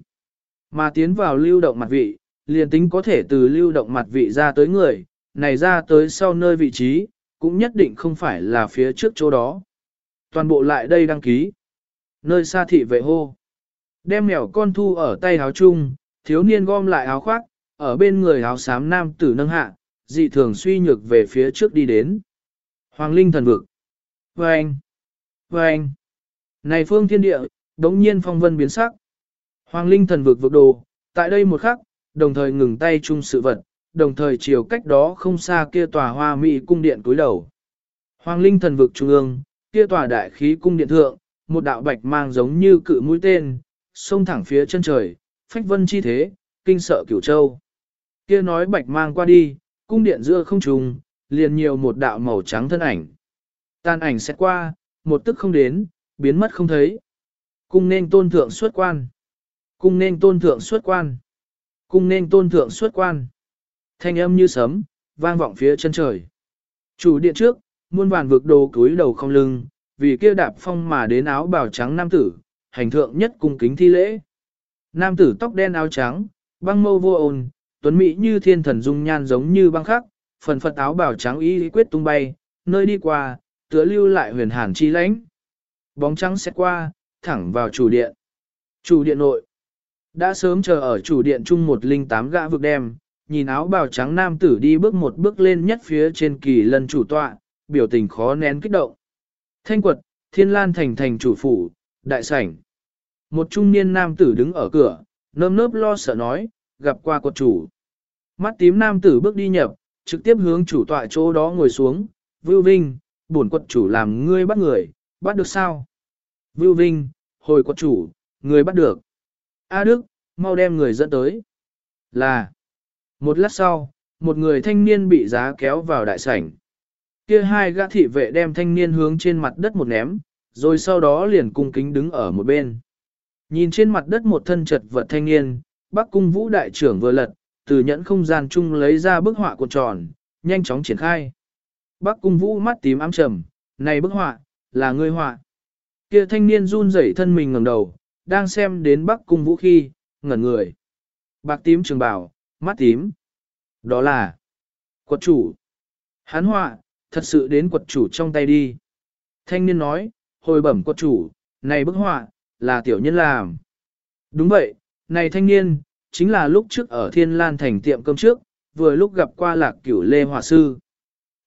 Mà tiến vào lưu động mặt vị, liền tính có thể từ lưu động mặt vị ra tới người, này ra tới sau nơi vị trí, cũng nhất định không phải là phía trước chỗ đó. Toàn bộ lại đây đăng ký. Nơi xa thị vệ hô. Đem mèo con thu ở tay áo chung, thiếu niên gom lại áo khoác, ở bên người áo xám nam tử nâng hạ, dị thường suy nhược về phía trước đi đến. Hoàng Linh thần vực. Vâng! Vâng! Này phương thiên địa, đống nhiên phong vân biến sắc. Hoàng Linh thần vực vực đồ, tại đây một khắc, đồng thời ngừng tay chung sự vật, đồng thời chiều cách đó không xa kia tòa hoa mỹ cung điện cúi đầu. Hoàng Linh thần vực trung ương, kia tòa đại khí cung điện thượng, một đạo bạch mang giống như cự mũi tên, xông thẳng phía chân trời, phách vân chi thế, kinh sợ cửu châu. Kia nói bạch mang qua đi, cung điện giữa không trùng, liền nhiều một đạo màu trắng thân ảnh. Tàn ảnh sẽ qua, một tức không đến, biến mất không thấy. Cung nên tôn thượng xuất quan. Cung nên tôn thượng xuất quan. Cung nên tôn thượng xuất quan. Thanh âm như sấm, vang vọng phía chân trời. Chủ điện trước, muôn vàn vực đồ cúi đầu không lưng, vì kia đạp phong mà đến áo bào trắng nam tử, hành thượng nhất cung kính thi lễ. Nam tử tóc đen áo trắng, băng mâu vô ồn, tuấn mỹ như thiên thần dung nhan giống như băng khắc, phần phật áo bào trắng y quyết tung bay, nơi đi qua, tựa lưu lại huyền hàn chi lãnh. Bóng trắng xét qua, thẳng vào chủ điện. Chủ điện nội. Đã sớm chờ ở chủ điện chung một linh tám gã vực đem, nhìn áo bào trắng nam tử đi bước một bước lên nhất phía trên kỳ lân chủ tọa, biểu tình khó nén kích động. Thanh quật, thiên lan thành thành chủ phủ, đại sảnh. Một trung niên nam tử đứng ở cửa, nơm nớp lo sợ nói, gặp qua quật chủ. Mắt tím nam tử bước đi nhập, trực tiếp hướng chủ tọa chỗ đó ngồi xuống, Vưu Vinh, bổn quật chủ làm ngươi bắt người, bắt được sao? Vưu Vinh, hồi quật chủ, người bắt được. A Đức, mau đem người dẫn tới. Là. Một lát sau, một người thanh niên bị giá kéo vào đại sảnh. Kia hai gã thị vệ đem thanh niên hướng trên mặt đất một ném, rồi sau đó liền cung kính đứng ở một bên. Nhìn trên mặt đất một thân chật vật thanh niên, Bắc cung vũ đại trưởng vừa lật, từ nhẫn không gian chung lấy ra bức họa cuộn tròn, nhanh chóng triển khai. Bắc cung vũ mắt tím ám trầm, này bức họa, là ngươi họa. Kia thanh niên run rẩy thân mình ngẩng đầu, đang xem đến Bắc cung vũ khi, ngẩn người. Bạc tím trường bảo, mắt tím. Đó là quật chủ. Hán họa, thật sự đến quật chủ trong tay đi. Thanh niên nói, hồi bẩm quật chủ, này bức họa, là tiểu nhân làm. Đúng vậy, này thanh niên, chính là lúc trước ở Thiên Lan thành tiệm cơm trước, vừa lúc gặp qua lạc cửu lê họa sư.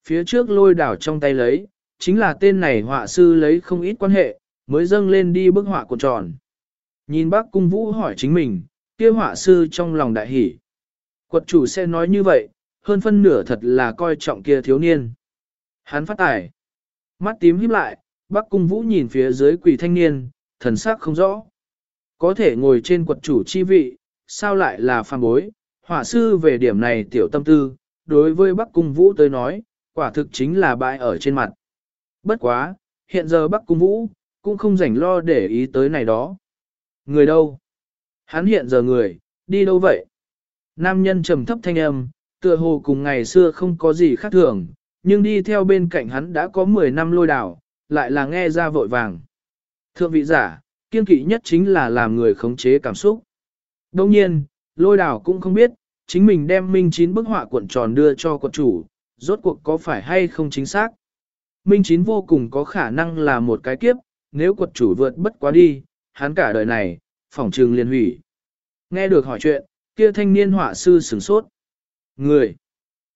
Phía trước lôi đảo trong tay lấy, chính là tên này họa sư lấy không ít quan hệ, mới dâng lên đi bức họa cuộn tròn. Nhìn bác cung vũ hỏi chính mình, kia họa sư trong lòng đại hỉ. Quật chủ sẽ nói như vậy, hơn phân nửa thật là coi trọng kia thiếu niên. Hắn phát tải. Mắt tím híp lại, bác cung vũ nhìn phía dưới quỷ thanh niên, thần sắc không rõ. Có thể ngồi trên quật chủ chi vị, sao lại là phàm bối, hỏa sư về điểm này tiểu tâm tư, đối với Bắc Cung Vũ tới nói, quả thực chính là bại ở trên mặt. Bất quá, hiện giờ Bắc Cung Vũ, cũng không rảnh lo để ý tới này đó. Người đâu? Hắn hiện giờ người, đi đâu vậy? Nam nhân trầm thấp thanh âm, tựa hồ cùng ngày xưa không có gì khác thường, nhưng đi theo bên cạnh hắn đã có 10 năm lôi đảo, lại là nghe ra vội vàng. Thượng vị giả, kiên kỵ nhất chính là làm người khống chế cảm xúc. Đồng nhiên, lôi đảo cũng không biết, chính mình đem Minh Chín bức họa cuộn tròn đưa cho quận chủ, rốt cuộc có phải hay không chính xác. Minh Chín vô cùng có khả năng là một cái kiếp, nếu quật chủ vượt bất quá đi, hắn cả đời này, phỏng trường liền hủy. Nghe được hỏi chuyện, kia thanh niên họa sư sửng sốt. Người,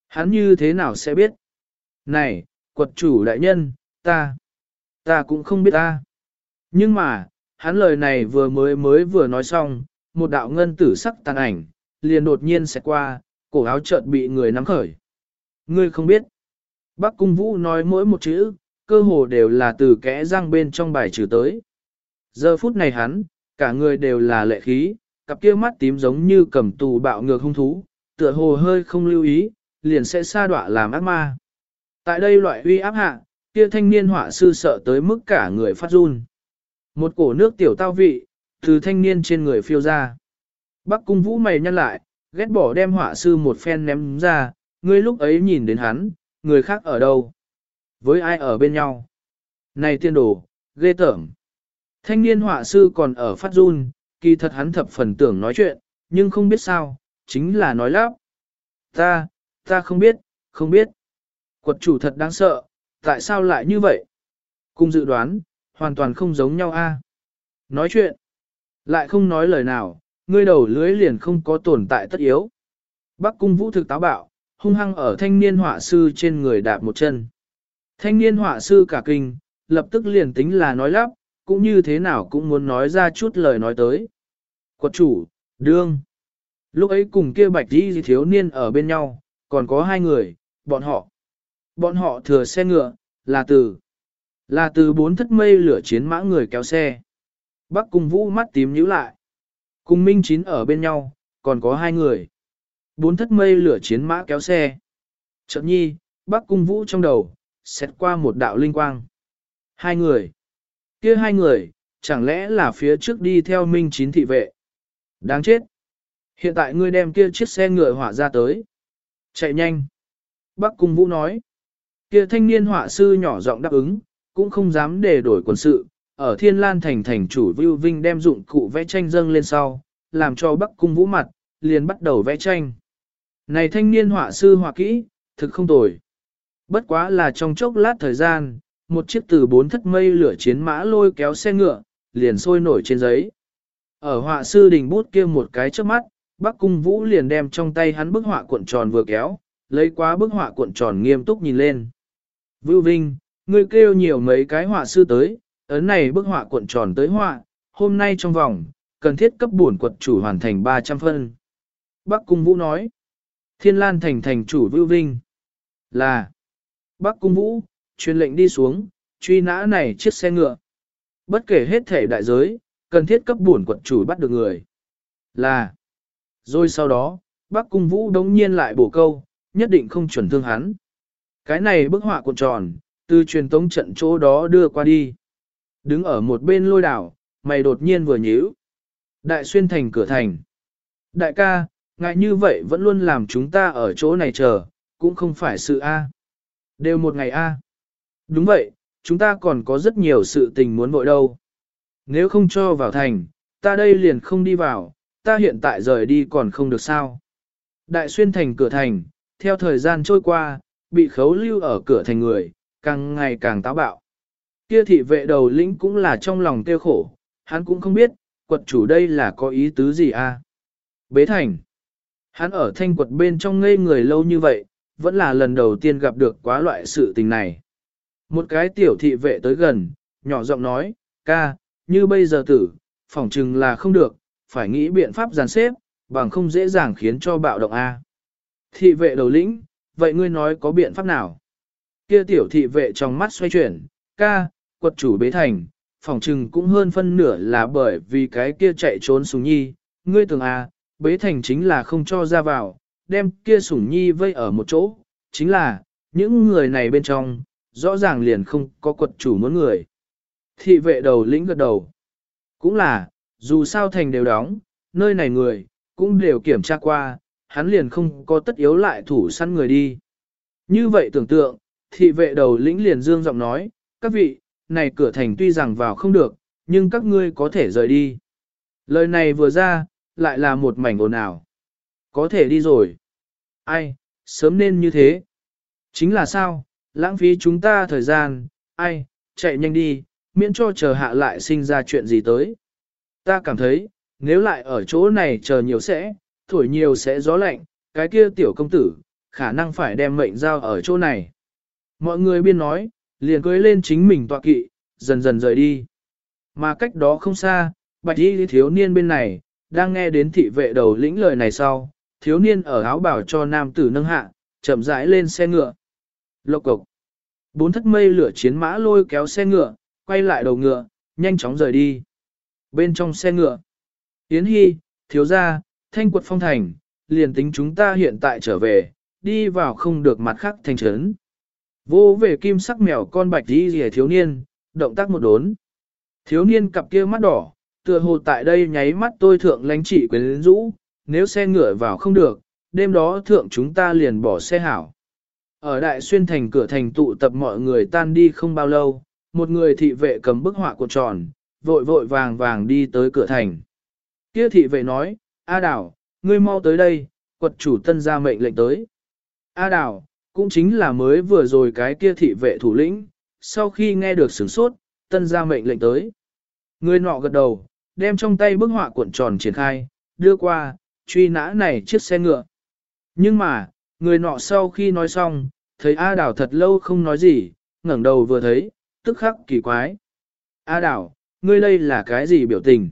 hắn như thế nào sẽ biết? Này, quật chủ đại nhân, ta, ta cũng không biết ta. Nhưng mà, hắn lời này vừa mới mới vừa nói xong, một đạo ngân tử sắc tàn ảnh, liền đột nhiên sẽ qua, cổ áo chợt bị người nắm khởi. Ngươi không biết. Bác Cung Vũ nói mỗi một chữ, cơ hồ đều là từ kẽ răng bên trong bài trừ tới. Giờ phút này hắn, cả người đều là lệ khí, cặp kia mắt tím giống như cầm tù bạo ngược hung thú, tựa hồ hơi không lưu ý, liền sẽ sa đọa làm ác ma. Tại đây loại uy áp hạ, kia thanh niên họa sư sợ tới mức cả người phát run. Một cổ nước tiểu tao vị, từ thanh niên trên người phiêu ra. Bắc cung vũ mày nhăn lại, ghét bỏ đem họa sư một phen ném ra, ngươi lúc ấy nhìn đến hắn, người khác ở đâu? Với ai ở bên nhau? Này tiên đồ, ghê tởm. Thanh niên họa sư còn ở phát run, kỳ thật hắn thập phần tưởng nói chuyện, nhưng không biết sao, chính là nói lắp. Ta, ta không biết, không biết. Quật chủ thật đáng sợ, tại sao lại như vậy? Cùng dự đoán, hoàn toàn không giống nhau a. Nói chuyện, lại không nói lời nào, ngươi đầu lưới liền không có tồn tại tất yếu. Bắc cung vũ thực táo bạo, hung hăng ở thanh niên họa sư trên người đạp một chân. Thanh niên họa sư cả kinh, lập tức liền tính là nói lắp, cũng như thế nào cũng muốn nói ra chút lời nói tới. Quật chủ, đương. Lúc ấy cùng kia bạch đi thiếu niên ở bên nhau, còn có hai người, bọn họ. Bọn họ thừa xe ngựa, là từ. Là từ bốn thất mây lửa chiến mã người kéo xe. Bắc cùng vũ mắt tím nhíu lại. Cùng Minh Chín ở bên nhau, còn có hai người. Bốn thất mây lửa chiến mã kéo xe. Chợt nhi, Bắc cung vũ trong đầu, xét qua một đạo linh quang. Hai người. kia hai người, chẳng lẽ là phía trước đi theo Minh Chín thị vệ. Đáng chết. Hiện tại ngươi đem kia chiếc xe ngựa hỏa ra tới. Chạy nhanh. Bắc cung vũ nói. Kia thanh niên họa sư nhỏ giọng đáp ứng, cũng không dám để đổi quân sự, ở Thiên Lan thành thành chủ Vưu Vinh đem dụng cụ vẽ tranh dâng lên sau, làm cho Bắc Cung Vũ mặt, liền bắt đầu vẽ tranh. Này thanh niên họa sư họa kỹ, thực không tồi. Bất quá là trong chốc lát thời gian, một chiếc từ bốn thất mây lửa chiến mã lôi kéo xe ngựa, liền sôi nổi trên giấy. Ở họa sư đình bút kia một cái trước mắt, Bắc Cung Vũ liền đem trong tay hắn bức họa cuộn tròn vừa kéo, lấy quá bức họa cuộn tròn nghiêm túc nhìn lên. Vưu Vinh, ngươi kêu nhiều mấy cái họa sư tới, ấn này bức họa cuộn tròn tới họa, hôm nay trong vòng, cần thiết cấp bổn quật chủ hoàn thành 300 phân. Bắc Cung Vũ nói, Thiên Lan thành thành chủ Vưu Vinh, là, Bắc Cung Vũ, truyền lệnh đi xuống, truy nã này chiếc xe ngựa. Bất kể hết thể đại giới, cần thiết cấp bổn quật chủ bắt được người. Là, rồi sau đó, Bắc Cung Vũ đống nhiên lại bổ câu, nhất định không chuẩn thương hắn. Cái này bức họa cuộn tròn, từ truyền tống trận chỗ đó đưa qua đi. Đứng ở một bên lôi đảo, mày đột nhiên vừa nhíu. Đại xuyên thành cửa thành. Đại ca, ngại như vậy vẫn luôn làm chúng ta ở chỗ này chờ, cũng không phải sự A. Đều một ngày A. Đúng vậy, chúng ta còn có rất nhiều sự tình muốn vội đâu. Nếu không cho vào thành, ta đây liền không đi vào, ta hiện tại rời đi còn không được sao. Đại xuyên thành cửa thành, theo thời gian trôi qua, bị khấu lưu ở cửa thành người, càng ngày càng táo bạo. Kia thị vệ đầu lĩnh cũng là trong lòng tiêu khổ, hắn cũng không biết, quật chủ đây là có ý tứ gì a? À? Bế thành. Hắn ở thanh quật bên trong ngây người lâu như vậy, vẫn là lần đầu tiên gặp được quá loại sự tình này. Một cái tiểu thị vệ tới gần, nhỏ giọng nói, ca, như bây giờ tử, phỏng chừng là không được, phải nghĩ biện pháp giàn xếp, bằng không dễ dàng khiến cho bạo động A. Thị vệ đầu lĩnh, vậy ngươi nói có biện pháp nào? Kia tiểu thị vệ trong mắt xoay chuyển, ca, quật chủ bế thành, phòng trừng cũng hơn phân nửa là bởi vì cái kia chạy trốn sùng nhi, ngươi tưởng à, bế thành chính là không cho ra vào, đem kia sủng nhi vây ở một chỗ, chính là, những người này bên trong, rõ ràng liền không có quật chủ muốn người. Thị vệ đầu lĩnh gật đầu. Cũng là, dù sao thành đều đóng, nơi này người, cũng đều kiểm tra qua, hắn liền không có tất yếu lại thủ săn người đi. Như vậy tưởng tượng, thị vệ đầu lĩnh liền dương giọng nói, các vị, này cửa thành tuy rằng vào không được, nhưng các ngươi có thể rời đi. Lời này vừa ra, lại là một mảnh ồn ào. Có thể đi rồi. Ai, sớm nên như thế. Chính là sao, lãng phí chúng ta thời gian, ai, chạy nhanh đi, miễn cho chờ hạ lại sinh ra chuyện gì tới. Ta cảm thấy, nếu lại ở chỗ này chờ nhiều sẽ, thổi nhiều sẽ gió lạnh, cái kia tiểu công tử, khả năng phải đem mệnh giao ở chỗ này. Mọi người biên nói, liền cưới lên chính mình tọa kỵ, dần dần rời đi. Mà cách đó không xa, bạch y thiếu niên bên này, đang nghe đến thị vệ đầu lĩnh lời này sau, thiếu niên ở áo bảo cho nam tử nâng hạ, chậm rãi lên xe ngựa. Lộc cộc. Bốn thất mây lửa chiến mã lôi kéo xe ngựa, quay lại đầu ngựa, nhanh chóng rời đi. Bên trong xe ngựa, Yến Hy, thiếu gia, thanh quật phong thành, liền tính chúng ta hiện tại trở về, đi vào không được mặt khác thành trấn. Vô về kim sắc mèo con bạch đi rìa thiếu niên, động tác một đốn. Thiếu niên cặp kia mắt đỏ, tựa hồ tại đây nháy mắt tôi thượng lánh chỉ quyến rũ, nếu xe ngựa vào không được, đêm đó thượng chúng ta liền bỏ xe hảo. Ở đại xuyên thành cửa thành tụ tập mọi người tan đi không bao lâu, một người thị vệ cầm bức họa cuộn tròn, vội vội vàng vàng đi tới cửa thành. Kia thị vệ nói, A Đảo, ngươi mau tới đây, quật chủ tân ra mệnh lệnh tới. A Đảo, cũng chính là mới vừa rồi cái kia thị vệ thủ lĩnh, sau khi nghe được sửng sốt, tân ra mệnh lệnh tới. Người nọ gật đầu, đem trong tay bức họa cuộn tròn triển khai, đưa qua, truy nã này chiếc xe ngựa. Nhưng mà, người nọ sau khi nói xong, thấy A Đảo thật lâu không nói gì, ngẩng đầu vừa thấy, tức khắc kỳ quái. A Đảo, ngươi đây là cái gì biểu tình?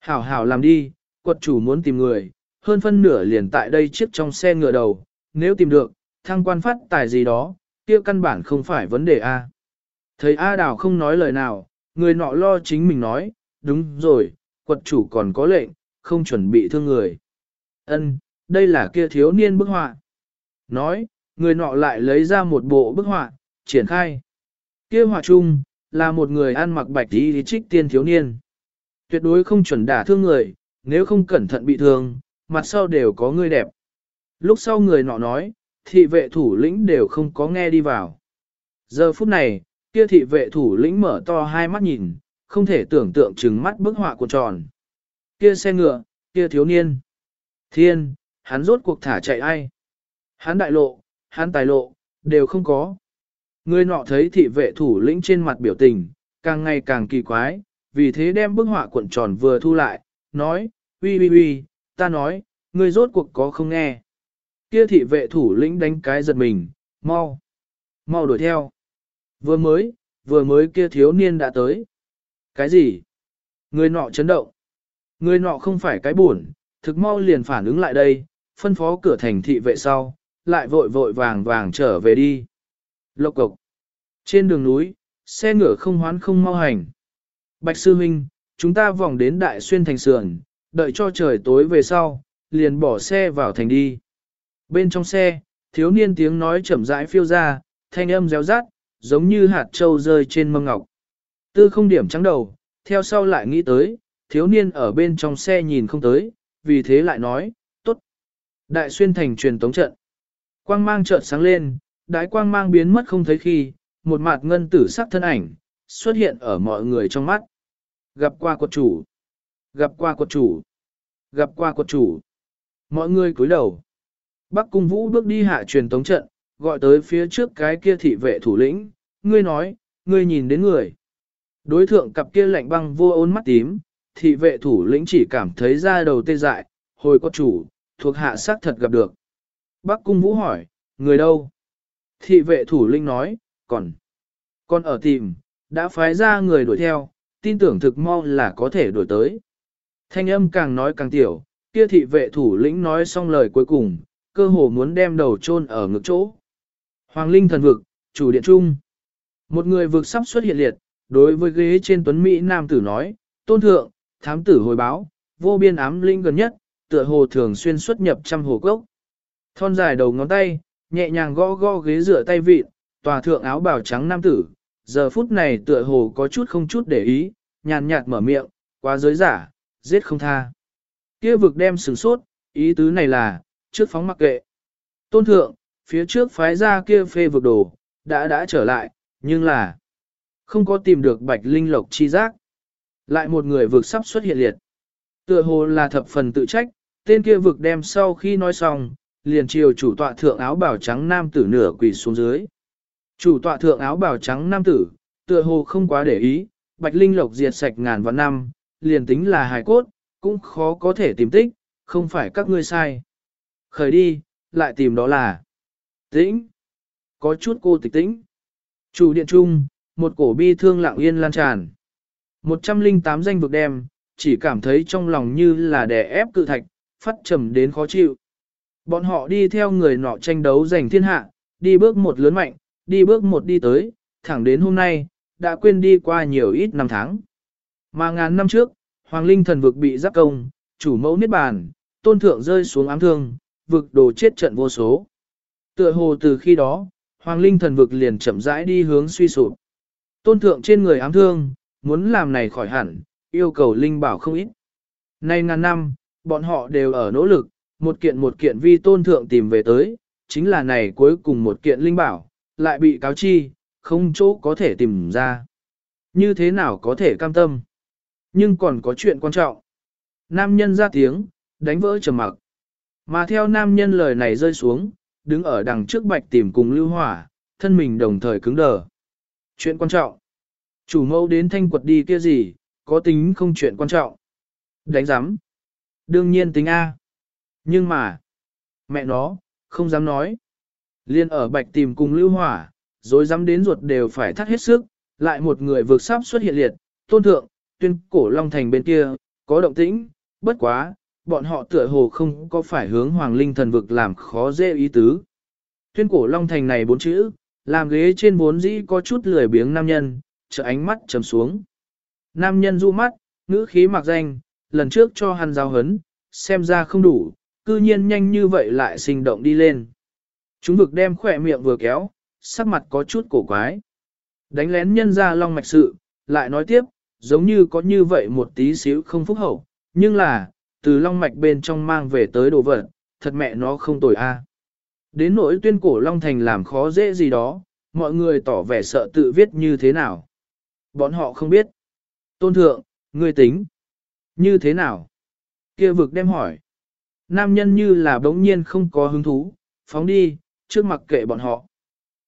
Hảo hảo làm đi, quật chủ muốn tìm người, hơn phân nửa liền tại đây chiếc trong xe ngựa đầu, nếu tìm được, thăng quan phát tài gì đó, kia căn bản không phải vấn đề A. Thấy A Đào không nói lời nào, người nọ lo chính mình nói, đúng rồi, quật chủ còn có lệnh, không chuẩn bị thương người. Ân, đây là kia thiếu niên bức họa. Nói, người nọ lại lấy ra một bộ bức họa, triển khai. Kia họa chung, là một người ăn mặc bạch đi trích tiên thiếu niên. Tuyệt đối không chuẩn đả thương người, nếu không cẩn thận bị thương, mặt sau đều có người đẹp. Lúc sau người nọ nói, thị vệ thủ lĩnh đều không có nghe đi vào. Giờ phút này, kia thị vệ thủ lĩnh mở to hai mắt nhìn, không thể tưởng tượng chừng mắt bức họa của tròn. Kia xe ngựa, kia thiếu niên. Thiên, hắn rốt cuộc thả chạy ai? Hắn đại lộ, hắn tài lộ, đều không có. Người nọ thấy thị vệ thủ lĩnh trên mặt biểu tình, càng ngày càng kỳ quái, vì thế đem bức họa cuộn tròn vừa thu lại, nói, uy uy uy, ta nói, ngươi rốt cuộc có không nghe. Kia thị vệ thủ lĩnh đánh cái giật mình, mau, mau đuổi theo. Vừa mới, vừa mới kia thiếu niên đã tới. Cái gì? Người nọ chấn động. Người nọ không phải cái buồn, thực mau liền phản ứng lại đây, phân phó cửa thành thị vệ sau, lại vội vội vàng vàng trở về đi. Lộc cộc. Trên đường núi, xe ngựa không hoán không mau hành. Bạch sư huynh, chúng ta vòng đến đại xuyên thành sườn, đợi cho trời tối về sau, liền bỏ xe vào thành đi. Bên trong xe, thiếu niên tiếng nói chậm rãi phiêu ra, thanh âm réo rát, giống như hạt trâu rơi trên mâm ngọc. Tư không điểm trắng đầu, theo sau lại nghĩ tới, thiếu niên ở bên trong xe nhìn không tới, vì thế lại nói, tốt. Đại xuyên thành truyền tống trận. Quang mang chợt sáng lên, đái quang mang biến mất không thấy khi, một mặt ngân tử sắc thân ảnh, xuất hiện ở mọi người trong mắt. Gặp qua quật chủ. Gặp qua quật chủ. Gặp qua quật chủ. Mọi người cúi đầu. Bắc cung vũ bước đi hạ truyền tống trận, gọi tới phía trước cái kia thị vệ thủ lĩnh, ngươi nói, ngươi nhìn đến người. Đối thượng cặp kia lạnh băng vô ôn mắt tím, thị vệ thủ lĩnh chỉ cảm thấy da đầu tê dại, hồi có chủ, thuộc hạ xác thật gặp được. Bắc cung vũ hỏi, người đâu? Thị vệ thủ lĩnh nói, còn, còn ở tìm, đã phái ra người đuổi theo, tin tưởng thực mau là có thể đuổi tới. Thanh âm càng nói càng tiểu, kia thị vệ thủ lĩnh nói xong lời cuối cùng, cơ hồ muốn đem đầu chôn ở ngực chỗ. Hoàng Linh thần vực, chủ điện trung. Một người vực sắp xuất hiện liệt, đối với ghế trên tuấn Mỹ nam tử nói, tôn thượng, thám tử hồi báo, vô biên ám linh gần nhất, tựa hồ thường xuyên xuất nhập trăm hồ cốc. Thon dài đầu ngón tay, nhẹ nhàng gõ gõ ghế rửa tay vịt, tòa thượng áo bào trắng nam tử, giờ phút này tựa hồ có chút không chút để ý, nhàn nhạt mở miệng, quá giới giả, giết không tha. Kia vực đem sừng sốt, ý tứ này là, trước phóng mặc kệ. Tôn thượng, phía trước phái ra kia phê vực đồ, đã đã trở lại, nhưng là không có tìm được bạch linh lộc chi giác. Lại một người vực sắp xuất hiện liệt. Tựa hồ là thập phần tự trách, tên kia vực đem sau khi nói xong, liền chiều chủ tọa thượng áo bào trắng nam tử nửa quỳ xuống dưới. Chủ tọa thượng áo bào trắng nam tử, tựa hồ không quá để ý, bạch linh lộc diệt sạch ngàn vạn năm, liền tính là hài cốt, cũng khó có thể tìm tích, không phải các ngươi sai. Khởi đi, lại tìm đó là tĩnh. Có chút cô tịch tĩnh. Chủ điện trung, một cổ bi thương lặng yên lan tràn. 108 danh vực đem, chỉ cảm thấy trong lòng như là đè ép cự thạch, phát trầm đến khó chịu. Bọn họ đi theo người nọ tranh đấu giành thiên hạ, đi bước một lớn mạnh, đi bước một đi tới, thẳng đến hôm nay, đã quên đi qua nhiều ít năm tháng. Mà ngàn năm trước, Hoàng Linh thần vực bị giáp công, chủ mẫu niết bàn, tôn thượng rơi xuống ám thương, vực đồ chết trận vô số. Tựa hồ từ khi đó, Hoàng Linh thần vực liền chậm rãi đi hướng suy sụp. Tôn thượng trên người ám thương, muốn làm này khỏi hẳn, yêu cầu Linh bảo không ít. Nay ngàn năm, bọn họ đều ở nỗ lực, một kiện một kiện vi tôn thượng tìm về tới, chính là này cuối cùng một kiện Linh bảo, lại bị cáo chi, không chỗ có thể tìm ra. Như thế nào có thể cam tâm? Nhưng còn có chuyện quan trọng. Nam nhân ra tiếng, đánh vỡ trầm mặc. Mà theo nam nhân lời này rơi xuống, đứng ở đằng trước bạch tìm cùng lưu hỏa, thân mình đồng thời cứng đờ. Chuyện quan trọng. Chủ mẫu đến thanh quật đi kia gì, có tính không chuyện quan trọng. Đánh giám. Đương nhiên tính A. Nhưng mà, mẹ nó, không dám nói. Liên ở bạch tìm cùng lưu hỏa, rồi dám đến ruột đều phải thắt hết sức, lại một người vượt sắp xuất hiện liệt, tôn thượng, tuyên cổ Long Thành bên kia, có động tĩnh, bất quá, bọn họ tựa hồ không có phải hướng Hoàng Linh thần vực làm khó dễ ý tứ. Tuyên cổ Long Thành này bốn chữ, làm ghế trên bốn dĩ có chút lười biếng nam nhân, trợ ánh mắt trầm xuống. Nam nhân du mắt, ngữ khí mặc danh, lần trước cho hắn giao hấn, xem ra không đủ, cư nhiên nhanh như vậy lại sinh động đi lên. Chúng vực đem khỏe miệng vừa kéo, sắc mặt có chút cổ quái. Đánh lén nhân ra long mạch sự, lại nói tiếp, giống như có như vậy một tí xíu không phúc hậu, nhưng là, từ long mạch bên trong mang về tới đồ vật, thật mẹ nó không tồi a. À. Đến nỗi tuyên cổ long thành làm khó dễ gì đó, mọi người tỏ vẻ sợ tự viết như thế nào. Bọn họ không biết. Tôn thượng, ngươi tính. Như thế nào? Kia vực đem hỏi. Nam nhân như là bỗng nhiên không có hứng thú, phóng đi, trước mặc kệ bọn họ.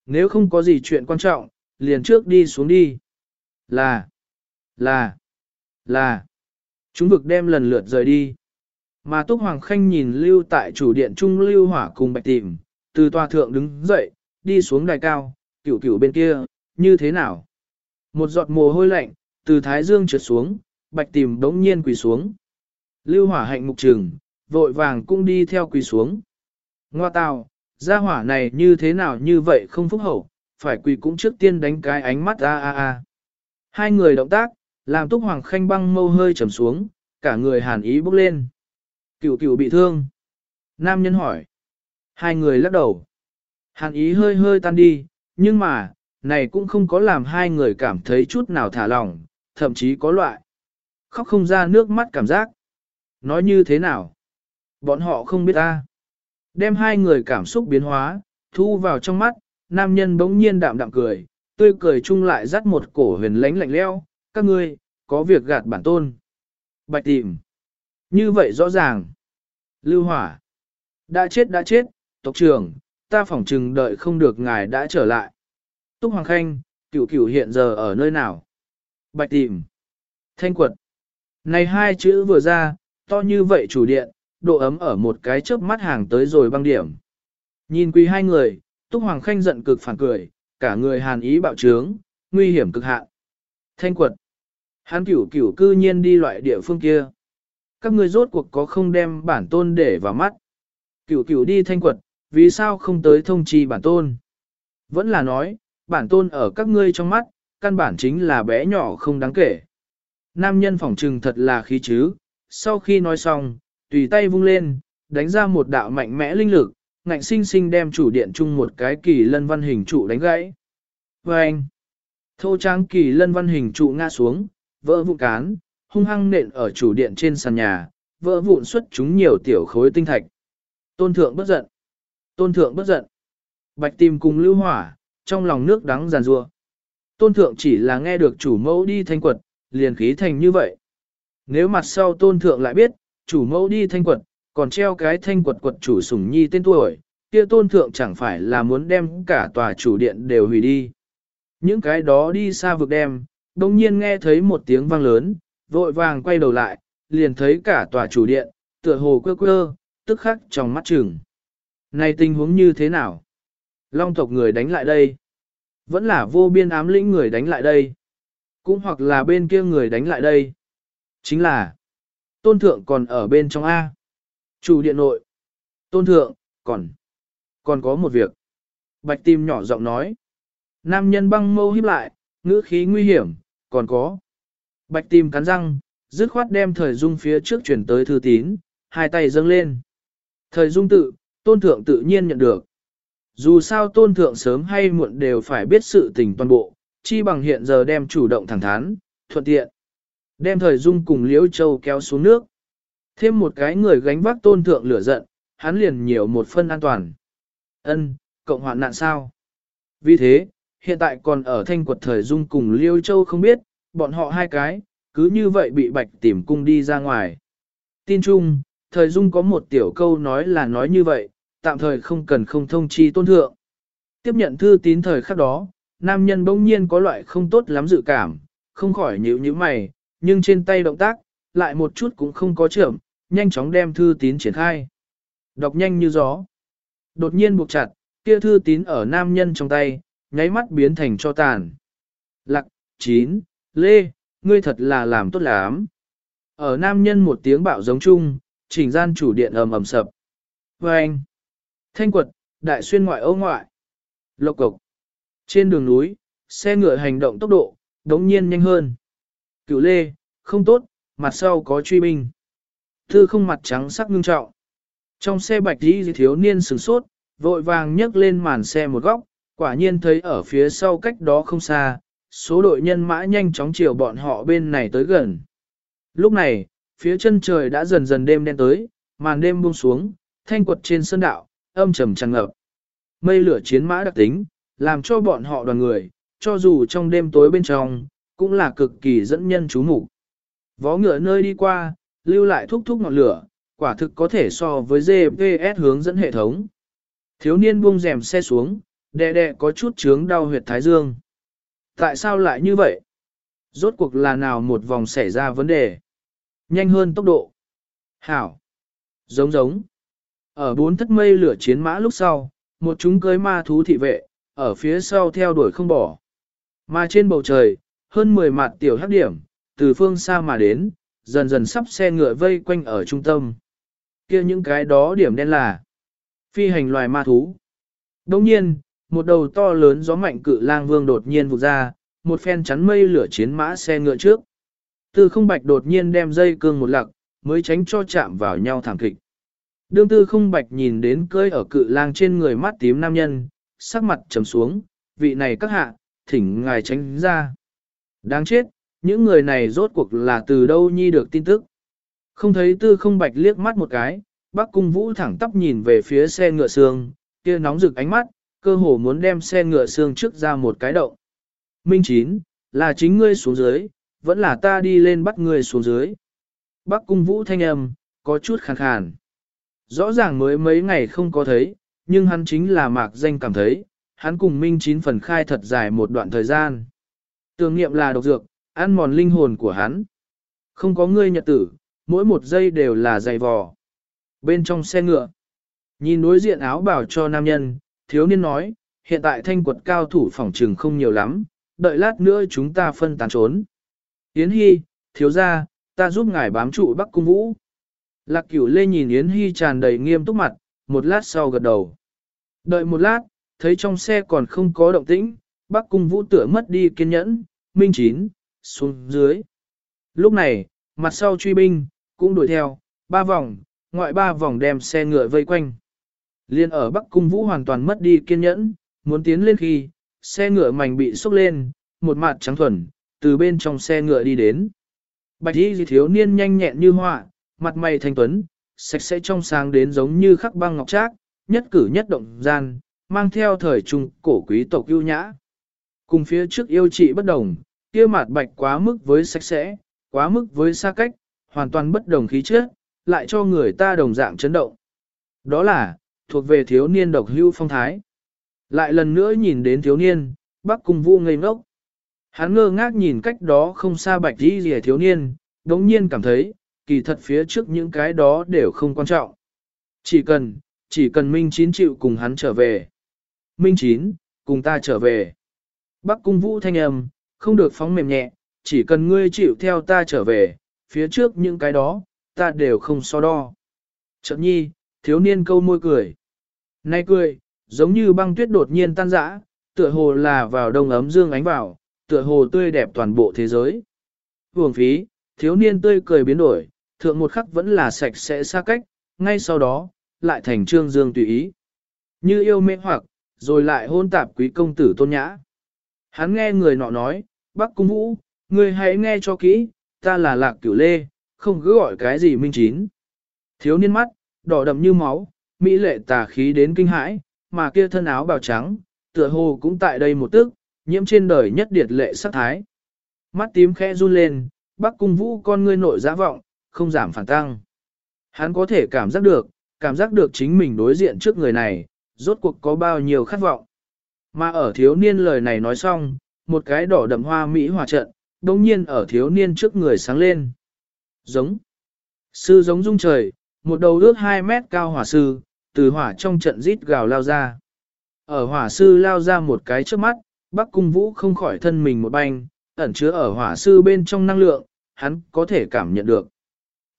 Nếu không có gì chuyện quan trọng, liền trước đi xuống đi. Là, là, là. Chúng vực đem lần lượt rời đi. Mà Túc Hoàng Khanh nhìn lưu tại chủ điện trung lưu hỏa cùng bạch tìm, từ tòa thượng đứng dậy, đi xuống đài cao, cửu cửu bên kia, như thế nào? Một giọt mồ hôi lạnh, từ thái dương trượt xuống, bạch tìm đống nhiên quỳ xuống. Lưu hỏa hạnh mục trừng, vội vàng cũng đi theo quỳ xuống. Ngoa tào, gia hỏa này như thế nào như vậy không phúc hậu, phải quỳ cũng trước tiên đánh cái ánh mắt a a a. Hai người động tác, làm túc hoàng khanh băng mâu hơi trầm xuống, cả người hàn ý bốc lên. Cửu cửu bị thương. Nam nhân hỏi. Hai người lắc đầu. Hàn ý hơi hơi tan đi, nhưng mà, này cũng không có làm hai người cảm thấy chút nào thả lỏng, thậm chí có loại. Khóc không ra nước mắt cảm giác. Nói như thế nào? Bọn họ không biết ta. Đem hai người cảm xúc biến hóa, thu vào trong mắt, nam nhân bỗng nhiên đạm đạm cười, tươi cười chung lại dắt một cổ huyền lánh lạnh leo, các ngươi, có việc gạt bản tôn. Bạch tìm. Như vậy rõ ràng. Lưu hỏa. Đã chết đã chết, tộc trưởng, ta phỏng chừng đợi không được ngài đã trở lại. Túc Hoàng Khanh, cửu cửu hiện giờ ở nơi nào? Bạch tìm. Thanh quật. Này hai chữ vừa ra, to như vậy chủ điện, độ ấm ở một cái chớp mắt hàng tới rồi băng điểm. Nhìn quý hai người, Túc Hoàng Khanh giận cực phản cười, cả người hàn ý bạo trướng, nguy hiểm cực hạn. Thanh quật. Hán cửu cửu cư nhiên đi loại địa phương kia. Các ngươi rốt cuộc có không đem bản tôn để vào mắt. Cửu cửu đi thanh quật, vì sao không tới thông chi bản tôn? Vẫn là nói, bản tôn ở các ngươi trong mắt, căn bản chính là bé nhỏ không đáng kể. Nam nhân phỏng trừng thật là khí chứ, sau khi nói xong, tùy tay vung lên, đánh ra một đạo mạnh mẽ linh lực, ngạnh sinh sinh đem chủ điện chung một cái kỳ lân văn hình trụ đánh gãy. Và anh, thô tráng kỳ lân văn hình trụ ngã xuống, vỡ vụ cán, hung hăng nện ở chủ điện trên sàn nhà, vỡ vụn xuất chúng nhiều tiểu khối tinh thạch. Tôn thượng bất giận. Tôn thượng bất giận. Bạch tìm cùng lưu hỏa, trong lòng nước đắng giàn rua. Tôn thượng chỉ là nghe được chủ mẫu đi thanh quật, liền khí thành như vậy. Nếu mặt sau tôn thượng lại biết, chủ mẫu đi thanh quật, còn treo cái thanh quật quật chủ sủng nhi tên tuổi, kia tôn thượng chẳng phải là muốn đem cả tòa chủ điện đều hủy đi. Những cái đó đi xa vực đem, đồng nhiên nghe thấy một tiếng vang lớn, vội vàng quay đầu lại, liền thấy cả tòa chủ điện, tựa hồ quơ quơ, tức khắc trong mắt chừng. Này tình huống như thế nào? Long tộc người đánh lại đây. Vẫn là vô biên ám lĩnh người đánh lại đây. Cũng hoặc là bên kia người đánh lại đây. Chính là, tôn thượng còn ở bên trong A. Chủ điện nội. Tôn thượng, còn, còn có một việc. Bạch tim nhỏ giọng nói. Nam nhân băng mâu híp lại, ngữ khí nguy hiểm, còn có. Bạch tìm cắn răng, dứt khoát đem thời dung phía trước chuyển tới thư tín, hai tay dâng lên. Thời dung tự, tôn thượng tự nhiên nhận được. Dù sao tôn thượng sớm hay muộn đều phải biết sự tình toàn bộ, chi bằng hiện giờ đem chủ động thẳng thắn, thuận tiện. Đem thời dung cùng Liễu Châu kéo xuống nước. Thêm một cái người gánh vác tôn thượng lửa giận, hắn liền nhiều một phân an toàn. Ân, cộng hoạn nạn sao? Vì thế, hiện tại còn ở thanh quật thời dung cùng Liêu Châu không biết, bọn họ hai cái, cứ như vậy bị bạch tìm cung đi ra ngoài. Tin chung, thời dung có một tiểu câu nói là nói như vậy, tạm thời không cần không thông chi tôn thượng. Tiếp nhận thư tín thời khắc đó, nam nhân bỗng nhiên có loại không tốt lắm dự cảm, không khỏi nhíu nhíu mày, nhưng trên tay động tác, lại một chút cũng không có chậm, nhanh chóng đem thư tín triển khai. Đọc nhanh như gió. Đột nhiên buộc chặt, kia thư tín ở nam nhân trong tay, nháy mắt biến thành cho tàn. lạc chín, lê, ngươi thật là làm tốt lắm. Ở nam nhân một tiếng bạo giống chung, chỉnh gian chủ điện ầm ầm sập. Và anh, thanh quật, đại xuyên ngoại ô ngoại. Lộc cộc. Trên đường núi, xe ngựa hành động tốc độ, đống nhiên nhanh hơn. Cửu lê, không tốt, mặt sau có truy binh. Thư không mặt trắng sắc ngưng trọng. Trong xe bạch đi thiếu niên sửng sốt, vội vàng nhấc lên màn xe một góc, quả nhiên thấy ở phía sau cách đó không xa, số đội nhân mã nhanh chóng chiều bọn họ bên này tới gần. Lúc này, phía chân trời đã dần dần đêm đen tới, màn đêm buông xuống, thanh quật trên sơn đạo, âm trầm tràn ngập. Mây lửa chiến mã đặc tính, làm cho bọn họ đoàn người, cho dù trong đêm tối bên trong, cũng là cực kỳ dẫn nhân chú mục. Vó ngựa nơi đi qua, lưu lại thúc thúc ngọn lửa, quả thực có thể so với GPS hướng dẫn hệ thống. Thiếu niên buông rèm xe xuống, đè đè có chút chướng đau huyệt thái dương. Tại sao lại như vậy? Rốt cuộc là nào một vòng xảy ra vấn đề? Nhanh hơn tốc độ. Hảo. Giống giống. Ở bốn thất mây lửa chiến mã lúc sau, một chúng cưới ma thú thị vệ, ở phía sau theo đuổi không bỏ. Mà trên bầu trời, hơn 10 mặt tiểu hắc điểm, từ phương xa mà đến, dần dần sắp xe ngựa vây quanh ở trung tâm. kia những cái đó điểm đen là phi hành loài ma thú. Đồng nhiên, một đầu to lớn gió mạnh cự lang vương đột nhiên vụt ra, một phen chắn mây lửa chiến mã xe ngựa trước. Tư không bạch đột nhiên đem dây cương một lặc, mới tránh cho chạm vào nhau thảm kịch. Đương tư không bạch nhìn đến cơi ở cự lang trên người mắt tím nam nhân, sắc mặt trầm xuống, vị này các hạ, thỉnh ngài tránh ra. Đáng chết, những người này rốt cuộc là từ đâu nhi được tin tức. Không thấy tư không bạch liếc mắt một cái, bác cung vũ thẳng tắp nhìn về phía xe ngựa xương, kia nóng rực ánh mắt, cơ hồ muốn đem xe ngựa xương trước ra một cái động. Minh chín, là chính ngươi xuống dưới, vẫn là ta đi lên bắt ngươi xuống dưới. Bác cung vũ thanh âm, có chút khàn khàn. Rõ ràng mới mấy ngày không có thấy, nhưng hắn chính là mạc danh cảm thấy, hắn cùng Minh chín phần khai thật dài một đoạn thời gian. Tưởng nghiệm là độc dược, ăn mòn linh hồn của hắn. Không có ngươi nhật tử, mỗi một giây đều là dày vò. Bên trong xe ngựa, nhìn đối diện áo bảo cho nam nhân, thiếu niên nói, hiện tại thanh quật cao thủ phòng trừng không nhiều lắm, đợi lát nữa chúng ta phân tán trốn. Yến Hy, thiếu ra, ta giúp ngài bám trụ Bắc Cung Vũ. Lạc cửu lê nhìn Yến Hy tràn đầy nghiêm túc mặt, một lát sau gật đầu. Đợi một lát, thấy trong xe còn không có động tĩnh, Bắc Cung Vũ tựa mất đi kiên nhẫn, minh chín, xuống dưới. Lúc này, mặt sau truy binh, cũng đuổi theo, ba vòng, ngoại ba vòng đem xe ngựa vây quanh. Liên ở Bắc Cung Vũ hoàn toàn mất đi kiên nhẫn, muốn tiến lên khi, xe ngựa mảnh bị sốc lên, một mặt trắng thuần, từ bên trong xe ngựa đi đến. Bạch y thiếu niên nhanh nhẹn như họa, mặt mày thanh tuấn, sạch sẽ trong sáng đến giống như khắc băng ngọc trác, nhất cử nhất động gian, mang theo thời trung cổ quý tộc ưu nhã. Cùng phía trước yêu trị bất đồng, kia mặt bạch quá mức với sạch sẽ, quá mức với xa cách, hoàn toàn bất đồng khí trước lại cho người ta đồng dạng chấn động. Đó là, thuộc về thiếu niên độc hưu phong thái. Lại lần nữa nhìn đến thiếu niên, bác cùng vu ngây ngốc. Hắn ngơ ngác nhìn cách đó không xa bạch đi rìa thiếu niên, đống nhiên cảm thấy, kỳ thật phía trước những cái đó đều không quan trọng. Chỉ cần, chỉ cần Minh Chín chịu cùng hắn trở về. Minh Chín, cùng ta trở về. Bắc cung vũ thanh âm, không được phóng mềm nhẹ, chỉ cần ngươi chịu theo ta trở về, phía trước những cái đó, ta đều không so đo. Chợt nhi, thiếu niên câu môi cười. Nay cười, giống như băng tuyết đột nhiên tan rã, tựa hồ là vào đông ấm dương ánh vào, tựa hồ tươi đẹp toàn bộ thế giới. Hưởng phí, thiếu niên tươi cười biến đổi, thượng một khắc vẫn là sạch sẽ xa cách, ngay sau đó, lại thành trương dương tùy ý. Như yêu mê hoặc, rồi lại hôn tạp quý công tử tôn nhã. Hắn nghe người nọ nói, bác cung vũ, người hãy nghe cho kỹ, ta là lạc cửu lê, không cứ gọi cái gì minh chín. Thiếu niên mắt, đỏ đậm như máu, mỹ lệ tà khí đến kinh hãi, mà kia thân áo bào trắng, tựa hồ cũng tại đây một tức, nhiễm trên đời nhất điệt lệ sắc thái. Mắt tím khẽ run lên, bác cung vũ con ngươi nội giã vọng, không giảm phản tăng. Hắn có thể cảm giác được, cảm giác được chính mình đối diện trước người này, rốt cuộc có bao nhiêu khát vọng. Mà ở thiếu niên lời này nói xong, một cái đỏ đậm hoa mỹ hòa trận, đồng nhiên ở thiếu niên trước người sáng lên. Giống. Sư giống rung trời, một đầu ước 2 mét cao hỏa sư, từ hỏa trong trận rít gào lao ra. Ở hỏa sư lao ra một cái trước mắt, Bắc Cung Vũ không khỏi thân mình một banh, ẩn chứa ở hỏa sư bên trong năng lượng, hắn có thể cảm nhận được.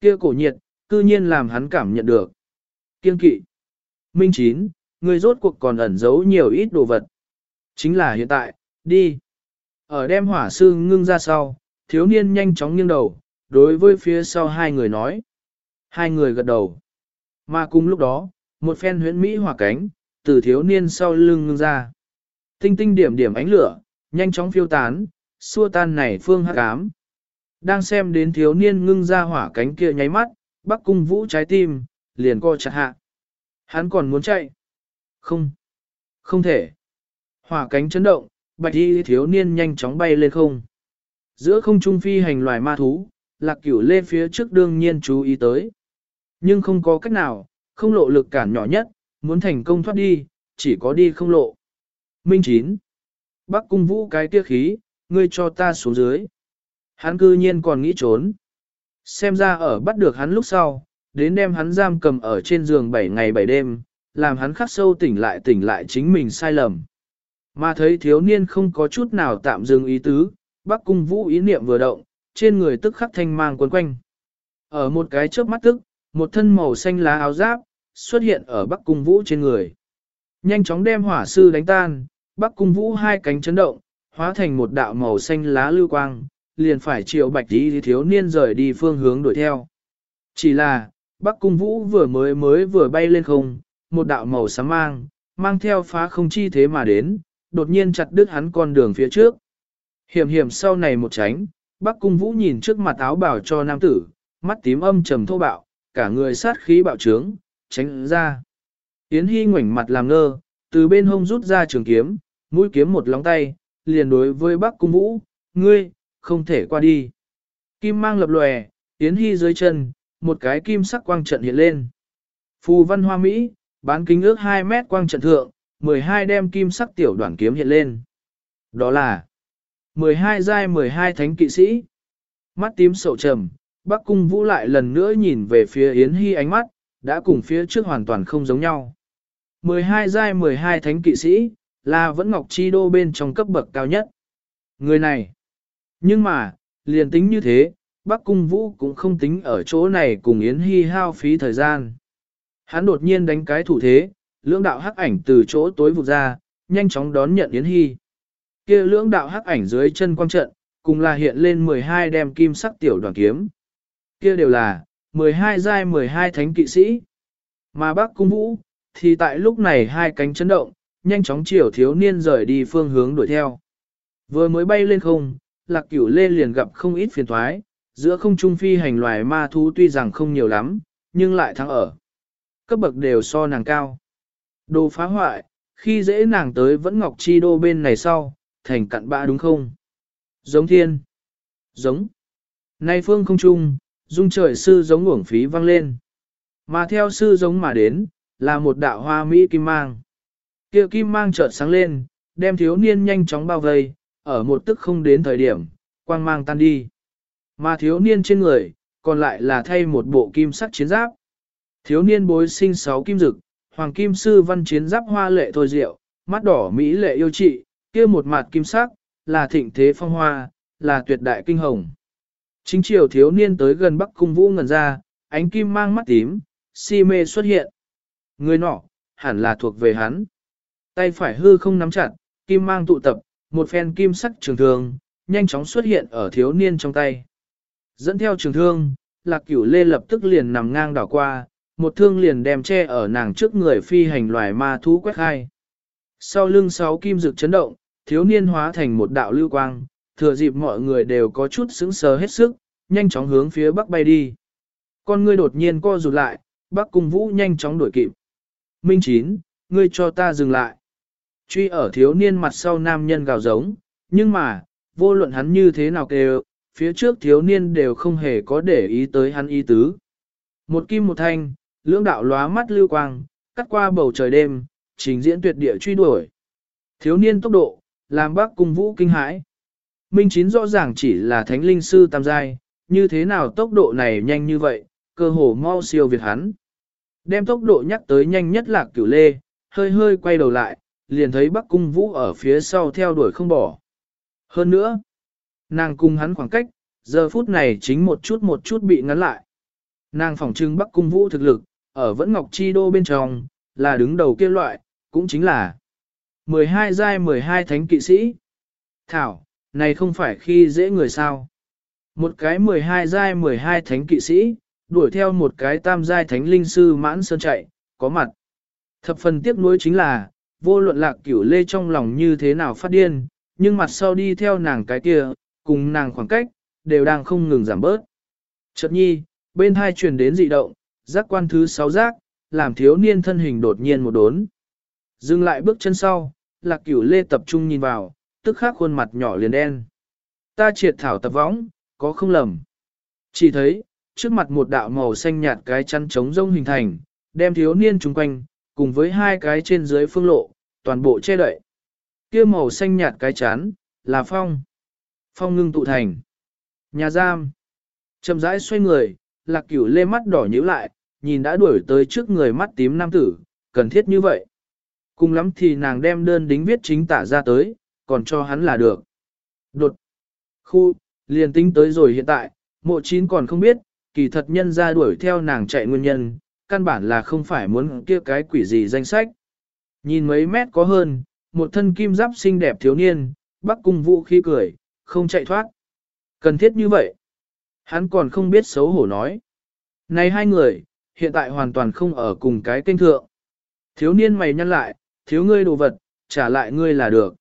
Kia cổ nhiệt, cư nhiên làm hắn cảm nhận được. Kiên kỵ. Minh Chín, người rốt cuộc còn ẩn giấu nhiều ít đồ vật. Chính là hiện tại, đi. Ở đem hỏa sư ngưng ra sau, thiếu niên nhanh chóng nghiêng đầu, đối với phía sau hai người nói. Hai người gật đầu. Mà cùng lúc đó, một phen huyễn Mỹ hỏa cánh, từ thiếu niên sau lưng ngưng ra. Tinh tinh điểm điểm ánh lửa, nhanh chóng phiêu tán, xua tan này phương hắc ám. Đang xem đến thiếu niên ngưng ra hỏa cánh kia nháy mắt, bắc cung vũ trái tim, liền co chặt hạ. Hắn còn muốn chạy. Không. Không thể. Hỏa cánh chấn động, bạch y thiếu niên nhanh chóng bay lên không. Giữa không trung phi hành loài ma thú, lạc cửu lê phía trước đương nhiên chú ý tới. Nhưng không có cách nào, không lộ lực cản nhỏ nhất, muốn thành công thoát đi, chỉ có đi không lộ. Minh chín. Bắc cung vũ cái kia khí, ngươi cho ta xuống dưới. Hắn cư nhiên còn nghĩ trốn. Xem ra ở bắt được hắn lúc sau, đến đem hắn giam cầm ở trên giường 7 ngày 7 đêm, làm hắn khắc sâu tỉnh lại tỉnh lại chính mình sai lầm. Mà thấy thiếu niên không có chút nào tạm dừng ý tứ, Bắc cung vũ ý niệm vừa động, trên người tức khắc thanh mang quấn quanh. Ở một cái chớp mắt tức, một thân màu xanh lá áo giáp, xuất hiện ở Bắc cung vũ trên người. Nhanh chóng đem hỏa sư đánh tan, Bắc cung vũ hai cánh chấn động, hóa thành một đạo màu xanh lá lưu quang, liền phải triệu bạch đi thiếu niên rời đi phương hướng đuổi theo. Chỉ là, Bắc cung vũ vừa mới mới vừa bay lên không, một đạo màu xám mang, mang theo phá không chi thế mà đến, đột nhiên chặt đứt hắn con đường phía trước. Hiểm hiểm sau này một tránh, Bắc cung vũ nhìn trước mặt áo bảo cho nam tử, mắt tím âm trầm thô bạo, cả người sát khí bạo trướng, tránh ra. Yến Hy ngoảnh mặt làm ngơ, từ bên hông rút ra trường kiếm, mũi kiếm một lóng tay, liền đối với Bắc Cung Vũ, ngươi, không thể qua đi. Kim mang lập lòe, Yến Hy dưới chân, một cái kim sắc quang trận hiện lên. Phù văn hoa Mỹ, bán kính ước 2 mét quang trận thượng, 12 đem kim sắc tiểu đoạn kiếm hiện lên. Đó là 12 giai 12 thánh kỵ sĩ. Mắt tím sầu trầm, Bắc Cung Vũ lại lần nữa nhìn về phía Yến Hy ánh mắt, đã cùng phía trước hoàn toàn không giống nhau. 12 giai 12 thánh kỵ sĩ, là vẫn Ngọc Chi Đô bên trong cấp bậc cao nhất. Người này. Nhưng mà, liền tính như thế, Bắc Cung Vũ cũng không tính ở chỗ này cùng Yến Hy hao phí thời gian. Hắn đột nhiên đánh cái thủ thế, lưỡng đạo hắc ảnh từ chỗ tối vụt ra, nhanh chóng đón nhận Yến Hy. kia lưỡng đạo hắc ảnh dưới chân quang trận, cùng là hiện lên 12 đem kim sắc tiểu đoàn kiếm. kia đều là, 12 giai 12 thánh kỵ sĩ. Mà bác cung vũ, thì tại lúc này hai cánh chấn động, nhanh chóng chiều thiếu niên rời đi phương hướng đuổi theo. Vừa mới bay lên không, lạc cửu lê liền gặp không ít phiền thoái, giữa không trung phi hành loài ma thú tuy rằng không nhiều lắm, nhưng lại thắng ở. Cấp bậc đều so nàng cao. Đồ phá hoại, khi dễ nàng tới vẫn ngọc chi đô bên này sau, thành cặn bã đúng không? Giống thiên. Giống. Nay phương không trung, dung trời sư giống uổng phí vang lên. Mà theo sư giống mà đến, là một đạo hoa mỹ kim mang. Kia kim mang chợt sáng lên, đem thiếu niên nhanh chóng bao vây, ở một tức không đến thời điểm, quang mang tan đi. Mà thiếu niên trên người, còn lại là thay một bộ kim sắc chiến giáp. Thiếu niên bối sinh sáu kim dực, hoàng kim sư văn chiến giáp hoa lệ thôi diệu, mắt đỏ mỹ lệ yêu trị, kia một mặt kim sắc, là thịnh thế phong hoa, là tuyệt đại kinh hồng. Chính triều thiếu niên tới gần Bắc Cung Vũ ngần ra, ánh kim mang mắt tím, si mê xuất hiện. Người nọ, hẳn là thuộc về hắn. Tay phải hư không nắm chặt, kim mang tụ tập, một phen kim sắc trường thương, nhanh chóng xuất hiện ở thiếu niên trong tay. Dẫn theo trường thương, lạc cửu lê lập tức liền nằm ngang đảo qua, một thương liền đem che ở nàng trước người phi hành loài ma thú quét hai. Sau lưng sáu kim rực chấn động, thiếu niên hóa thành một đạo lưu quang, thừa dịp mọi người đều có chút sững sờ hết sức, nhanh chóng hướng phía bắc bay đi. Con ngươi đột nhiên co rụt lại, bắc cung vũ nhanh chóng đuổi kịp. Minh chín, ngươi cho ta dừng lại. Truy ở thiếu niên mặt sau nam nhân gào giống, nhưng mà, vô luận hắn như thế nào kêu, phía trước thiếu niên đều không hề có để ý tới hắn ý tứ. Một kim một thanh, lưỡng đạo lóa mắt lưu quang, cắt qua bầu trời đêm, trình diễn tuyệt địa truy đuổi. Thiếu niên tốc độ, làm bác cung vũ kinh hãi. Minh Chín rõ ràng chỉ là thánh linh sư tam giai, như thế nào tốc độ này nhanh như vậy, cơ hồ mau siêu việt hắn. Đem tốc độ nhắc tới nhanh nhất là cửu lê, hơi hơi quay đầu lại, liền thấy Bắc Cung Vũ ở phía sau theo đuổi không bỏ. Hơn nữa, nàng cùng hắn khoảng cách, giờ phút này chính một chút một chút bị ngắn lại. Nàng phỏng trưng Bắc Cung Vũ thực lực, ở Vẫn Ngọc Chi Đô bên trong, là đứng đầu kia loại, cũng chính là 12 giai 12 thánh kỵ sĩ. Thảo, này không phải khi dễ người sao. Một cái 12 giai 12 thánh kỵ sĩ, đuổi theo một cái tam giai thánh linh sư mãn sơn chạy, có mặt. Thập phần tiếc nuối chính là, vô luận lạc cửu lê trong lòng như thế nào phát điên, nhưng mặt sau đi theo nàng cái kia, cùng nàng khoảng cách, đều đang không ngừng giảm bớt. Chợt nhi, bên hai truyền đến dị động, giác quan thứ sáu giác, làm thiếu niên thân hình đột nhiên một đốn. Dừng lại bước chân sau, lạc cửu lê tập trung nhìn vào, tức khắc khuôn mặt nhỏ liền đen. Ta triệt thảo tập võng, có không lầm. Chỉ thấy, trước mặt một đạo màu xanh nhạt cái chăn trống rông hình thành, đem thiếu niên chung quanh, cùng với hai cái trên dưới phương lộ, toàn bộ che đậy. Kia màu xanh nhạt cái chán, là phong. Phong ngưng tụ thành. Nhà giam. Chậm rãi xoay người, lạc cửu lê mắt đỏ nhíu lại, nhìn đã đuổi tới trước người mắt tím nam tử, cần thiết như vậy. Cùng lắm thì nàng đem đơn đính viết chính tả ra tới, còn cho hắn là được. Đột. Khu, liền tính tới rồi hiện tại, mộ chín còn không biết, kỳ thật nhân ra đuổi theo nàng chạy nguyên nhân, căn bản là không phải muốn kia cái quỷ gì danh sách. Nhìn mấy mét có hơn, một thân kim giáp xinh đẹp thiếu niên, bắc cung vũ khi cười, không chạy thoát. Cần thiết như vậy. Hắn còn không biết xấu hổ nói. Này hai người, hiện tại hoàn toàn không ở cùng cái kênh thượng. Thiếu niên mày nhăn lại, thiếu ngươi đồ vật, trả lại ngươi là được.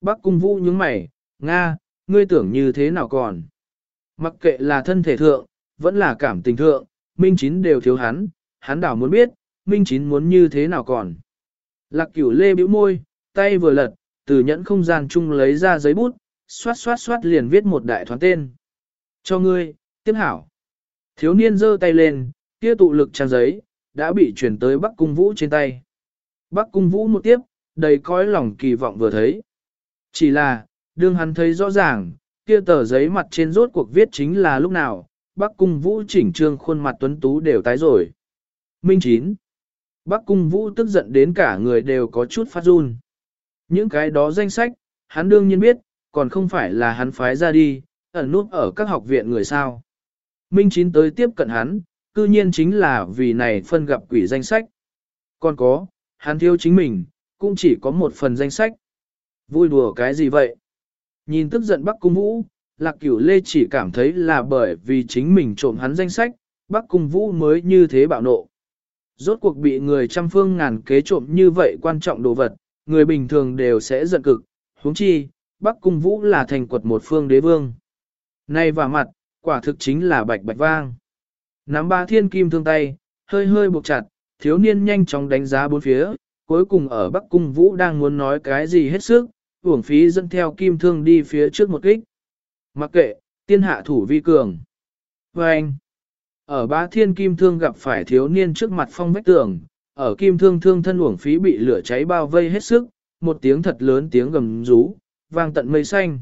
Bắc cung vũ nhướng mày, Nga, ngươi tưởng như thế nào còn. Mặc kệ là thân thể thượng, vẫn là cảm tình thượng, Minh Chín đều thiếu hắn, hắn đảo muốn biết, Minh Chín muốn như thế nào còn. Lạc cửu lê bĩu môi, tay vừa lật, từ nhẫn không gian chung lấy ra giấy bút, xoát xoát xoát liền viết một đại thoáng tên. Cho ngươi, tiếp hảo. Thiếu niên giơ tay lên, kia tụ lực trang giấy, đã bị chuyển tới Bắc Cung Vũ trên tay. Bắc Cung Vũ một tiếp, đầy cõi lòng kỳ vọng vừa thấy. Chỉ là, đương hắn thấy rõ ràng, kia tờ giấy mặt trên rốt cuộc viết chính là lúc nào, Bắc Cung Vũ chỉnh trương khuôn mặt tuấn tú đều tái rồi. Minh Chín Bắc Cung Vũ tức giận đến cả người đều có chút phát run. Những cái đó danh sách, hắn đương nhiên biết, còn không phải là hắn phái ra đi, ẩn nút ở các học viện người sao. Minh Chín tới tiếp cận hắn, cư nhiên chính là vì này phân gặp quỷ danh sách. Còn có, hắn thiếu chính mình, cũng chỉ có một phần danh sách. Vui đùa cái gì vậy? Nhìn tức giận Bắc Cung Vũ, Lạc Cửu Lê chỉ cảm thấy là bởi vì chính mình trộm hắn danh sách, Bắc Cung Vũ mới như thế bạo nộ. Rốt cuộc bị người trăm phương ngàn kế trộm như vậy quan trọng đồ vật, người bình thường đều sẽ giận cực, huống chi, Bắc Cung Vũ là thành quật một phương đế vương. Nay và mặt, quả thực chính là bạch bạch vang. Nắm ba thiên kim thương tay, hơi hơi buộc chặt, thiếu niên nhanh chóng đánh giá bốn phía, cuối cùng ở Bắc Cung Vũ đang muốn nói cái gì hết sức, uổng phí dẫn theo kim thương đi phía trước một kích. Mặc kệ, tiên hạ thủ vi cường. Và anh, ở ba thiên kim thương gặp phải thiếu niên trước mặt phong vách tường, ở kim thương thương thân uổng phí bị lửa cháy bao vây hết sức, một tiếng thật lớn tiếng gầm rú, vang tận mây xanh.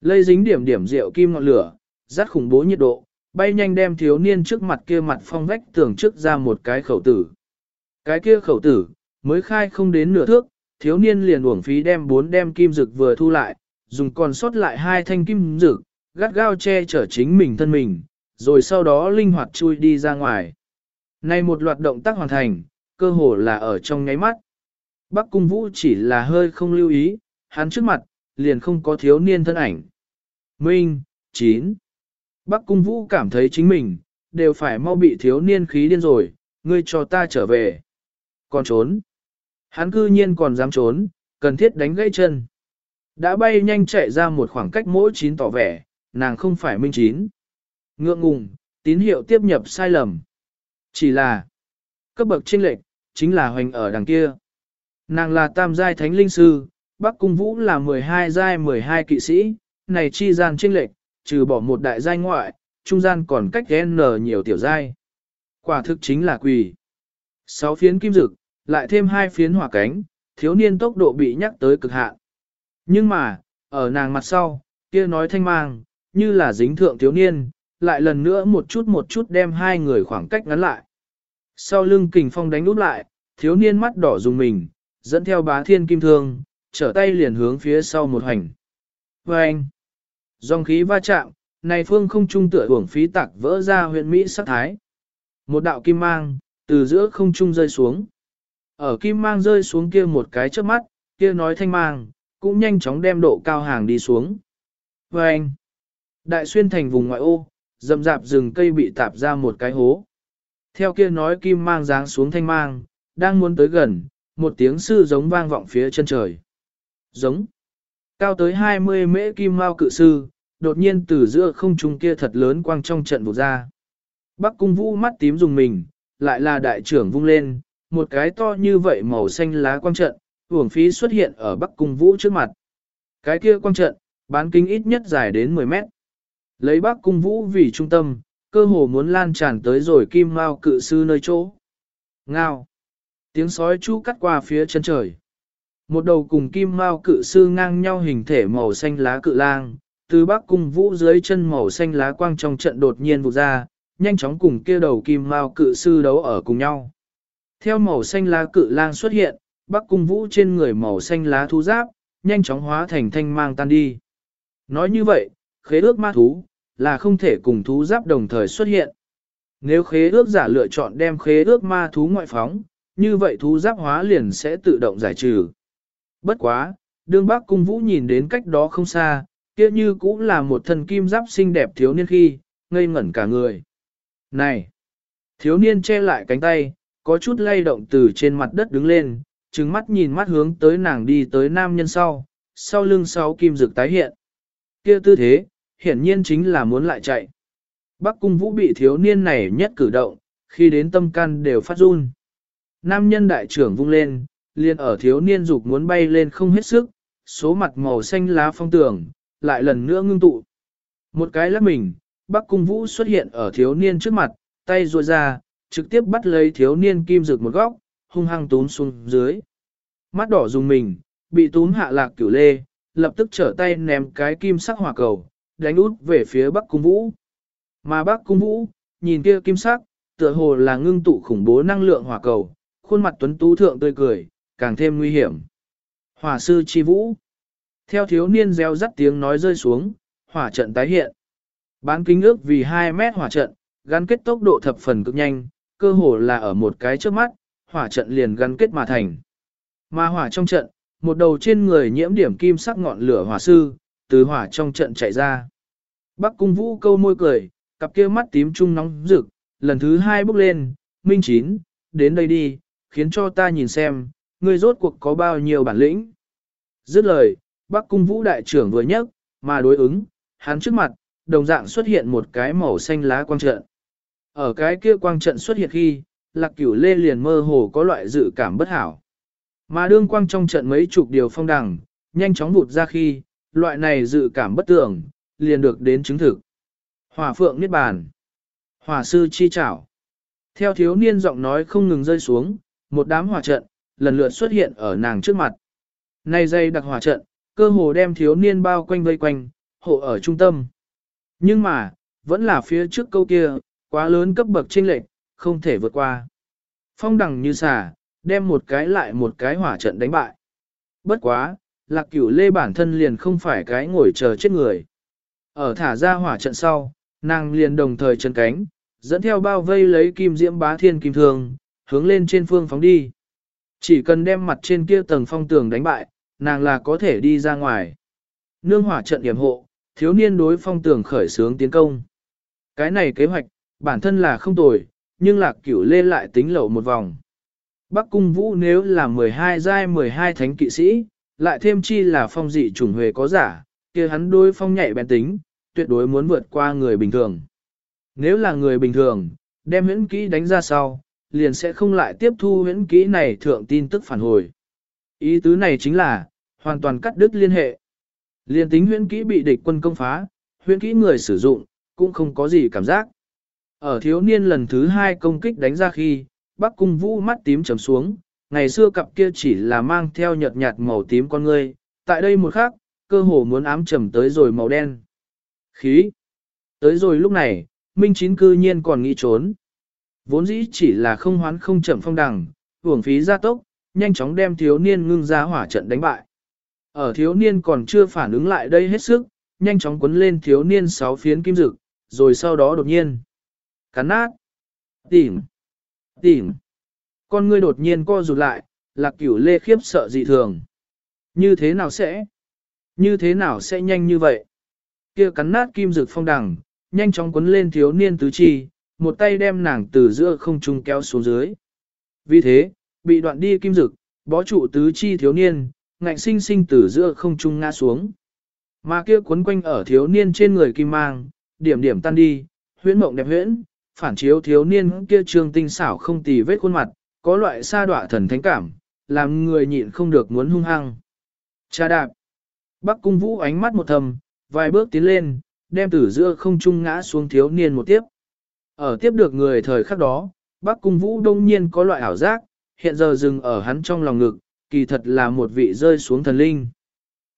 Lây dính điểm điểm rượu kim ngọn lửa, rát khủng bố nhiệt độ, bay nhanh đem thiếu niên trước mặt kia mặt phong vách tường trước ra một cái khẩu tử. Cái kia khẩu tử, mới khai không đến nửa thước, thiếu niên liền uổng phí đem bốn đem kim dực vừa thu lại, dùng còn sót lại hai thanh kim dực, gắt gao che chở chính mình thân mình, rồi sau đó linh hoạt chui đi ra ngoài. Này một loạt động tác hoàn thành, cơ hồ là ở trong nháy mắt. Bắc cung vũ chỉ là hơi không lưu ý, hắn trước mặt, liền không có thiếu niên thân ảnh. Minh, 9. Bắc cung vũ cảm thấy chính mình, đều phải mau bị thiếu niên khí điên rồi, ngươi cho ta trở về. Còn trốn. Hắn cư nhiên còn dám trốn, cần thiết đánh gãy chân. Đã bay nhanh chạy ra một khoảng cách mỗi chín tỏ vẻ, nàng không phải minh chín. Ngượng ngùng, tín hiệu tiếp nhập sai lầm. Chỉ là, cấp bậc chênh lệch, chính là hoành ở đằng kia. Nàng là tam giai thánh linh sư, Bắc Cung Vũ là 12 giai 12 kỵ sĩ, này chi gian chênh lệch, trừ bỏ một đại giai ngoại, trung gian còn cách N nhiều tiểu giai. Quả thực chính là quỷ. Sáu phiến kim dực, lại thêm hai phiến hỏa cánh, thiếu niên tốc độ bị nhắc tới cực hạn. Nhưng mà, ở nàng mặt sau, kia nói thanh mang, như là dính thượng thiếu niên, lại lần nữa một chút một chút đem hai người khoảng cách ngắn lại. Sau lưng kình phong đánh nút lại, thiếu niên mắt đỏ dùng mình, dẫn theo bá thiên kim thương, trở tay liền hướng phía sau một hành. Và anh, dòng khí va chạm, này phương không trung tựa hưởng phí tạc vỡ ra huyện Mỹ sắc thái. Một đạo kim mang, từ giữa không trung rơi xuống. Ở kim mang rơi xuống kia một cái trước mắt, kia nói thanh mang, cũng nhanh chóng đem độ cao hàng đi xuống. Và anh, đại xuyên thành vùng ngoại ô, dầm dạp rừng cây bị tạp ra một cái hố. Theo kia nói kim mang dáng xuống thanh mang, đang muốn tới gần, một tiếng sư giống vang vọng phía chân trời. Giống. Cao tới 20 mễ kim mao cự sư, đột nhiên từ giữa không trung kia thật lớn quang trong trận vụt ra. Bắc cung vũ mắt tím dùng mình, lại là đại trưởng vung lên, một cái to như vậy màu xanh lá quang trận, uổng phí xuất hiện ở Bắc cung vũ trước mặt. Cái kia quang trận, bán kính ít nhất dài đến 10 mét. Lấy Bắc cung vũ vì trung tâm, cơ hồ muốn lan tràn tới rồi kim mao cự sư nơi chỗ. Ngao. Tiếng sói chu cắt qua phía chân trời. Một đầu cùng kim mao cự sư ngang nhau hình thể màu xanh lá cự lang, từ bắc cung vũ dưới chân màu xanh lá quang trong trận đột nhiên vụt ra, nhanh chóng cùng kia đầu kim mao cự sư đấu ở cùng nhau. Theo màu xanh lá cự lang xuất hiện, bắc cung vũ trên người màu xanh lá thú giáp, nhanh chóng hóa thành thanh mang tan đi. Nói như vậy, khế ước ma thú, là không thể cùng thú giáp đồng thời xuất hiện. Nếu khế ước giả lựa chọn đem khế ước ma thú ngoại phóng, như vậy thú giáp hóa liền sẽ tự động giải trừ. Bất quá, đương bác cung vũ nhìn đến cách đó không xa, kia như cũng là một thần kim giáp xinh đẹp thiếu niên khi, ngây ngẩn cả người. Này! Thiếu niên che lại cánh tay, có chút lay động từ trên mặt đất đứng lên, trừng mắt nhìn mắt hướng tới nàng đi tới nam nhân sau, sau lưng sáu kim dược tái hiện. Kia tư thế, hiển nhiên chính là muốn lại chạy. Bắc cung vũ bị thiếu niên này nhất cử động, khi đến tâm can đều phát run. Nam nhân đại trưởng vung lên, liền ở thiếu niên dục muốn bay lên không hết sức, số mặt màu xanh lá phong tường, lại lần nữa ngưng tụ. Một cái lắp mình, Bắc Cung Vũ xuất hiện ở thiếu niên trước mặt, tay ruột ra, trực tiếp bắt lấy thiếu niên kim rực một góc, hung hăng túm xuống dưới. Mắt đỏ dùng mình, bị túm hạ lạc cửu lê, lập tức trở tay ném cái kim sắc hỏa cầu, đánh út về phía Bắc Cung Vũ. Mà Bắc Cung Vũ, nhìn kia kim sắc, tựa hồ là ngưng tụ khủng bố năng lượng hỏa cầu, khuôn mặt tuấn tú thượng tươi cười, càng thêm nguy hiểm. Hỏa sư chi vũ. Theo thiếu niên reo rắt tiếng nói rơi xuống, hỏa trận tái hiện. Bán kính ước vì 2 mét hỏa trận, gắn kết tốc độ thập phần cực nhanh, cơ hồ là ở một cái trước mắt, hỏa trận liền gắn kết mà thành. Mà hỏa trong trận, một đầu trên người nhiễm điểm kim sắc ngọn lửa hỏa sư, từ hỏa trong trận chạy ra. Bắc cung vũ câu môi cười, cặp kia mắt tím trung nóng rực, lần thứ hai bước lên, minh chín, đến đây đi, khiến cho ta nhìn xem, ngươi rốt cuộc có bao nhiêu bản lĩnh. Dứt lời, Bắc cung vũ đại trưởng vừa nhấc, mà đối ứng, hắn trước mặt, đồng dạng xuất hiện một cái màu xanh lá quang trận. Ở cái kia quang trận xuất hiện khi, lạc cửu lê liền mơ hồ có loại dự cảm bất hảo. Mà đương quang trong trận mấy chục điều phong đằng, nhanh chóng vụt ra khi, loại này dự cảm bất tưởng, liền được đến chứng thực. Hỏa phượng niết bàn. Hỏa sư chi chảo. Theo thiếu niên giọng nói không ngừng rơi xuống, một đám hỏa trận, lần lượt xuất hiện ở nàng trước mặt. nay dây đặc hỏa trận, cơ hồ đem thiếu niên bao quanh vây quanh, hộ ở trung tâm. Nhưng mà, vẫn là phía trước câu kia, quá lớn cấp bậc chênh lệch, không thể vượt qua. Phong đằng như xà, đem một cái lại một cái hỏa trận đánh bại. Bất quá, lạc cửu lê bản thân liền không phải cái ngồi chờ chết người. Ở thả ra hỏa trận sau, nàng liền đồng thời chân cánh, dẫn theo bao vây lấy kim diễm bá thiên kim thương, hướng lên trên phương phóng đi. Chỉ cần đem mặt trên kia tầng phong tường đánh bại, nàng là có thể đi ra ngoài. Nương hỏa trận điểm hộ, thiếu niên đối phong tường khởi sướng tiến công. Cái này kế hoạch, bản thân là không tồi, nhưng lạc cửu lê lại tính lậu một vòng. Bắc cung vũ nếu là 12 giai 12 thánh kỵ sĩ, lại thêm chi là phong dị trùng huề có giả, kia hắn đối phong nhạy bén tính, tuyệt đối muốn vượt qua người bình thường. Nếu là người bình thường, đem huyễn kỹ đánh ra sau, liền sẽ không lại tiếp thu huyễn kỹ này thượng tin tức phản hồi. Ý tứ này chính là, hoàn toàn cắt đứt liên hệ. Liên tính huyễn kỹ bị địch quân công phá, huyễn kỹ người sử dụng, cũng không có gì cảm giác. Ở thiếu niên lần thứ hai công kích đánh ra khi, Bắc Cung Vũ mắt tím trầm xuống, ngày xưa cặp kia chỉ là mang theo nhợt nhạt màu tím con ngươi, tại đây một khắc, cơ hồ muốn ám trầm tới rồi màu đen. Khí! Tới rồi lúc này, Minh Chín cư nhiên còn nghĩ trốn. Vốn dĩ chỉ là không hoán không chậm phong đằng, hưởng phí gia tốc, nhanh chóng đem thiếu niên ngưng ra hỏa trận đánh bại. Ở thiếu niên còn chưa phản ứng lại đây hết sức, nhanh chóng quấn lên thiếu niên sáu phiến kim dực, rồi sau đó đột nhiên. Cắn nát. Tìm. Tìm. Con ngươi đột nhiên co rụt lại, lạc cửu lê khiếp sợ dị thường. Như thế nào sẽ? Như thế nào sẽ nhanh như vậy? Kia cắn nát kim dược phong đằng, nhanh chóng quấn lên thiếu niên tứ chi, một tay đem nàng từ giữa không trung kéo xuống dưới. Vì thế, bị đoạn đi kim dực, bó trụ tứ chi thiếu niên, ngạnh sinh sinh từ giữa không trung ngã xuống. Mà kia cuốn quanh ở thiếu niên trên người kim mang, điểm điểm tan đi, huyễn mộng đẹp huyễn, phản chiếu thiếu niên kia trương tinh xảo không tì vết khuôn mặt, có loại sa đọa thần thánh cảm, làm người nhịn không được muốn hung hăng. Cha đạp. Bắc cung vũ ánh mắt một thầm, vài bước tiến lên, đem tử giữa không trung ngã xuống thiếu niên một tiếp. Ở tiếp được người thời khắc đó, Bắc cung vũ đông nhiên có loại ảo giác, hiện giờ dừng ở hắn trong lòng ngực, kỳ thật là một vị rơi xuống thần linh.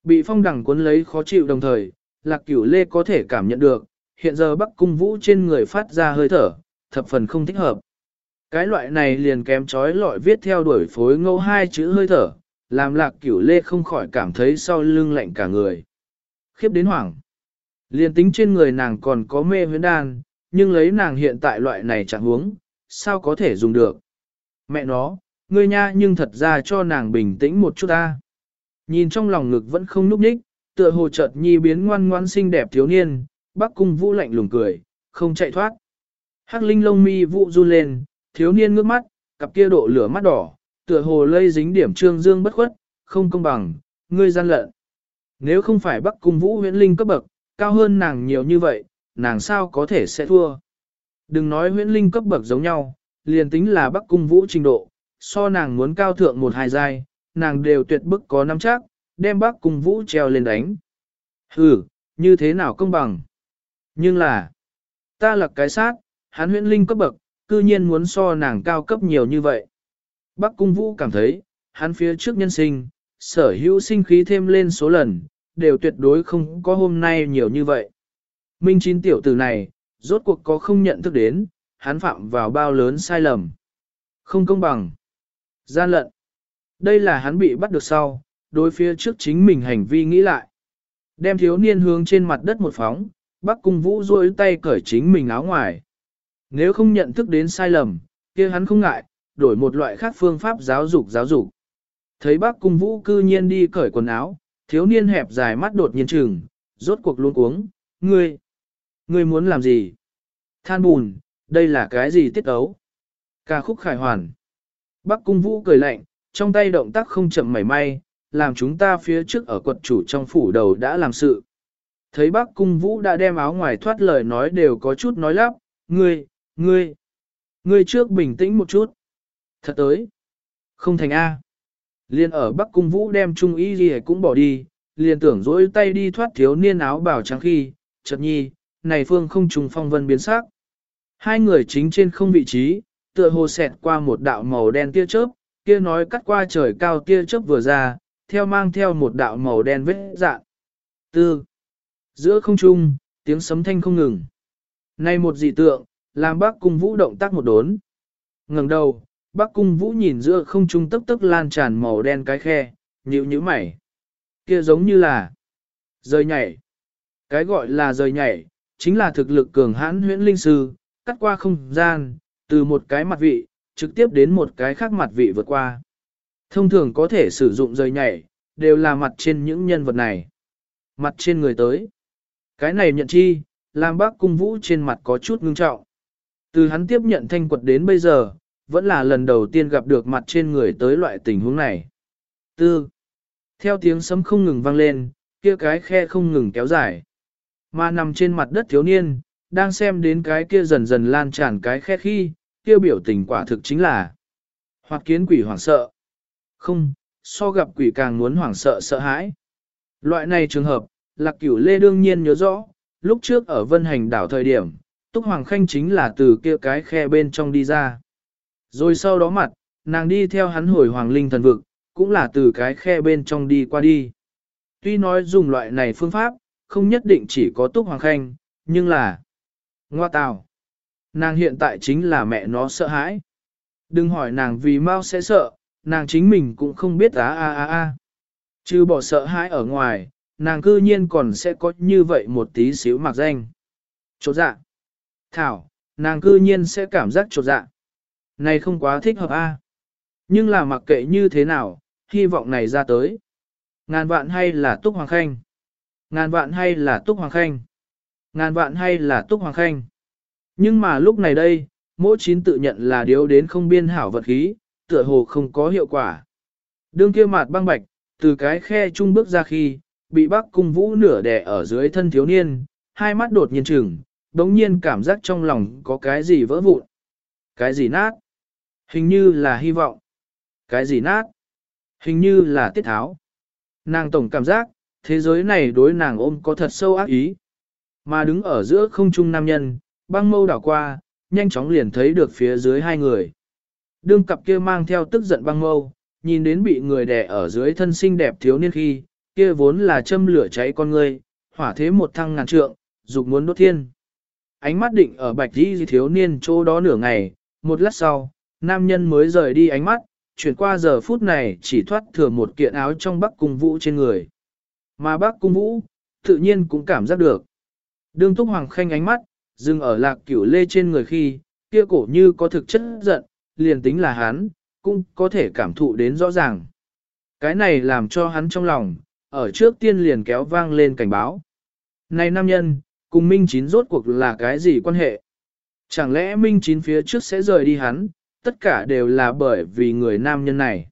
Bị phong đẳng cuốn lấy khó chịu đồng thời, lạc cửu lê có thể cảm nhận được, hiện giờ bắc cung vũ trên người phát ra hơi thở, thập phần không thích hợp. Cái loại này liền kém chói lọi viết theo đuổi phối ngẫu hai chữ hơi thở, làm lạc cửu lê không khỏi cảm thấy sau lưng lạnh cả người. Khiếp đến hoảng. Liền tính trên người nàng còn có mê huyến đan, nhưng lấy nàng hiện tại loại này chẳng huống, sao có thể dùng được. Mẹ nó, ngươi nha nhưng thật ra cho nàng bình tĩnh một chút ta. Nhìn trong lòng ngực vẫn không núp ních, tựa hồ chợt nhi biến ngoan ngoan xinh đẹp thiếu niên, bác cung vũ lạnh lùng cười, không chạy thoát. Hắc linh lông mi vụ run lên, thiếu niên ngước mắt, cặp kia độ lửa mắt đỏ, tựa hồ lây dính điểm trương dương bất khuất, không công bằng, ngươi gian lận. Nếu không phải bắc cung vũ huyễn linh cấp bậc, cao hơn nàng nhiều như vậy, nàng sao có thể sẽ thua. Đừng nói huyễn linh cấp bậc giống nhau, liền tính là bắc cung vũ trình độ, so nàng muốn cao thượng một hai giai, nàng đều tuyệt bức có nắm chắc, đem bác Cung vũ treo lên đánh. Hừ, như thế nào công bằng? Nhưng là, ta là cái sát, hắn huyễn linh cấp bậc, cư nhiên muốn so nàng cao cấp nhiều như vậy. Bác cung vũ cảm thấy, hắn phía trước nhân sinh, sở hữu sinh khí thêm lên số lần, đều tuyệt đối không có hôm nay nhiều như vậy. Minh chín tiểu tử này, rốt cuộc có không nhận thức đến, hắn phạm vào bao lớn sai lầm. Không công bằng. Gian lận. Đây là hắn bị bắt được sau, đối phía trước chính mình hành vi nghĩ lại. Đem thiếu niên hướng trên mặt đất một phóng, Bắc cung vũ duỗi tay cởi chính mình áo ngoài. Nếu không nhận thức đến sai lầm, kia hắn không ngại, đổi một loại khác phương pháp giáo dục giáo dục. Thấy Bắc cung vũ cư nhiên đi cởi quần áo, thiếu niên hẹp dài mắt đột nhiên trừng, rốt cuộc luôn uống, ngươi, ngươi muốn làm gì? Than bùn, đây là cái gì tiết ấu? Ca khúc khải hoàn. Bắc cung vũ cười lạnh, trong tay động tác không chậm mảy may, làm chúng ta phía trước ở quật chủ trong phủ đầu đã làm sự. Thấy bác cung vũ đã đem áo ngoài thoát lời nói đều có chút nói lắp, ngươi, ngươi, ngươi trước bình tĩnh một chút. Thật tới, không thành A. Liên ở bắc cung vũ đem trung ý gì cũng bỏ đi, liền tưởng dỗi tay đi thoát thiếu niên áo bảo trắng khi, chợt nhi, này phương không trùng phong vân biến sắc. Hai người chính trên không vị trí, tựa hồ xẹt qua một đạo màu đen tia chớp, kia nói cắt qua trời cao tia chớp vừa ra, theo mang theo một đạo màu đen vết dạng. Tư. Giữa không trung, tiếng sấm thanh không ngừng. Nay một dị tượng, làm bác cung vũ động tác một đốn. ngẩng đầu, bác cung vũ nhìn giữa không trung tức tức lan tràn màu đen cái khe, nhịu nhữ mày. Kia giống như là rời nhảy. Cái gọi là rời nhảy, chính là thực lực cường hãn huyễn linh sư, cắt qua không gian, từ một cái mặt vị, trực tiếp đến một cái khác mặt vị vượt qua. Thông thường có thể sử dụng rời nhảy, đều là mặt trên những nhân vật này. Mặt trên người tới. Cái này nhận chi, làm bác cung vũ trên mặt có chút ngưng trọng. Từ hắn tiếp nhận thanh quật đến bây giờ, vẫn là lần đầu tiên gặp được mặt trên người tới loại tình huống này. Tư. Theo tiếng sấm không ngừng vang lên, kia cái khe không ngừng kéo dài. Mà nằm trên mặt đất thiếu niên, đang xem đến cái kia dần dần lan tràn cái khe khi, kia biểu tình quả thực chính là hoặc kiến quỷ hoảng sợ. Không, so gặp quỷ càng muốn hoảng sợ sợ hãi. Loại này trường hợp, lạc cửu lê đương nhiên nhớ rõ, lúc trước ở vân hành đảo thời điểm, Túc Hoàng Khanh chính là từ kia cái khe bên trong đi ra. Rồi sau đó mặt, nàng đi theo hắn hồi Hoàng Linh thần vực, cũng là từ cái khe bên trong đi qua đi. Tuy nói dùng loại này phương pháp, không nhất định chỉ có Túc Hoàng Khanh, nhưng là... Ngoa tào. Nàng hiện tại chính là mẹ nó sợ hãi. Đừng hỏi nàng vì mau sẽ sợ, nàng chính mình cũng không biết á a a a. Chứ bỏ sợ hãi ở ngoài, nàng cư nhiên còn sẽ có như vậy một tí xíu mặc danh. Chột dạ. Thảo, nàng cư nhiên sẽ cảm giác chột dạ. Này không quá thích hợp a. À? Nhưng là mặc kệ như thế nào, hy vọng này ra tới. Ngàn vạn hay là Túc Hoàng Khanh? Ngàn vạn hay là Túc Hoàng Khanh? Ngàn vạn hay là Túc Hoàng Khanh? Nhưng mà lúc này đây, mỗi chín tự nhận là điếu đến không biên hảo vật khí, tựa hồ không có hiệu quả. Đương kia mặt băng bạch, từ cái khe trung bước ra khi, bị bác cung vũ nửa đè ở dưới thân thiếu niên, hai mắt đột nhiên chừng, đống nhiên cảm giác trong lòng có cái gì vỡ vụn. Cái gì nát? Hình như là hy vọng. Cái gì nát? Hình như là tiết tháo. Nàng tổng cảm giác, thế giới này đối nàng ôm có thật sâu ác ý. Mà đứng ở giữa không trung nam nhân, băng mâu đảo qua, nhanh chóng liền thấy được phía dưới hai người. Đương cặp kia mang theo tức giận băng mâu, nhìn đến bị người đè ở dưới thân xinh đẹp thiếu niên khi, kia vốn là châm lửa cháy con người, hỏa thế một thăng ngàn trượng, dục muốn đốt thiên. Ánh mắt định ở bạch đi thiếu niên chỗ đó nửa ngày, một lát sau, nam nhân mới rời đi ánh mắt, chuyển qua giờ phút này chỉ thoát thừa một kiện áo trong bắc cung vũ trên người. Mà bác cung vũ, tự nhiên cũng cảm giác được. Đương túc hoàng khanh ánh mắt, dừng ở lạc cửu lê trên người khi, kia cổ như có thực chất giận, liền tính là hắn, cũng có thể cảm thụ đến rõ ràng. Cái này làm cho hắn trong lòng, ở trước tiên liền kéo vang lên cảnh báo. Này nam nhân, cùng Minh Chín rốt cuộc là cái gì quan hệ? Chẳng lẽ Minh Chín phía trước sẽ rời đi hắn, tất cả đều là bởi vì người nam nhân này.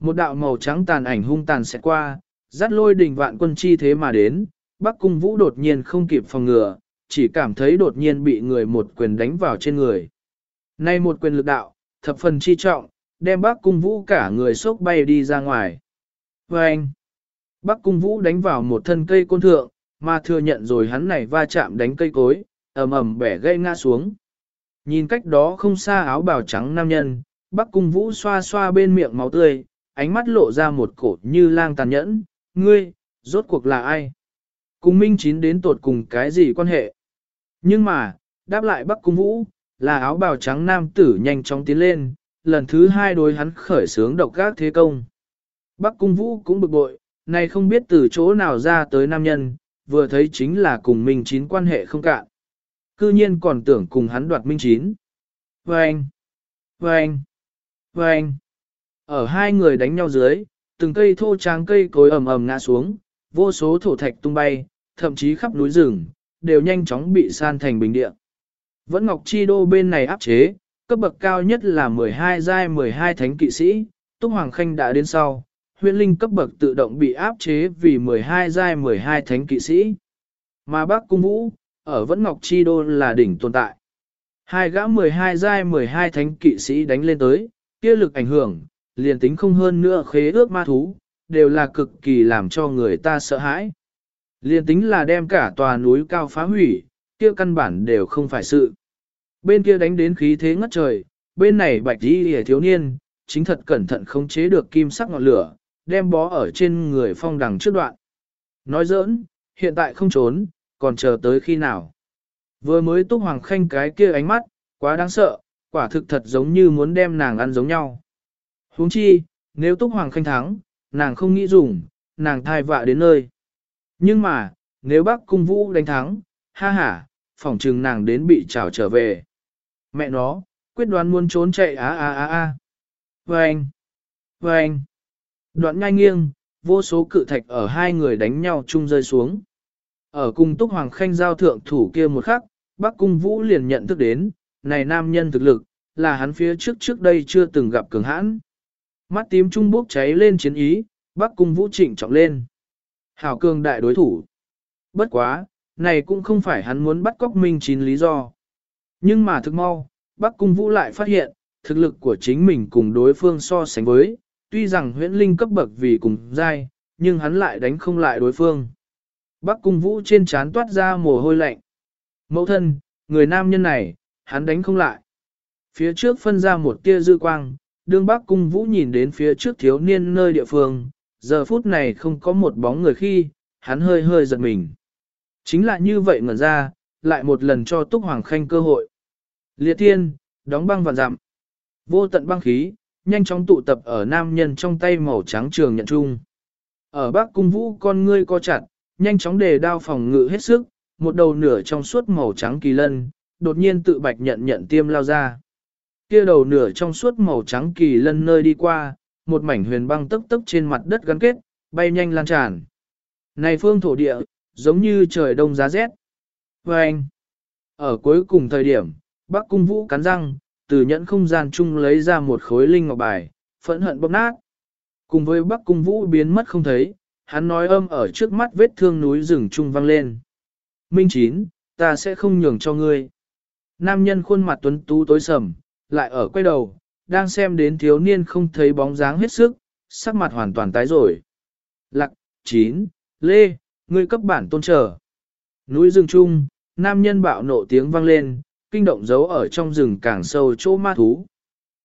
Một đạo màu trắng tàn ảnh hung tàn sẽ qua, dắt lôi đình vạn quân chi thế mà đến, Bắc Cung Vũ đột nhiên không kịp phòng ngừa, chỉ cảm thấy đột nhiên bị người một quyền đánh vào trên người. Nay một quyền lực đạo, thập phần chi trọng, đem Bắc Cung Vũ cả người sốc bay đi ra ngoài. Và anh, Bắc Cung Vũ đánh vào một thân cây côn thượng, mà thừa nhận rồi hắn này va chạm đánh cây cối, ầm ầm bẻ gây ngã xuống. Nhìn cách đó không xa áo bào trắng nam nhân, Bắc Cung Vũ xoa xoa bên miệng máu tươi, ánh mắt lộ ra một cổ như lang tàn nhẫn, ngươi, rốt cuộc là ai? Cùng Minh Chín đến tột cùng cái gì quan hệ? Nhưng mà, đáp lại Bắc Cung Vũ, là áo bào trắng nam tử nhanh chóng tiến lên, lần thứ hai đối hắn khởi sướng độc gác thế công. Bắc Cung Vũ cũng bực bội, này không biết từ chỗ nào ra tới nam nhân, vừa thấy chính là cùng Minh Chín quan hệ không cạn. Cư nhiên còn tưởng cùng hắn đoạt Minh Chín. Vâng! Vâng! Vâng! Ở hai người đánh nhau dưới, từng cây thô tráng cây cối ầm ầm ngã xuống, vô số thổ thạch tung bay, thậm chí khắp núi rừng, đều nhanh chóng bị san thành bình địa. Vẫn Ngọc Chi Đô bên này áp chế, cấp bậc cao nhất là 12 giai 12 thánh kỵ sĩ, Túc Hoàng Khanh đã đến sau, huyện linh cấp bậc tự động bị áp chế vì 12 giai 12 thánh kỵ sĩ. Mà Bắc Cung Vũ, ở Vẫn Ngọc Chi Đô là đỉnh tồn tại. Hai gã 12 giai 12 thánh kỵ sĩ đánh lên tới, kia lực ảnh hưởng, liền tính không hơn nữa khế ước ma thú, đều là cực kỳ làm cho người ta sợ hãi. Liền tính là đem cả tòa núi cao phá hủy, kia căn bản đều không phải sự. Bên kia đánh đến khí thế ngất trời, bên này bạch đi hề thiếu niên, chính thật cẩn thận không chế được kim sắc ngọn lửa, đem bó ở trên người phong đằng trước đoạn. Nói giỡn, hiện tại không trốn, còn chờ tới khi nào. Vừa mới túc hoàng khanh cái kia ánh mắt, quá đáng sợ, quả thực thật giống như muốn đem nàng ăn giống nhau. huống chi, nếu túc hoàng khanh thắng, nàng không nghĩ dùng, nàng thai vạ đến nơi. Nhưng mà, nếu bác cung vũ đánh thắng, ha ha, phỏng trừng nàng đến bị trào trở về. Mẹ nó, quyết đoán muốn trốn chạy á á á á. Vâng! Vâng! Đoạn ngay nghiêng, vô số cự thạch ở hai người đánh nhau chung rơi xuống. Ở cùng Túc Hoàng Khanh giao thượng thủ kia một khắc, Bắc Cung Vũ liền nhận thức đến, này nam nhân thực lực, là hắn phía trước trước đây chưa từng gặp cường hãn. Mắt tím trung bốc cháy lên chiến ý, Bắc Cung Vũ trịnh trọng lên. Hảo cường đại đối thủ. Bất quá, này cũng không phải hắn muốn bắt cóc Minh Chín lý do. Nhưng mà thực mau, Bắc Cung Vũ lại phát hiện, thực lực của chính mình cùng đối phương so sánh với, tuy rằng huyễn linh cấp bậc vì cùng dai, nhưng hắn lại đánh không lại đối phương. Bắc Cung Vũ trên trán toát ra mồ hôi lạnh. Mẫu thân, người nam nhân này, hắn đánh không lại. Phía trước phân ra một tia dư quang, đương Bắc cung vũ nhìn đến phía trước thiếu niên nơi địa phương, giờ phút này không có một bóng người khi, hắn hơi hơi giật mình. Chính là như vậy ngẩn ra, lại một lần cho Túc Hoàng Khanh cơ hội. Liệt thiên, đóng băng và dặm. Vô tận băng khí, nhanh chóng tụ tập ở nam nhân trong tay màu trắng trường nhận chung. Ở bắc cung vũ con ngươi co chặt, nhanh chóng đề đao phòng ngự hết sức, một đầu nửa trong suốt màu trắng kỳ lân, đột nhiên tự bạch nhận nhận tiêm lao ra. Kia đầu nửa trong suốt màu trắng kỳ lân nơi đi qua, một mảnh huyền băng tức tức trên mặt đất gắn kết, bay nhanh lan tràn. Này phương thổ địa, giống như trời đông giá rét. Và anh, ở cuối cùng thời điểm, Bắc Cung Vũ cắn răng, từ nhẫn không gian chung lấy ra một khối linh ngọc bài, phẫn hận bóp nát. Cùng với Bắc Cung Vũ biến mất không thấy, hắn nói âm ở trước mắt vết thương núi rừng trung vang lên. Minh Chín, ta sẽ không nhường cho ngươi. Nam nhân khuôn mặt tuấn tú tối sầm, lại ở quay đầu, đang xem đến thiếu niên không thấy bóng dáng hết sức, sắc mặt hoàn toàn tái rồi. Lạc, chín, lê, ngươi cấp bản tôn trở. Núi rừng trung, nam nhân bạo nộ tiếng vang lên, kinh động giấu ở trong rừng càng sâu chỗ ma thú.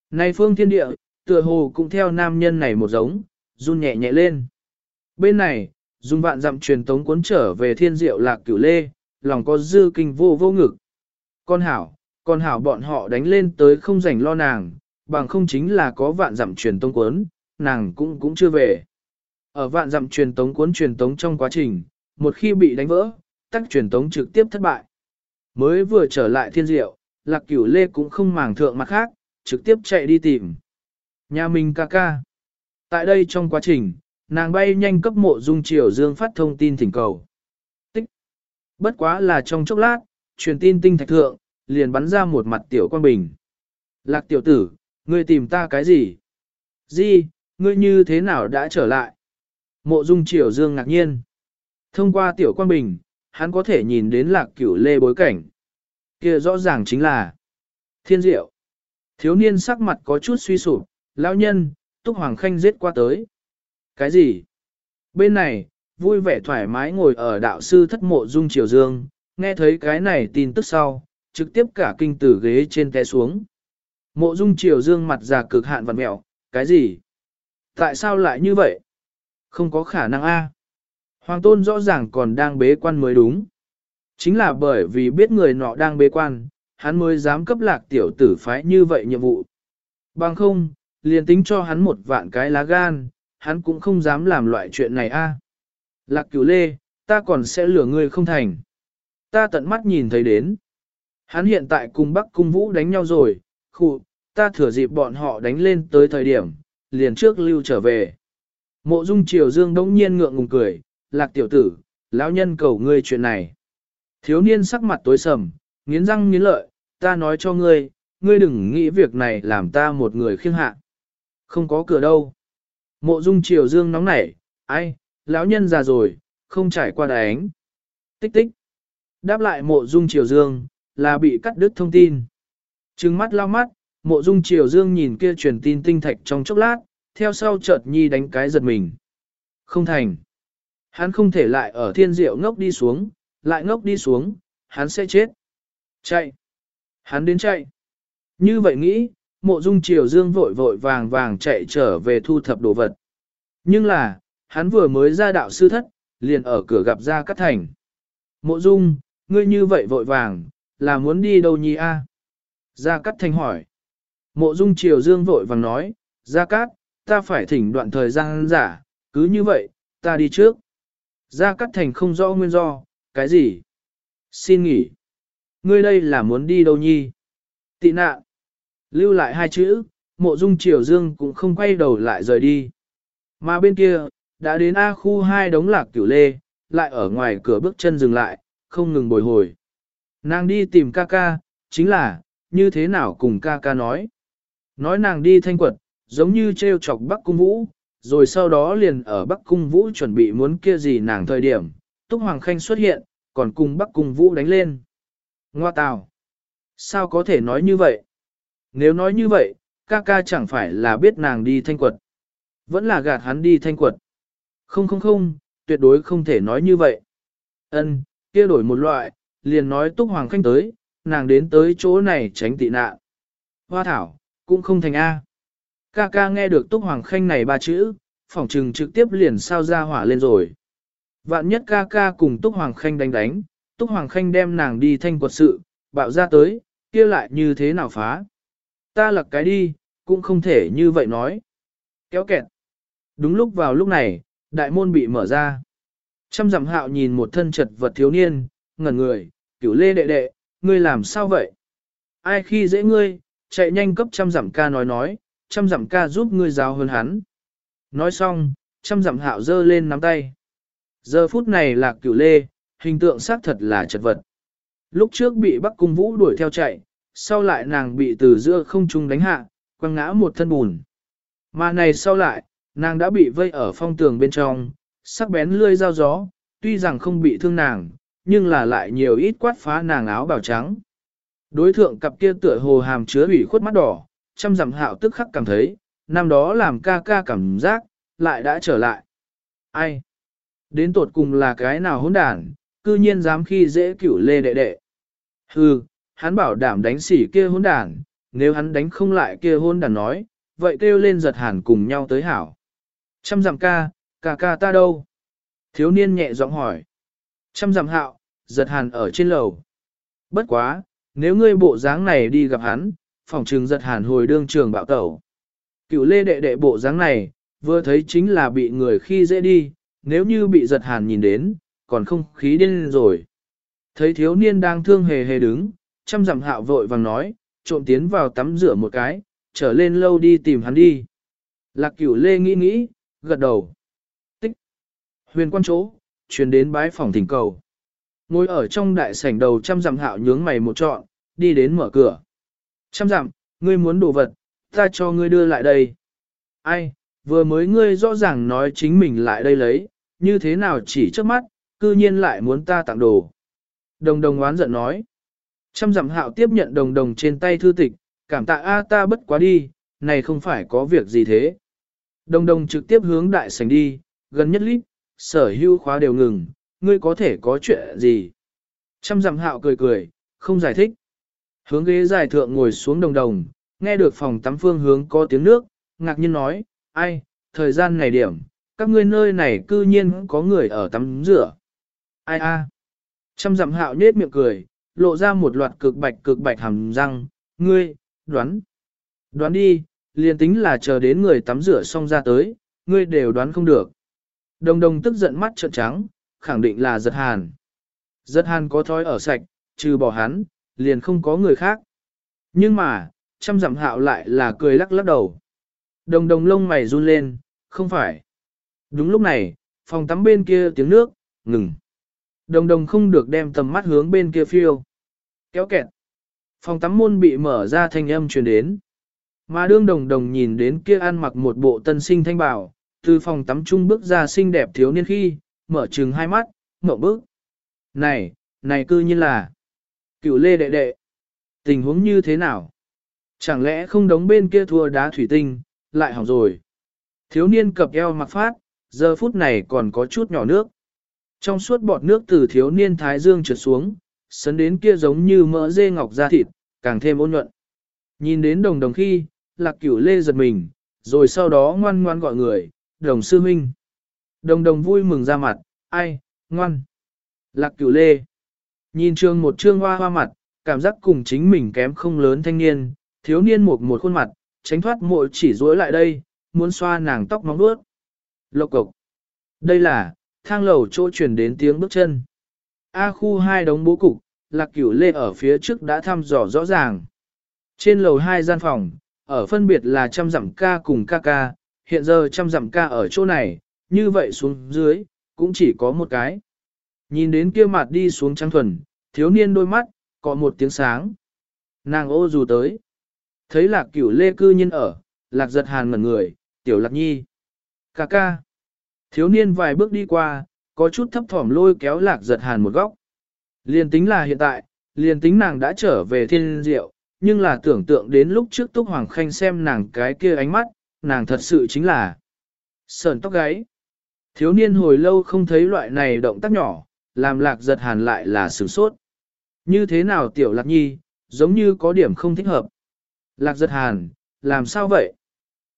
Này phương thiên địa, tựa hồ cũng theo nam nhân này một giống, run nhẹ nhẹ lên. Bên này, dùng vạn dặm truyền tống cuốn trở về thiên diệu lạc cửu lê, lòng có dư kinh vô vô ngực. Con hảo, con hảo bọn họ đánh lên tới không rảnh lo nàng, bằng không chính là có vạn dặm truyền tống cuốn, nàng cũng cũng chưa về. Ở vạn dặm truyền tống cuốn truyền tống trong quá trình, một khi bị đánh vỡ, tắc truyền tống trực tiếp thất bại. Mới vừa trở lại thiên diệu, lạc cửu lê cũng không màng thượng mặt khác, trực tiếp chạy đi tìm. Nhà mình ca ca. Tại đây trong quá trình, nàng bay nhanh cấp mộ dung triều dương phát thông tin thỉnh cầu. Tích. Bất quá là trong chốc lát, truyền tin tinh thạch thượng, liền bắn ra một mặt tiểu quan bình. Lạc tiểu tử, ngươi tìm ta cái gì? Di, ngươi như thế nào đã trở lại? Mộ dung triều dương ngạc nhiên. Thông qua tiểu quan bình, hắn có thể nhìn đến lạc cửu lê bối cảnh. kia rõ ràng chính là thiên diệu. Thiếu niên sắc mặt có chút suy sụp, lão nhân, túc hoàng khanh giết qua tới. Cái gì? Bên này, vui vẻ thoải mái ngồi ở đạo sư thất mộ dung triều dương, nghe thấy cái này tin tức sau, trực tiếp cả kinh tử ghế trên té xuống. Mộ dung triều dương mặt già cực hạn vặn mẹo, cái gì? Tại sao lại như vậy? Không có khả năng a. Hoàng tôn rõ ràng còn đang bế quan mới đúng. Chính là bởi vì biết người nọ đang bế quan, hắn mới dám cấp lạc tiểu tử phái như vậy nhiệm vụ. Bằng không, liền tính cho hắn một vạn cái lá gan, hắn cũng không dám làm loại chuyện này a. À. Lạc cửu lê, ta còn sẽ lừa ngươi không thành. Ta tận mắt nhìn thấy đến. Hắn hiện tại cùng Bắc Cung Vũ đánh nhau rồi, khụ, ta thừa dịp bọn họ đánh lên tới thời điểm, liền trước lưu trở về. Mộ dung triều dương đống nhiên ngượng ngùng cười, lạc tiểu tử, lão nhân cầu ngươi chuyện này. Thiếu niên sắc mặt tối sầm, nghiến răng nghiến lợi, ta nói cho ngươi, ngươi đừng nghĩ việc này làm ta một người khiêng hạ. Không có cửa đâu. Mộ dung triều dương nóng nảy, ai, lão nhân già rồi, không trải qua đánh. Tích tích. Đáp lại mộ dung triều dương, là bị cắt đứt thông tin. Trừng mắt lao mắt, mộ dung triều dương nhìn kia truyền tin tinh thạch trong chốc lát, theo sau chợt nhi đánh cái giật mình. Không thành. Hắn không thể lại ở thiên diệu ngốc đi xuống, lại ngốc đi xuống, hắn sẽ chết. Chạy. Hắn đến chạy. Như vậy nghĩ, mộ dung triều dương vội vội vàng vàng chạy trở về thu thập đồ vật. Nhưng là, hắn vừa mới ra đạo sư thất, liền ở cửa gặp ra cắt thành. Mộ dung, ngươi như vậy vội vàng, là muốn đi đâu nhi a? Gia Cát Thành hỏi. Mộ Dung Triều Dương vội vàng nói, Gia Cát, ta phải thỉnh đoạn thời gian giả, cứ như vậy, ta đi trước. Gia Cát Thành không rõ nguyên do, cái gì? Xin nghỉ. Ngươi đây là muốn đi đâu nhi? Tị nạn. Lưu lại hai chữ, mộ dung triều dương cũng không quay đầu lại rời đi. Mà bên kia, đã đến A khu hai đống lạc cửu lê, lại ở ngoài cửa bước chân dừng lại, không ngừng bồi hồi. Nàng đi tìm ca ca, chính là, như thế nào cùng ca ca nói. Nói nàng đi thanh quật, giống như treo chọc Bắc Cung Vũ, rồi sau đó liền ở Bắc Cung Vũ chuẩn bị muốn kia gì nàng thời điểm, Túc Hoàng Khanh xuất hiện, còn cùng Bắc Cung Vũ đánh lên. Ngoa tào! Sao có thể nói như vậy? Nếu nói như vậy, ca ca chẳng phải là biết nàng đi thanh quật. Vẫn là gạt hắn đi thanh quật. Không không không, tuyệt đối không thể nói như vậy. Ân, kia đổi một loại, liền nói Túc Hoàng Khanh tới, nàng đến tới chỗ này tránh tị nạn. Hoa thảo, cũng không thành A. Ca ca nghe được Túc Hoàng Khanh này ba chữ, phỏng trừng trực tiếp liền sao ra hỏa lên rồi. Vạn nhất ca ca cùng Túc Hoàng Khanh đánh đánh, Túc Hoàng Khanh đem nàng đi thanh quật sự, bạo ra tới, kia lại như thế nào phá. Ta lật cái đi, cũng không thể như vậy nói. Kéo kẹt. Đúng lúc vào lúc này, đại môn bị mở ra. Trăm dặm hạo nhìn một thân chật vật thiếu niên, ngẩn người, cửu lê đệ đệ, ngươi làm sao vậy? Ai khi dễ ngươi, chạy nhanh cấp trăm dặm ca nói nói, trăm dặm ca giúp ngươi giáo hơn hắn. Nói xong, trăm dặm hạo dơ lên nắm tay. Giờ phút này là cửu lê, hình tượng xác thật là chật vật. Lúc trước bị Bắc Cung Vũ đuổi theo chạy, sau lại nàng bị từ giữa không trung đánh hạ, quăng ngã một thân bùn. Mà này sau lại, nàng đã bị vây ở phong tường bên trong, sắc bén lươi dao gió, tuy rằng không bị thương nàng, nhưng là lại nhiều ít quát phá nàng áo bào trắng. Đối thượng cặp kia tựa hồ hàm chứa ủy khuất mắt đỏ, trăm dặm hạo tức khắc cảm thấy, năm đó làm ca ca cảm giác, lại đã trở lại. Ai? Đến tột cùng là cái nào hỗn đản, cư nhiên dám khi dễ cửu lê đệ đệ. Hừ, hắn bảo đảm đánh xỉ kia hỗn đản, nếu hắn đánh không lại kia hỗn đản nói, vậy kêu lên giật hàn cùng nhau tới hảo. Trăm dặm ca, ca ca ta đâu? Thiếu niên nhẹ giọng hỏi. Trăm dặm hạo, giật hàn ở trên lầu. Bất quá, nếu ngươi bộ dáng này đi gặp hắn, phòng trừng giật hàn hồi đương trường bạo tẩu. Cựu lê đệ đệ bộ dáng này, vừa thấy chính là bị người khi dễ đi, nếu như bị giật hàn nhìn đến, còn không khí điên rồi. Thấy thiếu niên đang thương hề hề đứng, trăm dặm hạo vội vàng nói, trộm tiến vào tắm rửa một cái, trở lên lâu đi tìm hắn đi. Lạc cửu lê nghĩ nghĩ, gật đầu. Tích. Huyền quan chỗ, truyền đến bái phòng thỉnh cầu. Ngồi ở trong đại sảnh đầu trăm dặm hạo nhướng mày một trọn, đi đến mở cửa. Trăm dặm, ngươi muốn đồ vật, ta cho ngươi đưa lại đây. Ai, vừa mới ngươi rõ ràng nói chính mình lại đây lấy, như thế nào chỉ trước mắt, cư nhiên lại muốn ta tặng đồ. Đồng đồng oán giận nói. Trăm dặm hạo tiếp nhận đồng đồng trên tay thư tịch, cảm tạ A ta bất quá đi, này không phải có việc gì thế. Đồng đồng trực tiếp hướng đại sảnh đi, gần nhất lít, sở hưu khóa đều ngừng, ngươi có thể có chuyện gì. Trăm dặm hạo cười cười, không giải thích. Hướng ghế dài thượng ngồi xuống đồng đồng, nghe được phòng tắm phương hướng có tiếng nước, ngạc nhiên nói, ai, thời gian này điểm, các ngươi nơi này cư nhiên có người ở tắm rửa. Ai a? Trăm dặm hạo nết miệng cười, lộ ra một loạt cực bạch cực bạch hàm răng, ngươi, đoán. Đoán đi, liền tính là chờ đến người tắm rửa xong ra tới, ngươi đều đoán không được. Đồng đồng tức giận mắt trợn trắng, khẳng định là giật hàn. Giật hàn có thói ở sạch, trừ bỏ hắn, liền không có người khác. Nhưng mà, trăm dặm hạo lại là cười lắc lắc đầu. Đồng đồng lông mày run lên, không phải. Đúng lúc này, phòng tắm bên kia tiếng nước, ngừng. Đồng đồng không được đem tầm mắt hướng bên kia phiêu. Kéo kẹt. Phòng tắm môn bị mở ra thanh âm truyền đến. Mà đương đồng đồng nhìn đến kia ăn mặc một bộ tân sinh thanh bảo, từ phòng tắm trung bước ra xinh đẹp thiếu niên khi, mở trừng hai mắt, mở bước. Này, này cư nhiên là cựu lê đệ đệ. Tình huống như thế nào? Chẳng lẽ không đóng bên kia thua đá thủy tinh, lại hỏng rồi. Thiếu niên cập eo mặc phát, giờ phút này còn có chút nhỏ nước. Trong suốt bọt nước từ thiếu niên thái dương trượt xuống, sấn đến kia giống như mỡ dê ngọc da thịt, càng thêm ôn nhuận. Nhìn đến đồng đồng khi, lạc cửu lê giật mình, rồi sau đó ngoan ngoan gọi người, đồng sư huynh. Đồng đồng vui mừng ra mặt, ai, ngoan. Lạc cửu lê. Nhìn trương một trương hoa hoa mặt, cảm giác cùng chính mình kém không lớn thanh niên, thiếu niên một một khuôn mặt, tránh thoát mội chỉ dối lại đây, muốn xoa nàng tóc móng vuốt. Lộc cộc. Đây là, thang lầu chỗ truyền đến tiếng bước chân. A khu hai đống bố cục, lạc cửu lê ở phía trước đã thăm dò rõ ràng. Trên lầu hai gian phòng, ở phân biệt là trăm dặm ca cùng ca ca, hiện giờ trăm dặm ca ở chỗ này, như vậy xuống dưới, cũng chỉ có một cái. Nhìn đến kia mặt đi xuống trắng thuần, thiếu niên đôi mắt, có một tiếng sáng. Nàng ô dù tới. Thấy lạc cửu lê cư nhiên ở, lạc giật hàn ngẩn người, tiểu lạc nhi. Ca ca. Thiếu niên vài bước đi qua, có chút thấp thỏm lôi kéo lạc giật hàn một góc. Liên tính là hiện tại, liên tính nàng đã trở về thiên diệu, nhưng là tưởng tượng đến lúc trước Túc Hoàng Khanh xem nàng cái kia ánh mắt, nàng thật sự chính là sờn tóc gáy. Thiếu niên hồi lâu không thấy loại này động tác nhỏ, làm lạc giật hàn lại là sửng sốt. Như thế nào tiểu lạc nhi, giống như có điểm không thích hợp. Lạc giật hàn, làm sao vậy?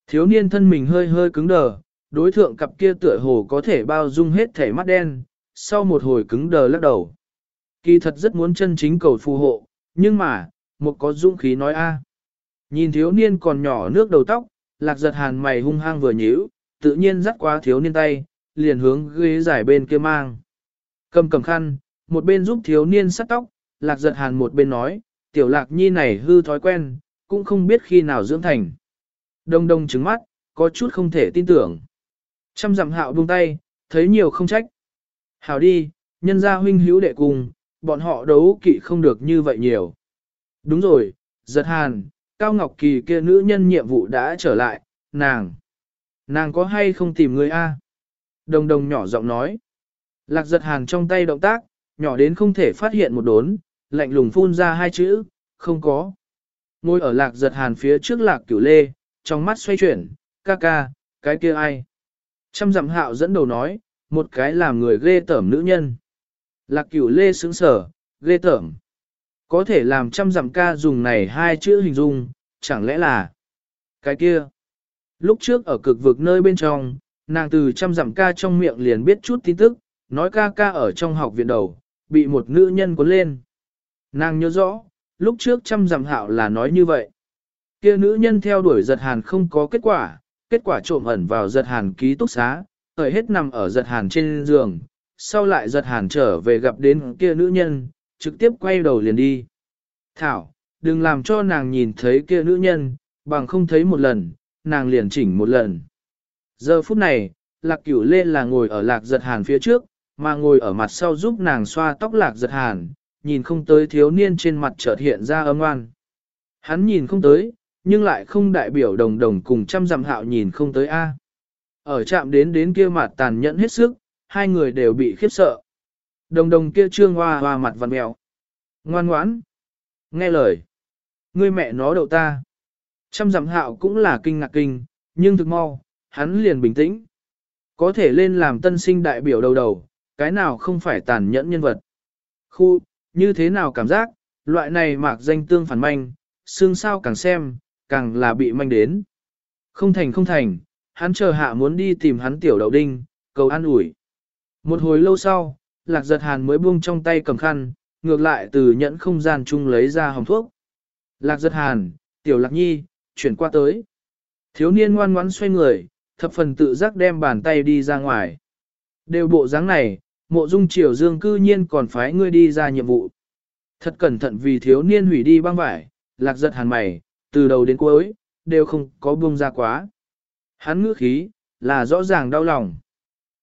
Thiếu niên thân mình hơi hơi cứng đờ, đối thượng cặp kia tựa hồ có thể bao dung hết thể mắt đen, sau một hồi cứng đờ lắc đầu. Kỳ thật rất muốn chân chính cầu phù hộ, nhưng mà, một có dũng khí nói a. Nhìn thiếu niên còn nhỏ nước đầu tóc, lạc giật hàn mày hung hăng vừa nhíu, tự nhiên dắt qua thiếu niên tay, liền hướng ghế giải bên kia mang. Cầm cầm khăn, một bên giúp thiếu niên sắt tóc, lạc giật hàn một bên nói, tiểu lạc nhi này hư thói quen, cũng không biết khi nào dưỡng thành. Đông đông trứng mắt, có chút không thể tin tưởng. Trăm dặm hạo buông tay, thấy nhiều không trách. Hảo đi, nhân gia huynh hữu đệ cùng, bọn họ đấu kỵ không được như vậy nhiều. Đúng rồi, giật hàn, Cao Ngọc Kỳ kia nữ nhân nhiệm vụ đã trở lại, nàng. Nàng có hay không tìm người a? Đồng đồng nhỏ giọng nói. Lạc giật hàn trong tay động tác, nhỏ đến không thể phát hiện một đốn, lạnh lùng phun ra hai chữ, không có. Ngồi ở lạc giật hàn phía trước lạc cửu lê, trong mắt xoay chuyển, ca ca, cái kia ai? Trăm dặm hạo dẫn đầu nói, một cái làm người ghê tởm nữ nhân. Lạc cửu lê sững sở, ghê tởm. Có thể làm trăm dặm ca dùng này hai chữ hình dung, chẳng lẽ là cái kia. Lúc trước ở cực vực nơi bên trong, nàng từ trăm dặm ca trong miệng liền biết chút tin tức, nói ca ca ở trong học viện đầu, bị một nữ nhân cuốn lên. Nàng nhớ rõ, lúc trước trăm dặm hạo là nói như vậy. Kia nữ nhân theo đuổi giật hàn không có kết quả, kết quả trộm ẩn vào giật hàn ký túc xá, ở hết nằm ở giật hàn trên giường, sau lại giật hàn trở về gặp đến kia nữ nhân, trực tiếp quay đầu liền đi. Thảo, đừng làm cho nàng nhìn thấy kia nữ nhân, bằng không thấy một lần, nàng liền chỉnh một lần. Giờ phút này, lạc cửu lê là ngồi ở lạc giật hàn phía trước, mà ngồi ở mặt sau giúp nàng xoa tóc lạc giật hàn, nhìn không tới thiếu niên trên mặt chợt hiện ra âm oan. Hắn nhìn không tới, nhưng lại không đại biểu đồng đồng cùng trăm dặm hạo nhìn không tới A. Ở chạm đến đến kia mặt tàn nhẫn hết sức, hai người đều bị khiếp sợ. Đồng đồng kia trương hoa hoa mặt vằn mèo. Ngoan ngoãn. Nghe lời. Ngươi mẹ nó đậu ta. Trăm dặm hạo cũng là kinh ngạc kinh, nhưng thực mau, hắn liền bình tĩnh. Có thể lên làm tân sinh đại biểu đầu đầu, cái nào không phải tàn nhẫn nhân vật. Khu, như thế nào cảm giác, loại này mạc danh tương phản manh, xương sao càng xem, càng là bị manh đến. Không thành không thành, hắn chờ hạ muốn đi tìm hắn tiểu đậu đinh, cầu an ủi. Một hồi lâu sau, lạc giật hàn mới buông trong tay cầm khăn, ngược lại từ nhẫn không gian chung lấy ra hồng thuốc. Lạc giật hàn, tiểu lạc nhi, chuyển qua tới. Thiếu niên ngoan ngoãn xoay người, thập phần tự giác đem bàn tay đi ra ngoài. Đều bộ dáng này, mộ dung triều dương cư nhiên còn phái ngươi đi ra nhiệm vụ. Thật cẩn thận vì thiếu niên hủy đi băng vải, lạc giật hàn mày, từ đầu đến cuối, đều không có buông ra quá. Hắn ngữ khí, là rõ ràng đau lòng.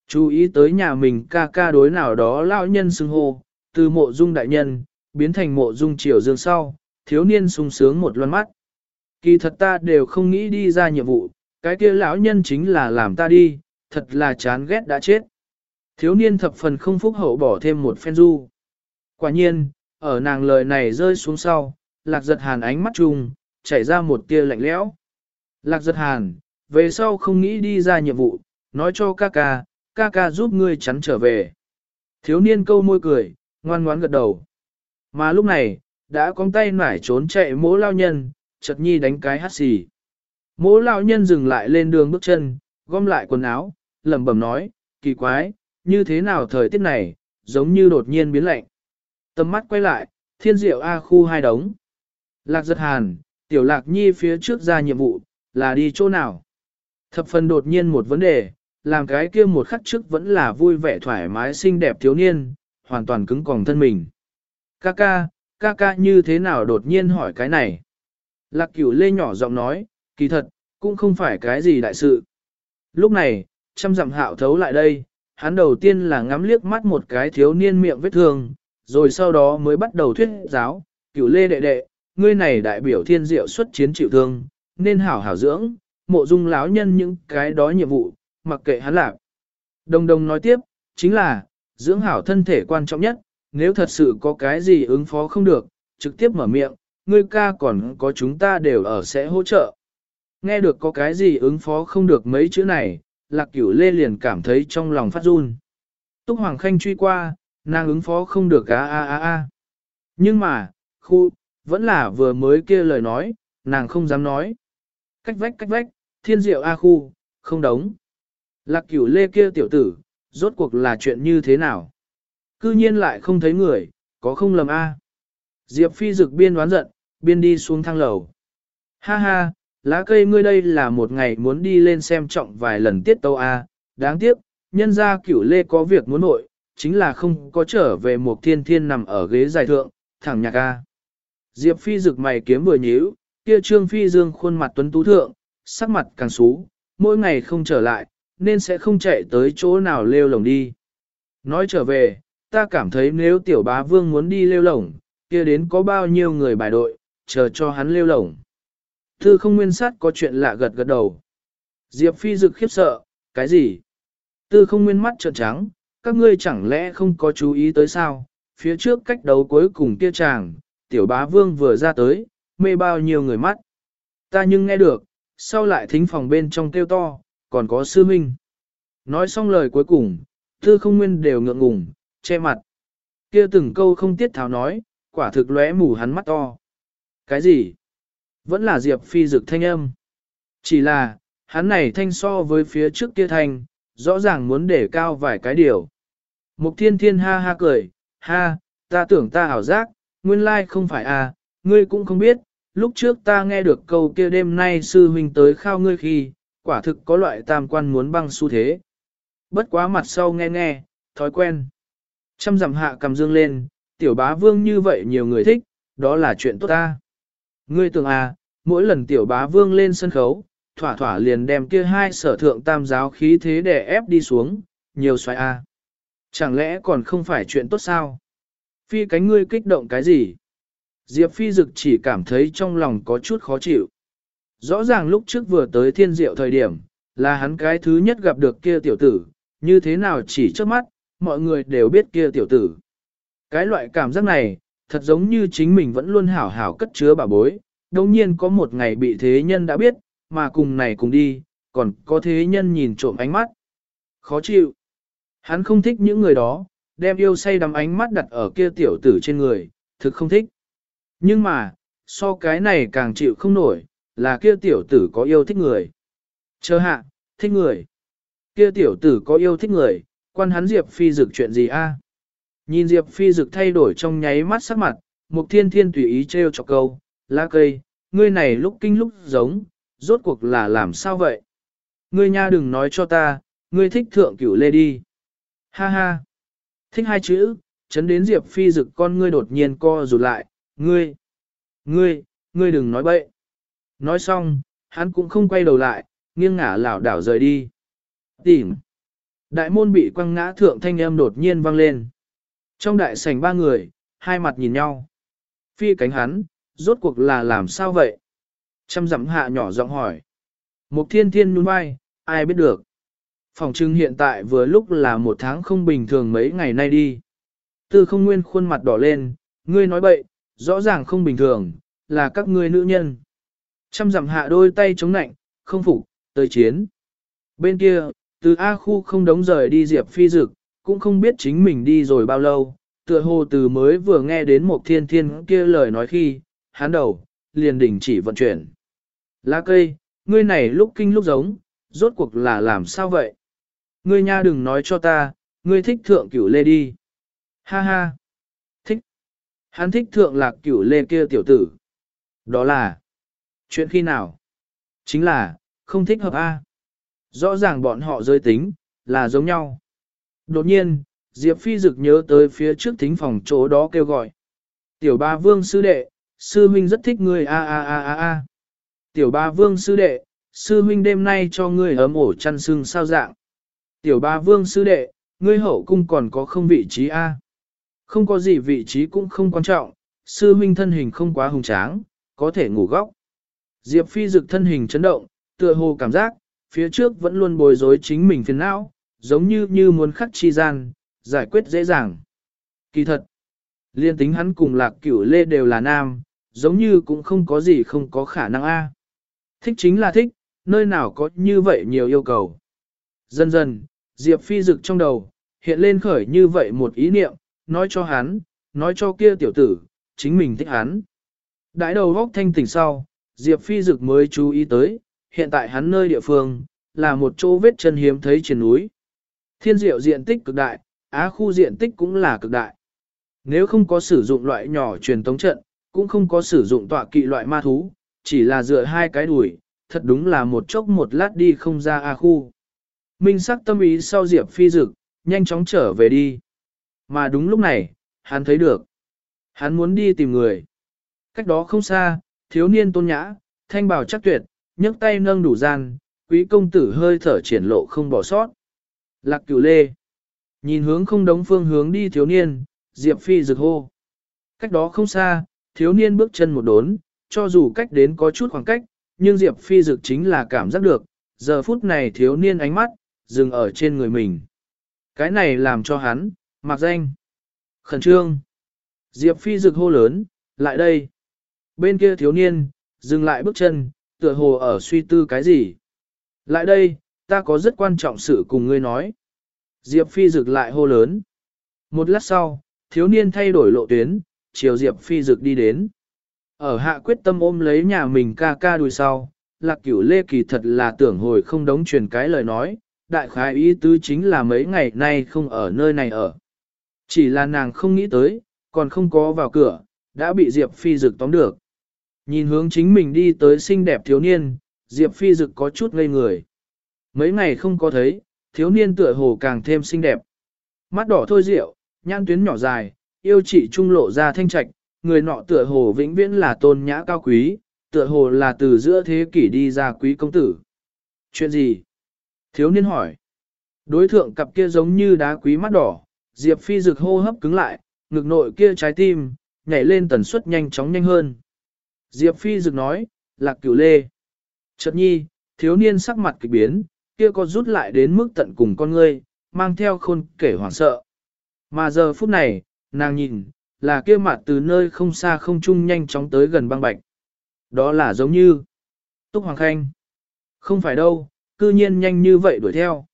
Chú ý tới nhà mình ca ca đối nào đó lão nhân xưng hô, từ mộ dung đại nhân, biến thành mộ dung triều dương sau, thiếu niên sung sướng một loan mắt. Kỳ thật ta đều không nghĩ đi ra nhiệm vụ, cái kia lão nhân chính là làm ta đi, thật là chán ghét đã chết. Thiếu niên thập phần không phúc hậu bỏ thêm một phen du. Quả nhiên, ở nàng lời này rơi xuống sau, lạc giật hàn ánh mắt chung, chảy ra một tia lạnh lẽo. Lạc giật hàn, về sau không nghĩ đi ra nhiệm vụ, nói cho ca ca, ca ca giúp ngươi chắn trở về. Thiếu niên câu môi cười, ngoan ngoãn gật đầu. Mà lúc này, đã con tay nải trốn chạy mỗ lao nhân, chợt nhi đánh cái hát xì. Mỗ lao nhân dừng lại lên đường bước chân, gom lại quần áo, lẩm bẩm nói, kỳ quái, như thế nào thời tiết này, giống như đột nhiên biến lạnh. Tầm mắt quay lại, thiên diệu A khu hai đống. Lạc giật hàn, tiểu lạc nhi phía trước ra nhiệm vụ, là đi chỗ nào? Thập phần đột nhiên một vấn đề, làm cái kia một khắc trước vẫn là vui vẻ thoải mái xinh đẹp thiếu niên, hoàn toàn cứng còng thân mình. Ca ca, ca ca như thế nào đột nhiên hỏi cái này? Lạc cửu lê nhỏ giọng nói, kỳ thật, cũng không phải cái gì đại sự. Lúc này, trăm dặm hạo thấu lại đây, hắn đầu tiên là ngắm liếc mắt một cái thiếu niên miệng vết thương, rồi sau đó mới bắt đầu thuyết giáo, cửu lê đệ đệ, ngươi này đại biểu thiên diệu xuất chiến chịu thương, nên hảo hảo dưỡng, mộ dung láo nhân những cái đó nhiệm vụ, mặc kệ hắn làm. Đồng đồng nói tiếp, chính là, dưỡng hảo thân thể quan trọng nhất, nếu thật sự có cái gì ứng phó không được, trực tiếp mở miệng, ngươi ca còn có chúng ta đều ở sẽ hỗ trợ. Nghe được có cái gì ứng phó không được mấy chữ này, lạc cửu lê liền cảm thấy trong lòng phát run. Túc Hoàng Khanh truy qua, nàng ứng phó không được a a a a. Nhưng mà, khu, vẫn là vừa mới kia lời nói, nàng không dám nói. Cách vách cách vách, thiên diệu A khu, không đóng. Lạc cửu lê kia tiểu tử, rốt cuộc là chuyện như thế nào? Cư nhiên lại không thấy người, có không lầm A. Diệp phi dực biên đoán giận, biên đi xuống thang lầu. Ha ha, lá cây ngươi đây là một ngày muốn đi lên xem trọng vài lần tiết tâu A, đáng tiếc, nhân ra cửu lê có việc muốn nội, chính là không có trở về một thiên thiên nằm ở ghế dài thượng, thẳng nhạc A. Diệp phi rực mày kiếm vừa nhíu, kia trương phi dương khuôn mặt tuấn tú thượng, sắc mặt càng xú, mỗi ngày không trở lại, nên sẽ không chạy tới chỗ nào lêu lồng đi. Nói trở về, ta cảm thấy nếu tiểu bá vương muốn đi lêu lồng, kia đến có bao nhiêu người bài đội, chờ cho hắn lêu lồng. Thư không nguyên sát có chuyện lạ gật gật đầu. Diệp phi dực khiếp sợ, cái gì? Tư không nguyên mắt trợn trắng, các ngươi chẳng lẽ không có chú ý tới sao? Phía trước cách đấu cuối cùng kia chàng, tiểu bá vương vừa ra tới, mê bao nhiêu người mắt. Ta nhưng nghe được, sau lại thính phòng bên trong kêu to, còn có sư minh. Nói xong lời cuối cùng, tư không nguyên đều ngượng ngùng, che mặt. Kia từng câu không tiết tháo nói, quả thực lóe mù hắn mắt to. Cái gì? Vẫn là Diệp Phi dực thanh âm. Chỉ là, hắn này thanh so với phía trước kia thanh, rõ ràng muốn để cao vài cái điều. Mục thiên thiên ha ha cười, ha, ta tưởng ta ảo giác, nguyên lai không phải à, ngươi cũng không biết, lúc trước ta nghe được câu kia đêm nay sư huynh tới khao ngươi khi, quả thực có loại tam quan muốn băng xu thế. Bất quá mặt sau nghe nghe, thói quen. Trăm dặm hạ cầm dương lên, tiểu bá vương như vậy nhiều người thích, đó là chuyện tốt ta. Ngươi tưởng à, mỗi lần tiểu bá vương lên sân khấu, thỏa thỏa liền đem kia hai sở thượng tam giáo khí thế để ép đi xuống, nhiều xoay a. Chẳng lẽ còn không phải chuyện tốt sao? Phi cánh ngươi kích động cái gì? Diệp Phi Dực chỉ cảm thấy trong lòng có chút khó chịu. Rõ ràng lúc trước vừa tới thiên diệu thời điểm, là hắn cái thứ nhất gặp được kia tiểu tử, như thế nào chỉ trước mắt, mọi người đều biết kia tiểu tử. Cái loại cảm giác này, thật giống như chính mình vẫn luôn hảo hảo cất chứa bà bối, đồng nhiên có một ngày bị thế nhân đã biết, mà cùng này cùng đi, còn có thế nhân nhìn trộm ánh mắt. Khó chịu. Hắn không thích những người đó, đem yêu say đắm ánh mắt đặt ở kia tiểu tử trên người, thực không thích. Nhưng mà, so cái này càng chịu không nổi, là kia tiểu tử có yêu thích người. Chờ hạ, thích người. Kia tiểu tử có yêu thích người, quan hắn Diệp Phi dực chuyện gì a? Nhìn Diệp Phi dực thay đổi trong nháy mắt sắc mặt, Mục Thiên Thiên tùy ý trêu chọc câu, lá cây, ngươi này lúc kinh lúc giống, rốt cuộc là làm sao vậy? Ngươi nha đừng nói cho ta, ngươi thích thượng cửu lê đi. Ha ha. Thích hai chữ, chấn đến Diệp Phi rực con ngươi đột nhiên co rụt lại, ngươi, ngươi, ngươi đừng nói bậy. Nói xong, hắn cũng không quay đầu lại, nghiêng ngả lảo đảo rời đi. Tìm. Đại môn bị quăng ngã thượng thanh âm đột nhiên vang lên. Trong đại sảnh ba người, hai mặt nhìn nhau. Phi cánh hắn, rốt cuộc là làm sao vậy? Trăm dặm hạ nhỏ giọng hỏi. Mục thiên thiên nhún vai, ai biết được. Phòng trưng hiện tại vừa lúc là một tháng không bình thường mấy ngày nay đi. Tư không nguyên khuôn mặt đỏ lên, ngươi nói bậy, rõ ràng không bình thường, là các ngươi nữ nhân. Trăm dặm hạ đôi tay chống nạnh, không phục, tới chiến. Bên kia, từ A khu không đóng rời đi Diệp Phi Dực, cũng không biết chính mình đi rồi bao lâu, tựa hồ từ mới vừa nghe đến một thiên thiên kia lời nói khi, hắn đầu, liền đình chỉ vận chuyển. Lá cây, ngươi này lúc kinh lúc giống, rốt cuộc là làm sao vậy? Ngươi nha đừng nói cho ta, ngươi thích thượng cửu lê đi. Ha ha. Thích. Hắn thích thượng lạc cửu lê kia tiểu tử. Đó là. Chuyện khi nào? Chính là, không thích hợp A. Rõ ràng bọn họ rơi tính, là giống nhau. Đột nhiên, Diệp Phi Dực nhớ tới phía trước thính phòng chỗ đó kêu gọi. Tiểu ba vương sư đệ, sư huynh rất thích ngươi a a a a a. Tiểu ba vương sư đệ, sư huynh đêm nay cho ngươi ấm ổ chăn sưng sao dạng. Tiểu ba vương sư đệ, ngươi hậu cung còn có không vị trí A. Không có gì vị trí cũng không quan trọng, sư huynh thân hình không quá hùng tráng, có thể ngủ góc. Diệp phi dực thân hình chấn động, tựa hồ cảm giác, phía trước vẫn luôn bồi dối chính mình phiền não, giống như như muốn khắc chi gian, giải quyết dễ dàng. Kỳ thật, liên tính hắn cùng lạc cửu lê đều là nam, giống như cũng không có gì không có khả năng A. Thích chính là thích, nơi nào có như vậy nhiều yêu cầu. Dần dần, Diệp Phi Dực trong đầu, hiện lên khởi như vậy một ý niệm, nói cho hắn, nói cho kia tiểu tử, chính mình thích hắn. Đãi đầu góc thanh tỉnh sau, Diệp Phi Dực mới chú ý tới, hiện tại hắn nơi địa phương, là một chỗ vết chân hiếm thấy trên núi. Thiên diệu diện tích cực đại, á khu diện tích cũng là cực đại. Nếu không có sử dụng loại nhỏ truyền tống trận, cũng không có sử dụng tọa kỵ loại ma thú, chỉ là dựa hai cái đuổi, thật đúng là một chốc một lát đi không ra A khu. Minh sắc tâm ý sau Diệp Phi Dực, nhanh chóng trở về đi. Mà đúng lúc này, hắn thấy được. Hắn muốn đi tìm người. Cách đó không xa, thiếu niên tôn nhã, thanh bảo chắc tuyệt, nhấc tay nâng đủ gian, quý công tử hơi thở triển lộ không bỏ sót. Lạc cửu lê. Nhìn hướng không đống phương hướng đi thiếu niên, Diệp Phi rực hô. Cách đó không xa, thiếu niên bước chân một đốn, cho dù cách đến có chút khoảng cách, nhưng Diệp Phi dực chính là cảm giác được, giờ phút này thiếu niên ánh mắt, dừng ở trên người mình. Cái này làm cho hắn, mặc danh. Khẩn trương. Diệp Phi dực hô lớn, lại đây. Bên kia thiếu niên, dừng lại bước chân, tựa hồ ở suy tư cái gì. Lại đây, ta có rất quan trọng sự cùng ngươi nói. Diệp Phi dực lại hô lớn. Một lát sau, thiếu niên thay đổi lộ tuyến, chiều Diệp Phi dực đi đến. Ở hạ quyết tâm ôm lấy nhà mình ca ca đuôi sau, lạc cửu lê kỳ thật là tưởng hồi không đống truyền cái lời nói, đại khái ý tứ chính là mấy ngày nay không ở nơi này ở. Chỉ là nàng không nghĩ tới, còn không có vào cửa, đã bị Diệp Phi dực tóm được. Nhìn hướng chính mình đi tới xinh đẹp thiếu niên, Diệp Phi dực có chút ngây người. Mấy ngày không có thấy, thiếu niên tựa hồ càng thêm xinh đẹp. Mắt đỏ thôi rượu, nhan tuyến nhỏ dài, yêu chị trung lộ ra thanh trạch, người nọ tựa hồ vĩnh viễn là tôn nhã cao quý, tựa hồ là từ giữa thế kỷ đi ra quý công tử. Chuyện gì? Thiếu niên hỏi. Đối thượng cặp kia giống như đá quý mắt đỏ, Diệp Phi rực hô hấp cứng lại, ngực nội kia trái tim, nhảy lên tần suất nhanh chóng nhanh hơn. Diệp Phi rực nói, lạc cửu lê. Chợt nhi, thiếu niên sắc mặt kịch biến, kia có rút lại đến mức tận cùng con ngươi, mang theo khôn kể hoảng sợ. Mà giờ phút này, nàng nhìn, là kia mặt từ nơi không xa không chung nhanh chóng tới gần băng bạch. Đó là giống như Túc Hoàng Khanh. Không phải đâu, cư nhiên nhanh như vậy đuổi theo.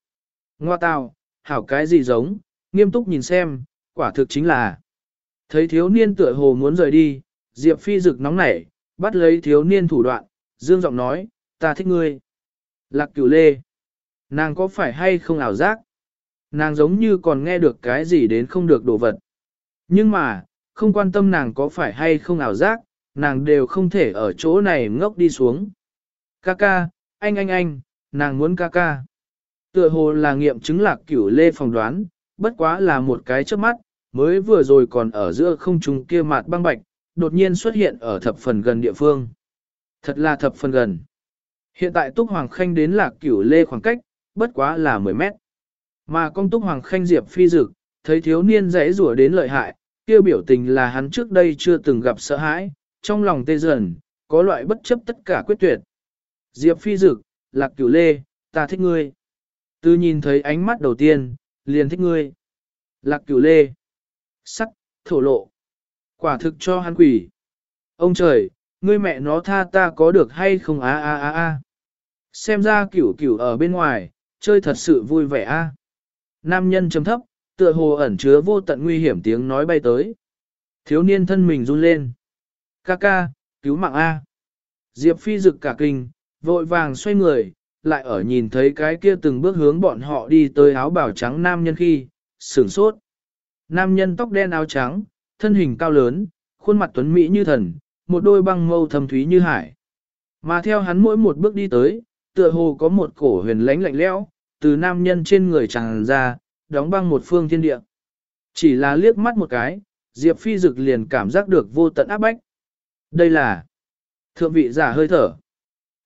Ngoa tào, hảo cái gì giống, nghiêm túc nhìn xem, quả thực chính là. Thấy thiếu niên tựa hồ muốn rời đi, Diệp Phi rực nóng nảy, bắt lấy thiếu niên thủ đoạn, dương giọng nói, ta thích ngươi. Lạc cửu lê. Nàng có phải hay không ảo giác? Nàng giống như còn nghe được cái gì đến không được đồ vật. Nhưng mà, không quan tâm nàng có phải hay không ảo giác, nàng đều không thể ở chỗ này ngốc đi xuống. Ca ca, anh anh anh, nàng muốn ca ca. Tựa hồ là nghiệm chứng lạc cửu lê phòng đoán, bất quá là một cái trước mắt, mới vừa rồi còn ở giữa không trung kia mặt băng bạch, đột nhiên xuất hiện ở thập phần gần địa phương. Thật là thập phần gần. Hiện tại Túc Hoàng Khanh đến lạc cửu lê khoảng cách, bất quá là 10 mét. Mà công Túc Hoàng Khanh diệp phi dực, thấy thiếu niên dễ rủa đến lợi hại, kia biểu tình là hắn trước đây chưa từng gặp sợ hãi, trong lòng tê dần, có loại bất chấp tất cả quyết tuyệt. Diệp phi dực, lạc cửu lê, ta thích ngươi. Từ nhìn thấy ánh mắt đầu tiên, liền thích ngươi. Lạc cửu lê, sắc, thổ lộ. Quả thực cho hắn quỷ. Ông trời, ngươi mẹ nó tha ta có được hay không a a a a. Xem ra cửu cửu ở bên ngoài, chơi thật sự vui vẻ a. Nam nhân chấm thấp, tựa hồ ẩn chứa vô tận nguy hiểm tiếng nói bay tới. Thiếu niên thân mình run lên. Ca ca, cứu mạng A. Diệp phi rực cả kinh, vội vàng xoay người, lại ở nhìn thấy cái kia từng bước hướng bọn họ đi tới áo bảo trắng nam nhân khi, sửng sốt. Nam nhân tóc đen áo trắng, thân hình cao lớn, khuôn mặt tuấn mỹ như thần, một đôi băng mâu thâm thúy như hải. Mà theo hắn mỗi một bước đi tới, tựa hồ có một cổ huyền lãnh lạnh lẽo từ nam nhân trên người tràn ra, đóng băng một phương thiên địa. Chỉ là liếc mắt một cái, Diệp Phi Dực liền cảm giác được vô tận áp bách. Đây là thượng vị giả hơi thở.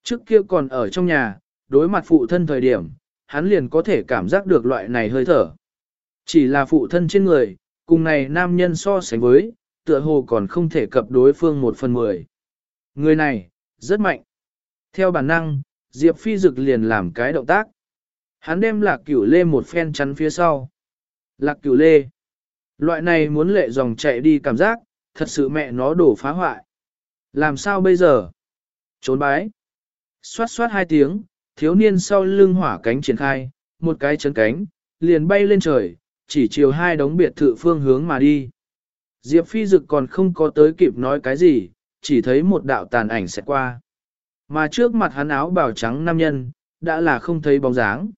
Trước kia còn ở trong nhà, đối mặt phụ thân thời điểm, hắn liền có thể cảm giác được loại này hơi thở. Chỉ là phụ thân trên người, cùng này nam nhân so sánh với, tựa hồ còn không thể cập đối phương một phần mười. Người này, rất mạnh. Theo bản năng, Diệp Phi Dực liền làm cái động tác. Hắn đem lạc cửu lê một phen chắn phía sau. Lạc cửu lê. Loại này muốn lệ dòng chạy đi cảm giác, thật sự mẹ nó đổ phá hoại. Làm sao bây giờ? Trốn bái. Xoát xoát hai tiếng, thiếu niên sau lưng hỏa cánh triển khai, một cái chấn cánh, liền bay lên trời, chỉ chiều hai đống biệt thự phương hướng mà đi. Diệp phi dực còn không có tới kịp nói cái gì, chỉ thấy một đạo tàn ảnh sẽ qua. Mà trước mặt hắn áo bào trắng nam nhân, đã là không thấy bóng dáng.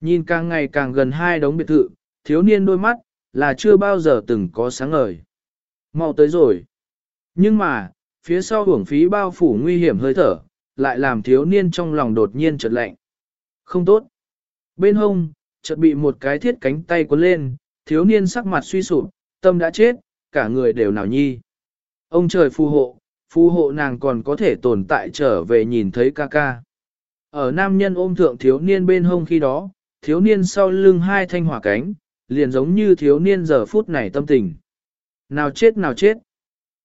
Nhìn càng ngày càng gần hai đống biệt thự, thiếu niên đôi mắt, là chưa bao giờ từng có sáng ngời. Mau tới rồi. Nhưng mà, phía sau hưởng phí bao phủ nguy hiểm hơi thở, lại làm thiếu niên trong lòng đột nhiên chợt lạnh. Không tốt. Bên hông, chợt bị một cái thiết cánh tay cuốn lên, thiếu niên sắc mặt suy sụp, tâm đã chết, cả người đều nào nhi. Ông trời phù hộ, phù hộ nàng còn có thể tồn tại trở về nhìn thấy ca ca. Ở nam nhân ôm thượng thiếu niên bên hông khi đó, thiếu niên sau lưng hai thanh hỏa cánh, liền giống như thiếu niên giờ phút này tâm tình. Nào chết nào chết.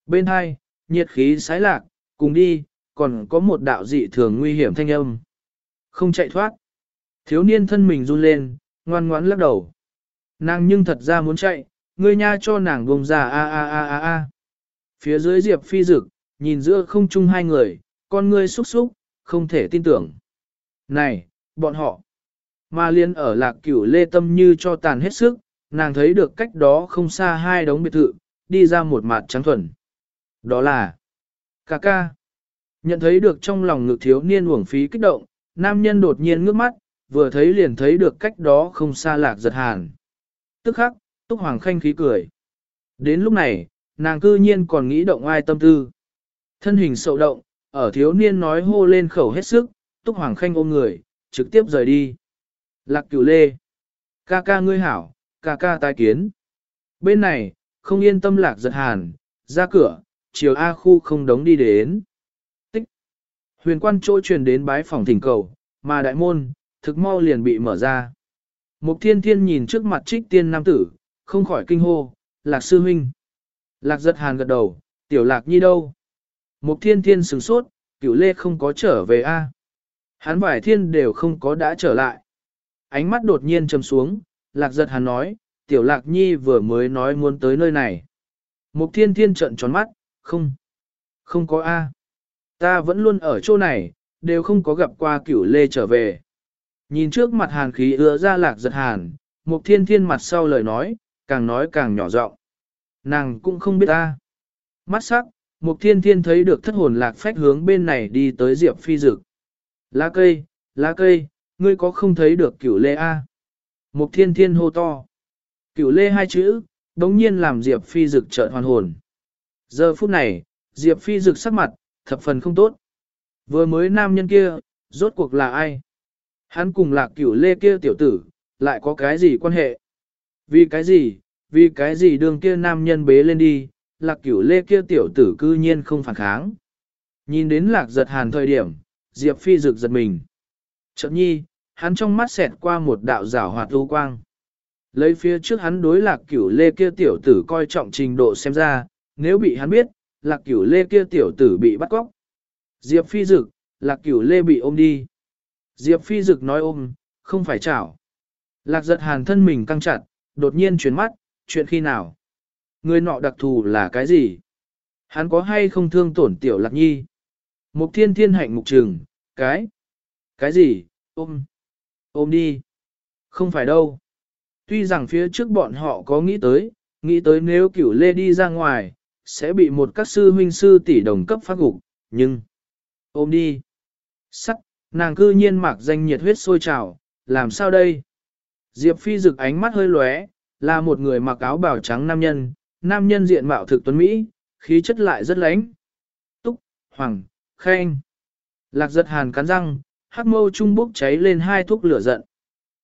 Bên hai, nhiệt khí sái lạc, cùng đi, còn có một đạo dị thường nguy hiểm thanh âm. Không chạy thoát. Thiếu niên thân mình run lên, ngoan ngoãn lắc đầu. Nàng nhưng thật ra muốn chạy, ngươi nha cho nàng buông ra a a a a a. Phía dưới Diệp Phi Dực, nhìn giữa không chung hai người, con ngươi xúc xúc, không thể tin tưởng. Này, bọn họ. Mà liên ở lạc cửu lê tâm như cho tàn hết sức, nàng thấy được cách đó không xa hai đống biệt thự, đi ra một mặt trắng thuần. Đó là ca ca. Nhận thấy được trong lòng ngực thiếu niên uổng phí kích động, nam nhân đột nhiên ngước mắt, vừa thấy liền thấy được cách đó không xa lạc giật hàn. Tức khắc, Túc Hoàng Khanh khí cười. Đến lúc này, nàng cư nhiên còn nghĩ động ai tâm tư. Thân hình sậu động, ở thiếu niên nói hô lên khẩu hết sức, Túc Hoàng Khanh ôm người, trực tiếp rời đi. Lạc cửu lê. Ca ca ngươi hảo, ca ca tai kiến. Bên này, không yên tâm lạc giật hàn, ra cửa, chiều A khu không đóng đi đến. Tích. Huyền quan chỗ truyền đến bái phòng thỉnh cầu, mà đại môn, thực mau liền bị mở ra. Mục thiên thiên nhìn trước mặt trích tiên nam tử, không khỏi kinh hô, lạc sư huynh. Lạc giật hàn gật đầu, tiểu lạc nhi đâu? Mục thiên thiên sửng sốt, cửu lê không có trở về a Hắn vải thiên đều không có đã trở lại. Ánh mắt đột nhiên trầm xuống, lạc giật hắn nói, tiểu lạc nhi vừa mới nói muốn tới nơi này. Mục thiên thiên trận tròn mắt, không, không có A. Ta vẫn luôn ở chỗ này, đều không có gặp qua cửu lê trở về. Nhìn trước mặt hàn khí ứa ra lạc giật hàn, mục thiên thiên mặt sau lời nói, càng nói càng nhỏ giọng. Nàng cũng không biết ta. Mắt sắc, mục thiên thiên thấy được thất hồn lạc phách hướng bên này đi tới diệp phi dực. Lá cây, lá cây, ngươi có không thấy được cửu lê A? Mục thiên thiên hô to. Cửu lê hai chữ, đống nhiên làm Diệp Phi Dực trợn hoàn hồn. Giờ phút này, Diệp Phi Dực sắc mặt, thập phần không tốt. Vừa mới nam nhân kia, rốt cuộc là ai? Hắn cùng lạc cửu lê kia tiểu tử, lại có cái gì quan hệ? Vì cái gì? Vì cái gì đường kia nam nhân bế lên đi, lạc cửu lê kia tiểu tử cư nhiên không phản kháng. Nhìn đến lạc giật hàn thời điểm, Diệp Phi Dực giật mình. Chợt nhi, hắn trong mắt xẹt qua một đạo rảo hoạt u quang. Lấy phía trước hắn đối lạc cửu lê kia tiểu tử coi trọng trình độ xem ra, nếu bị hắn biết, lạc cửu lê kia tiểu tử bị bắt cóc. Diệp phi dực, lạc cửu lê bị ôm đi. Diệp phi dực nói ôm, không phải chảo. Lạc giật hàn thân mình căng chặt, đột nhiên chuyển mắt, chuyện khi nào? Người nọ đặc thù là cái gì? Hắn có hay không thương tổn tiểu lạc nhi? Mục thiên thiên hạnh mục trường, cái? Cái gì? Ôm. Ôm đi. Không phải đâu. Tuy rằng phía trước bọn họ có nghĩ tới, nghĩ tới nếu cửu lê đi ra ngoài, sẽ bị một các sư huynh sư tỷ đồng cấp phát gục, nhưng... Ôm đi. Sắc, nàng cư nhiên mặc danh nhiệt huyết sôi trào, làm sao đây? Diệp Phi rực ánh mắt hơi lóe, là một người mặc áo bào trắng nam nhân, nam nhân diện mạo thực tuấn Mỹ, khí chất lại rất lánh. Túc, Hoàng, Khen. Lạc giật hàn cắn răng, hắc mâu trung bốc cháy lên hai thuốc lửa giận.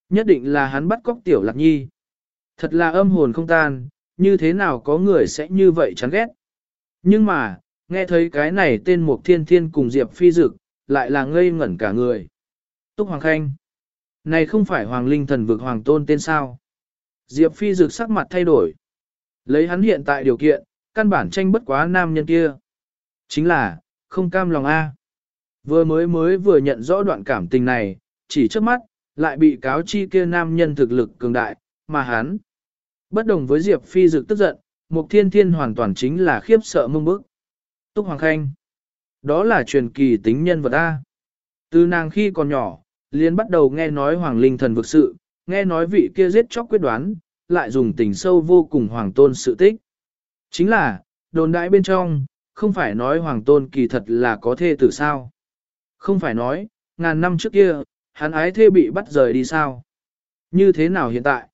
Nhất định là hắn bắt cóc tiểu lạc nhi. Thật là âm hồn không tan, như thế nào có người sẽ như vậy chán ghét. Nhưng mà, nghe thấy cái này tên Mục Thiên Thiên cùng Diệp Phi Dực, lại là ngây ngẩn cả người. Túc Hoàng Khanh. Này không phải Hoàng Linh thần vực Hoàng Tôn tên sao. Diệp Phi Dực sắc mặt thay đổi. Lấy hắn hiện tại điều kiện, căn bản tranh bất quá nam nhân kia. Chính là, không cam lòng A. Vừa mới mới vừa nhận rõ đoạn cảm tình này, chỉ trước mắt, lại bị cáo chi kia nam nhân thực lực cường đại, mà hắn. Bất đồng với Diệp Phi dực tức giận, Mục Thiên Thiên hoàn toàn chính là khiếp sợ mông bức. Túc Hoàng Khanh. Đó là truyền kỳ tính nhân vật A. Từ nàng khi còn nhỏ, liền bắt đầu nghe nói Hoàng Linh thần vực sự, nghe nói vị kia giết chóc quyết đoán, lại dùng tình sâu vô cùng hoàng tôn sự tích. Chính là, đồn đại bên trong, không phải nói hoàng tôn kỳ thật là có thê tử sao. Không phải nói, ngàn năm trước kia, hắn ái thê bị bắt rời đi sao. Như thế nào hiện tại?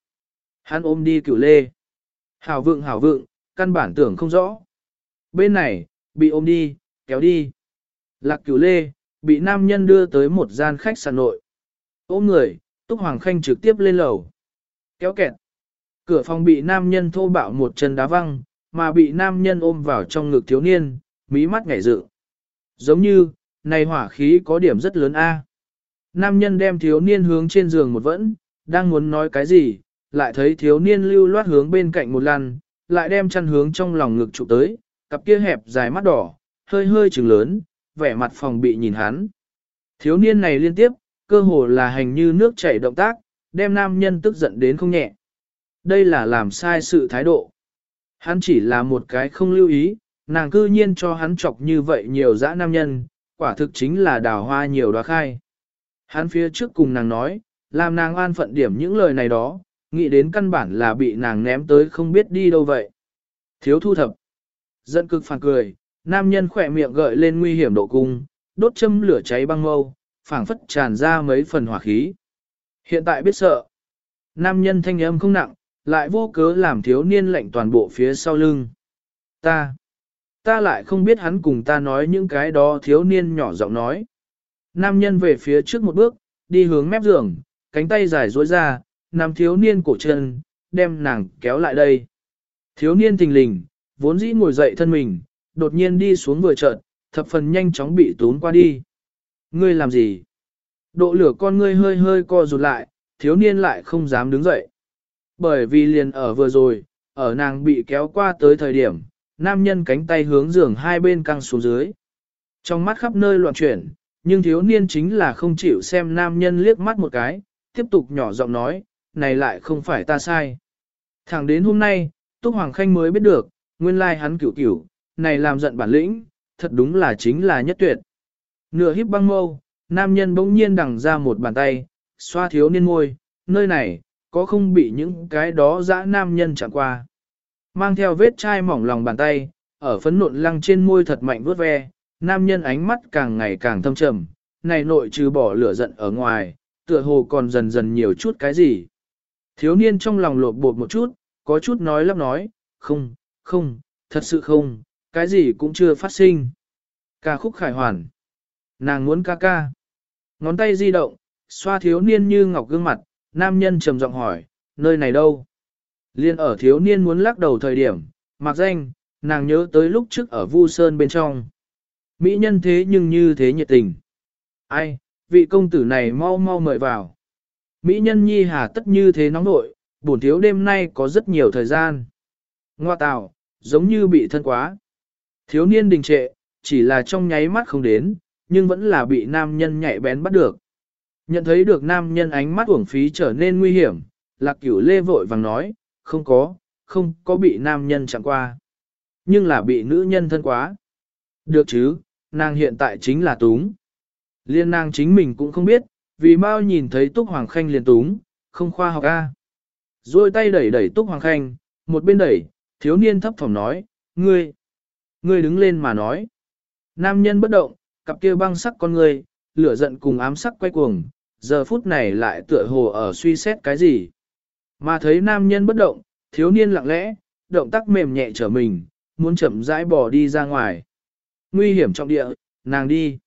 Hắn ôm đi cửu lê. Hảo vượng hảo vượng, căn bản tưởng không rõ. Bên này, bị ôm đi, kéo đi. Lạc cửu lê, bị nam nhân đưa tới một gian khách sạn nội. Ôm người, Túc Hoàng Khanh trực tiếp lên lầu. Kéo kẹt. Cửa phòng bị nam nhân thô bạo một chân đá văng, mà bị nam nhân ôm vào trong ngực thiếu niên, mí mắt ngảy dự. Giống như, này hỏa khí có điểm rất lớn a. Nam nhân đem thiếu niên hướng trên giường một vẫn, đang muốn nói cái gì, lại thấy thiếu niên lưu loát hướng bên cạnh một lần, lại đem chăn hướng trong lòng ngực trụ tới, cặp kia hẹp dài mắt đỏ, hơi hơi trừng lớn, vẻ mặt phòng bị nhìn hắn. Thiếu niên này liên tiếp, cơ hồ là hành như nước chảy động tác, đem nam nhân tức giận đến không nhẹ. Đây là làm sai sự thái độ. Hắn chỉ là một cái không lưu ý, nàng cư nhiên cho hắn chọc như vậy nhiều dã nam nhân, quả thực chính là đào hoa nhiều đoá khai. Hắn phía trước cùng nàng nói, làm nàng an phận điểm những lời này đó, nghĩ đến căn bản là bị nàng ném tới không biết đi đâu vậy. Thiếu thu thập. Giận cực phản cười, nam nhân khỏe miệng gợi lên nguy hiểm độ cung, đốt châm lửa cháy băng mâu, phảng phất tràn ra mấy phần hỏa khí. Hiện tại biết sợ. Nam nhân thanh âm không nặng, lại vô cớ làm thiếu niên lệnh toàn bộ phía sau lưng. Ta, ta lại không biết hắn cùng ta nói những cái đó thiếu niên nhỏ giọng nói. Nam nhân về phía trước một bước, đi hướng mép giường, cánh tay dài duỗi ra, nằm thiếu niên cổ chân, đem nàng kéo lại đây. Thiếu niên tình lình, vốn dĩ ngồi dậy thân mình, đột nhiên đi xuống vừa chợt, thập phần nhanh chóng bị tốn qua đi. Ngươi làm gì? Độ lửa con ngươi hơi hơi co rụt lại, thiếu niên lại không dám đứng dậy. Bởi vì liền ở vừa rồi, ở nàng bị kéo qua tới thời điểm, nam nhân cánh tay hướng giường hai bên căng xuống dưới. Trong mắt khắp nơi loạn chuyển, nhưng thiếu niên chính là không chịu xem nam nhân liếc mắt một cái, tiếp tục nhỏ giọng nói, này lại không phải ta sai. Thẳng đến hôm nay, Túc Hoàng Khanh mới biết được, nguyên lai hắn cửu cửu, này làm giận bản lĩnh, thật đúng là chính là nhất tuyệt. Nửa híp băng mâu, nam nhân bỗng nhiên đằng ra một bàn tay, xoa thiếu niên môi, nơi này, có không bị những cái đó dã nam nhân chạm qua. Mang theo vết chai mỏng lòng bàn tay, ở phấn nộn lăng trên môi thật mạnh vuốt ve, nam nhân ánh mắt càng ngày càng thâm trầm, này nội trừ bỏ lửa giận ở ngoài, tựa hồ còn dần dần nhiều chút cái gì. Thiếu niên trong lòng lột bột một chút, có chút nói lắp nói, không, không, thật sự không, cái gì cũng chưa phát sinh. Ca khúc khải hoàn. Nàng muốn ca ca. Ngón tay di động, xoa thiếu niên như ngọc gương mặt, nam nhân trầm giọng hỏi, nơi này đâu? Liên ở thiếu niên muốn lắc đầu thời điểm, mặc danh, nàng nhớ tới lúc trước ở Vu Sơn bên trong. Mỹ nhân thế nhưng như thế nhiệt tình. Ai, vị công tử này mau mau mời vào. Mỹ nhân nhi hà tất như thế nóng nội, bổn thiếu đêm nay có rất nhiều thời gian. Ngoa tào, giống như bị thân quá. Thiếu niên đình trệ, chỉ là trong nháy mắt không đến, nhưng vẫn là bị nam nhân nhạy bén bắt được. Nhận thấy được nam nhân ánh mắt uổng phí trở nên nguy hiểm, lạc cửu lê vội vàng nói, không có, không có bị nam nhân chạm qua. Nhưng là bị nữ nhân thân quá. Được chứ, nàng hiện tại chính là túng. Liên nàng chính mình cũng không biết, vì mau nhìn thấy Túc Hoàng Khanh liền túng, không khoa học A. Rồi tay đẩy đẩy Túc Hoàng Khanh, một bên đẩy, thiếu niên thấp thỏm nói, ngươi, ngươi đứng lên mà nói. Nam nhân bất động, cặp kia băng sắc con ngươi, lửa giận cùng ám sắc quay cuồng, giờ phút này lại tựa hồ ở suy xét cái gì. Mà thấy nam nhân bất động, thiếu niên lặng lẽ, động tác mềm nhẹ trở mình, muốn chậm rãi bỏ đi ra ngoài. Nguy hiểm trọng địa, nàng đi.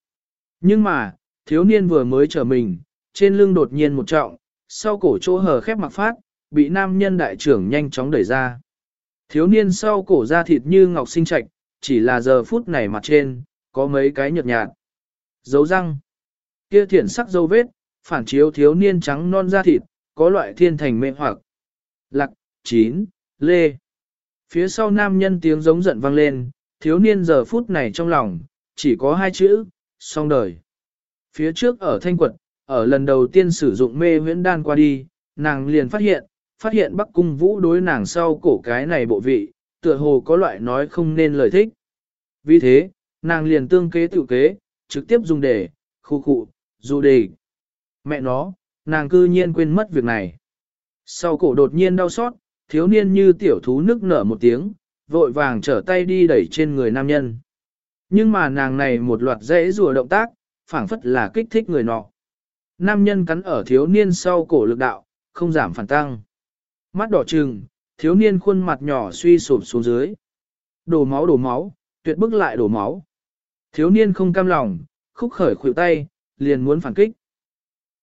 Nhưng mà, thiếu niên vừa mới trở mình, trên lưng đột nhiên một trọng, sau cổ chỗ hở khép mặc phát, bị nam nhân đại trưởng nhanh chóng đẩy ra. Thiếu niên sau cổ da thịt như ngọc sinh trạch, chỉ là giờ phút này mặt trên, có mấy cái nhợt nhạt. Dấu răng. Kia thiện sắc dấu vết, phản chiếu thiếu niên trắng non da thịt, có loại thiên thành mê hoặc. Lạc, chín, lê. Phía sau nam nhân tiếng giống giận vang lên, thiếu niên giờ phút này trong lòng, chỉ có hai chữ, song đời. Phía trước ở thanh quật, ở lần đầu tiên sử dụng mê huyễn đan qua đi, nàng liền phát hiện, phát hiện Bắc Cung Vũ đối nàng sau cổ cái này bộ vị, tựa hồ có loại nói không nên lời thích. Vì thế, nàng liền tương kế tự kế, trực tiếp dùng để, khu khụ, dù đề. Mẹ nó, nàng cư nhiên quên mất việc này. Sau cổ đột nhiên đau xót, thiếu niên như tiểu thú nức nở một tiếng, vội vàng trở tay đi đẩy trên người nam nhân. Nhưng mà nàng này một loạt dễ rùa động tác, phảng phất là kích thích người nọ. Nam nhân cắn ở thiếu niên sau cổ lực đạo, không giảm phản tăng. Mắt đỏ trừng, thiếu niên khuôn mặt nhỏ suy sụp xuống dưới. Đổ máu đổ máu, tuyệt bức lại đổ máu. Thiếu niên không cam lòng, khúc khởi khuỷu tay, liền muốn phản kích.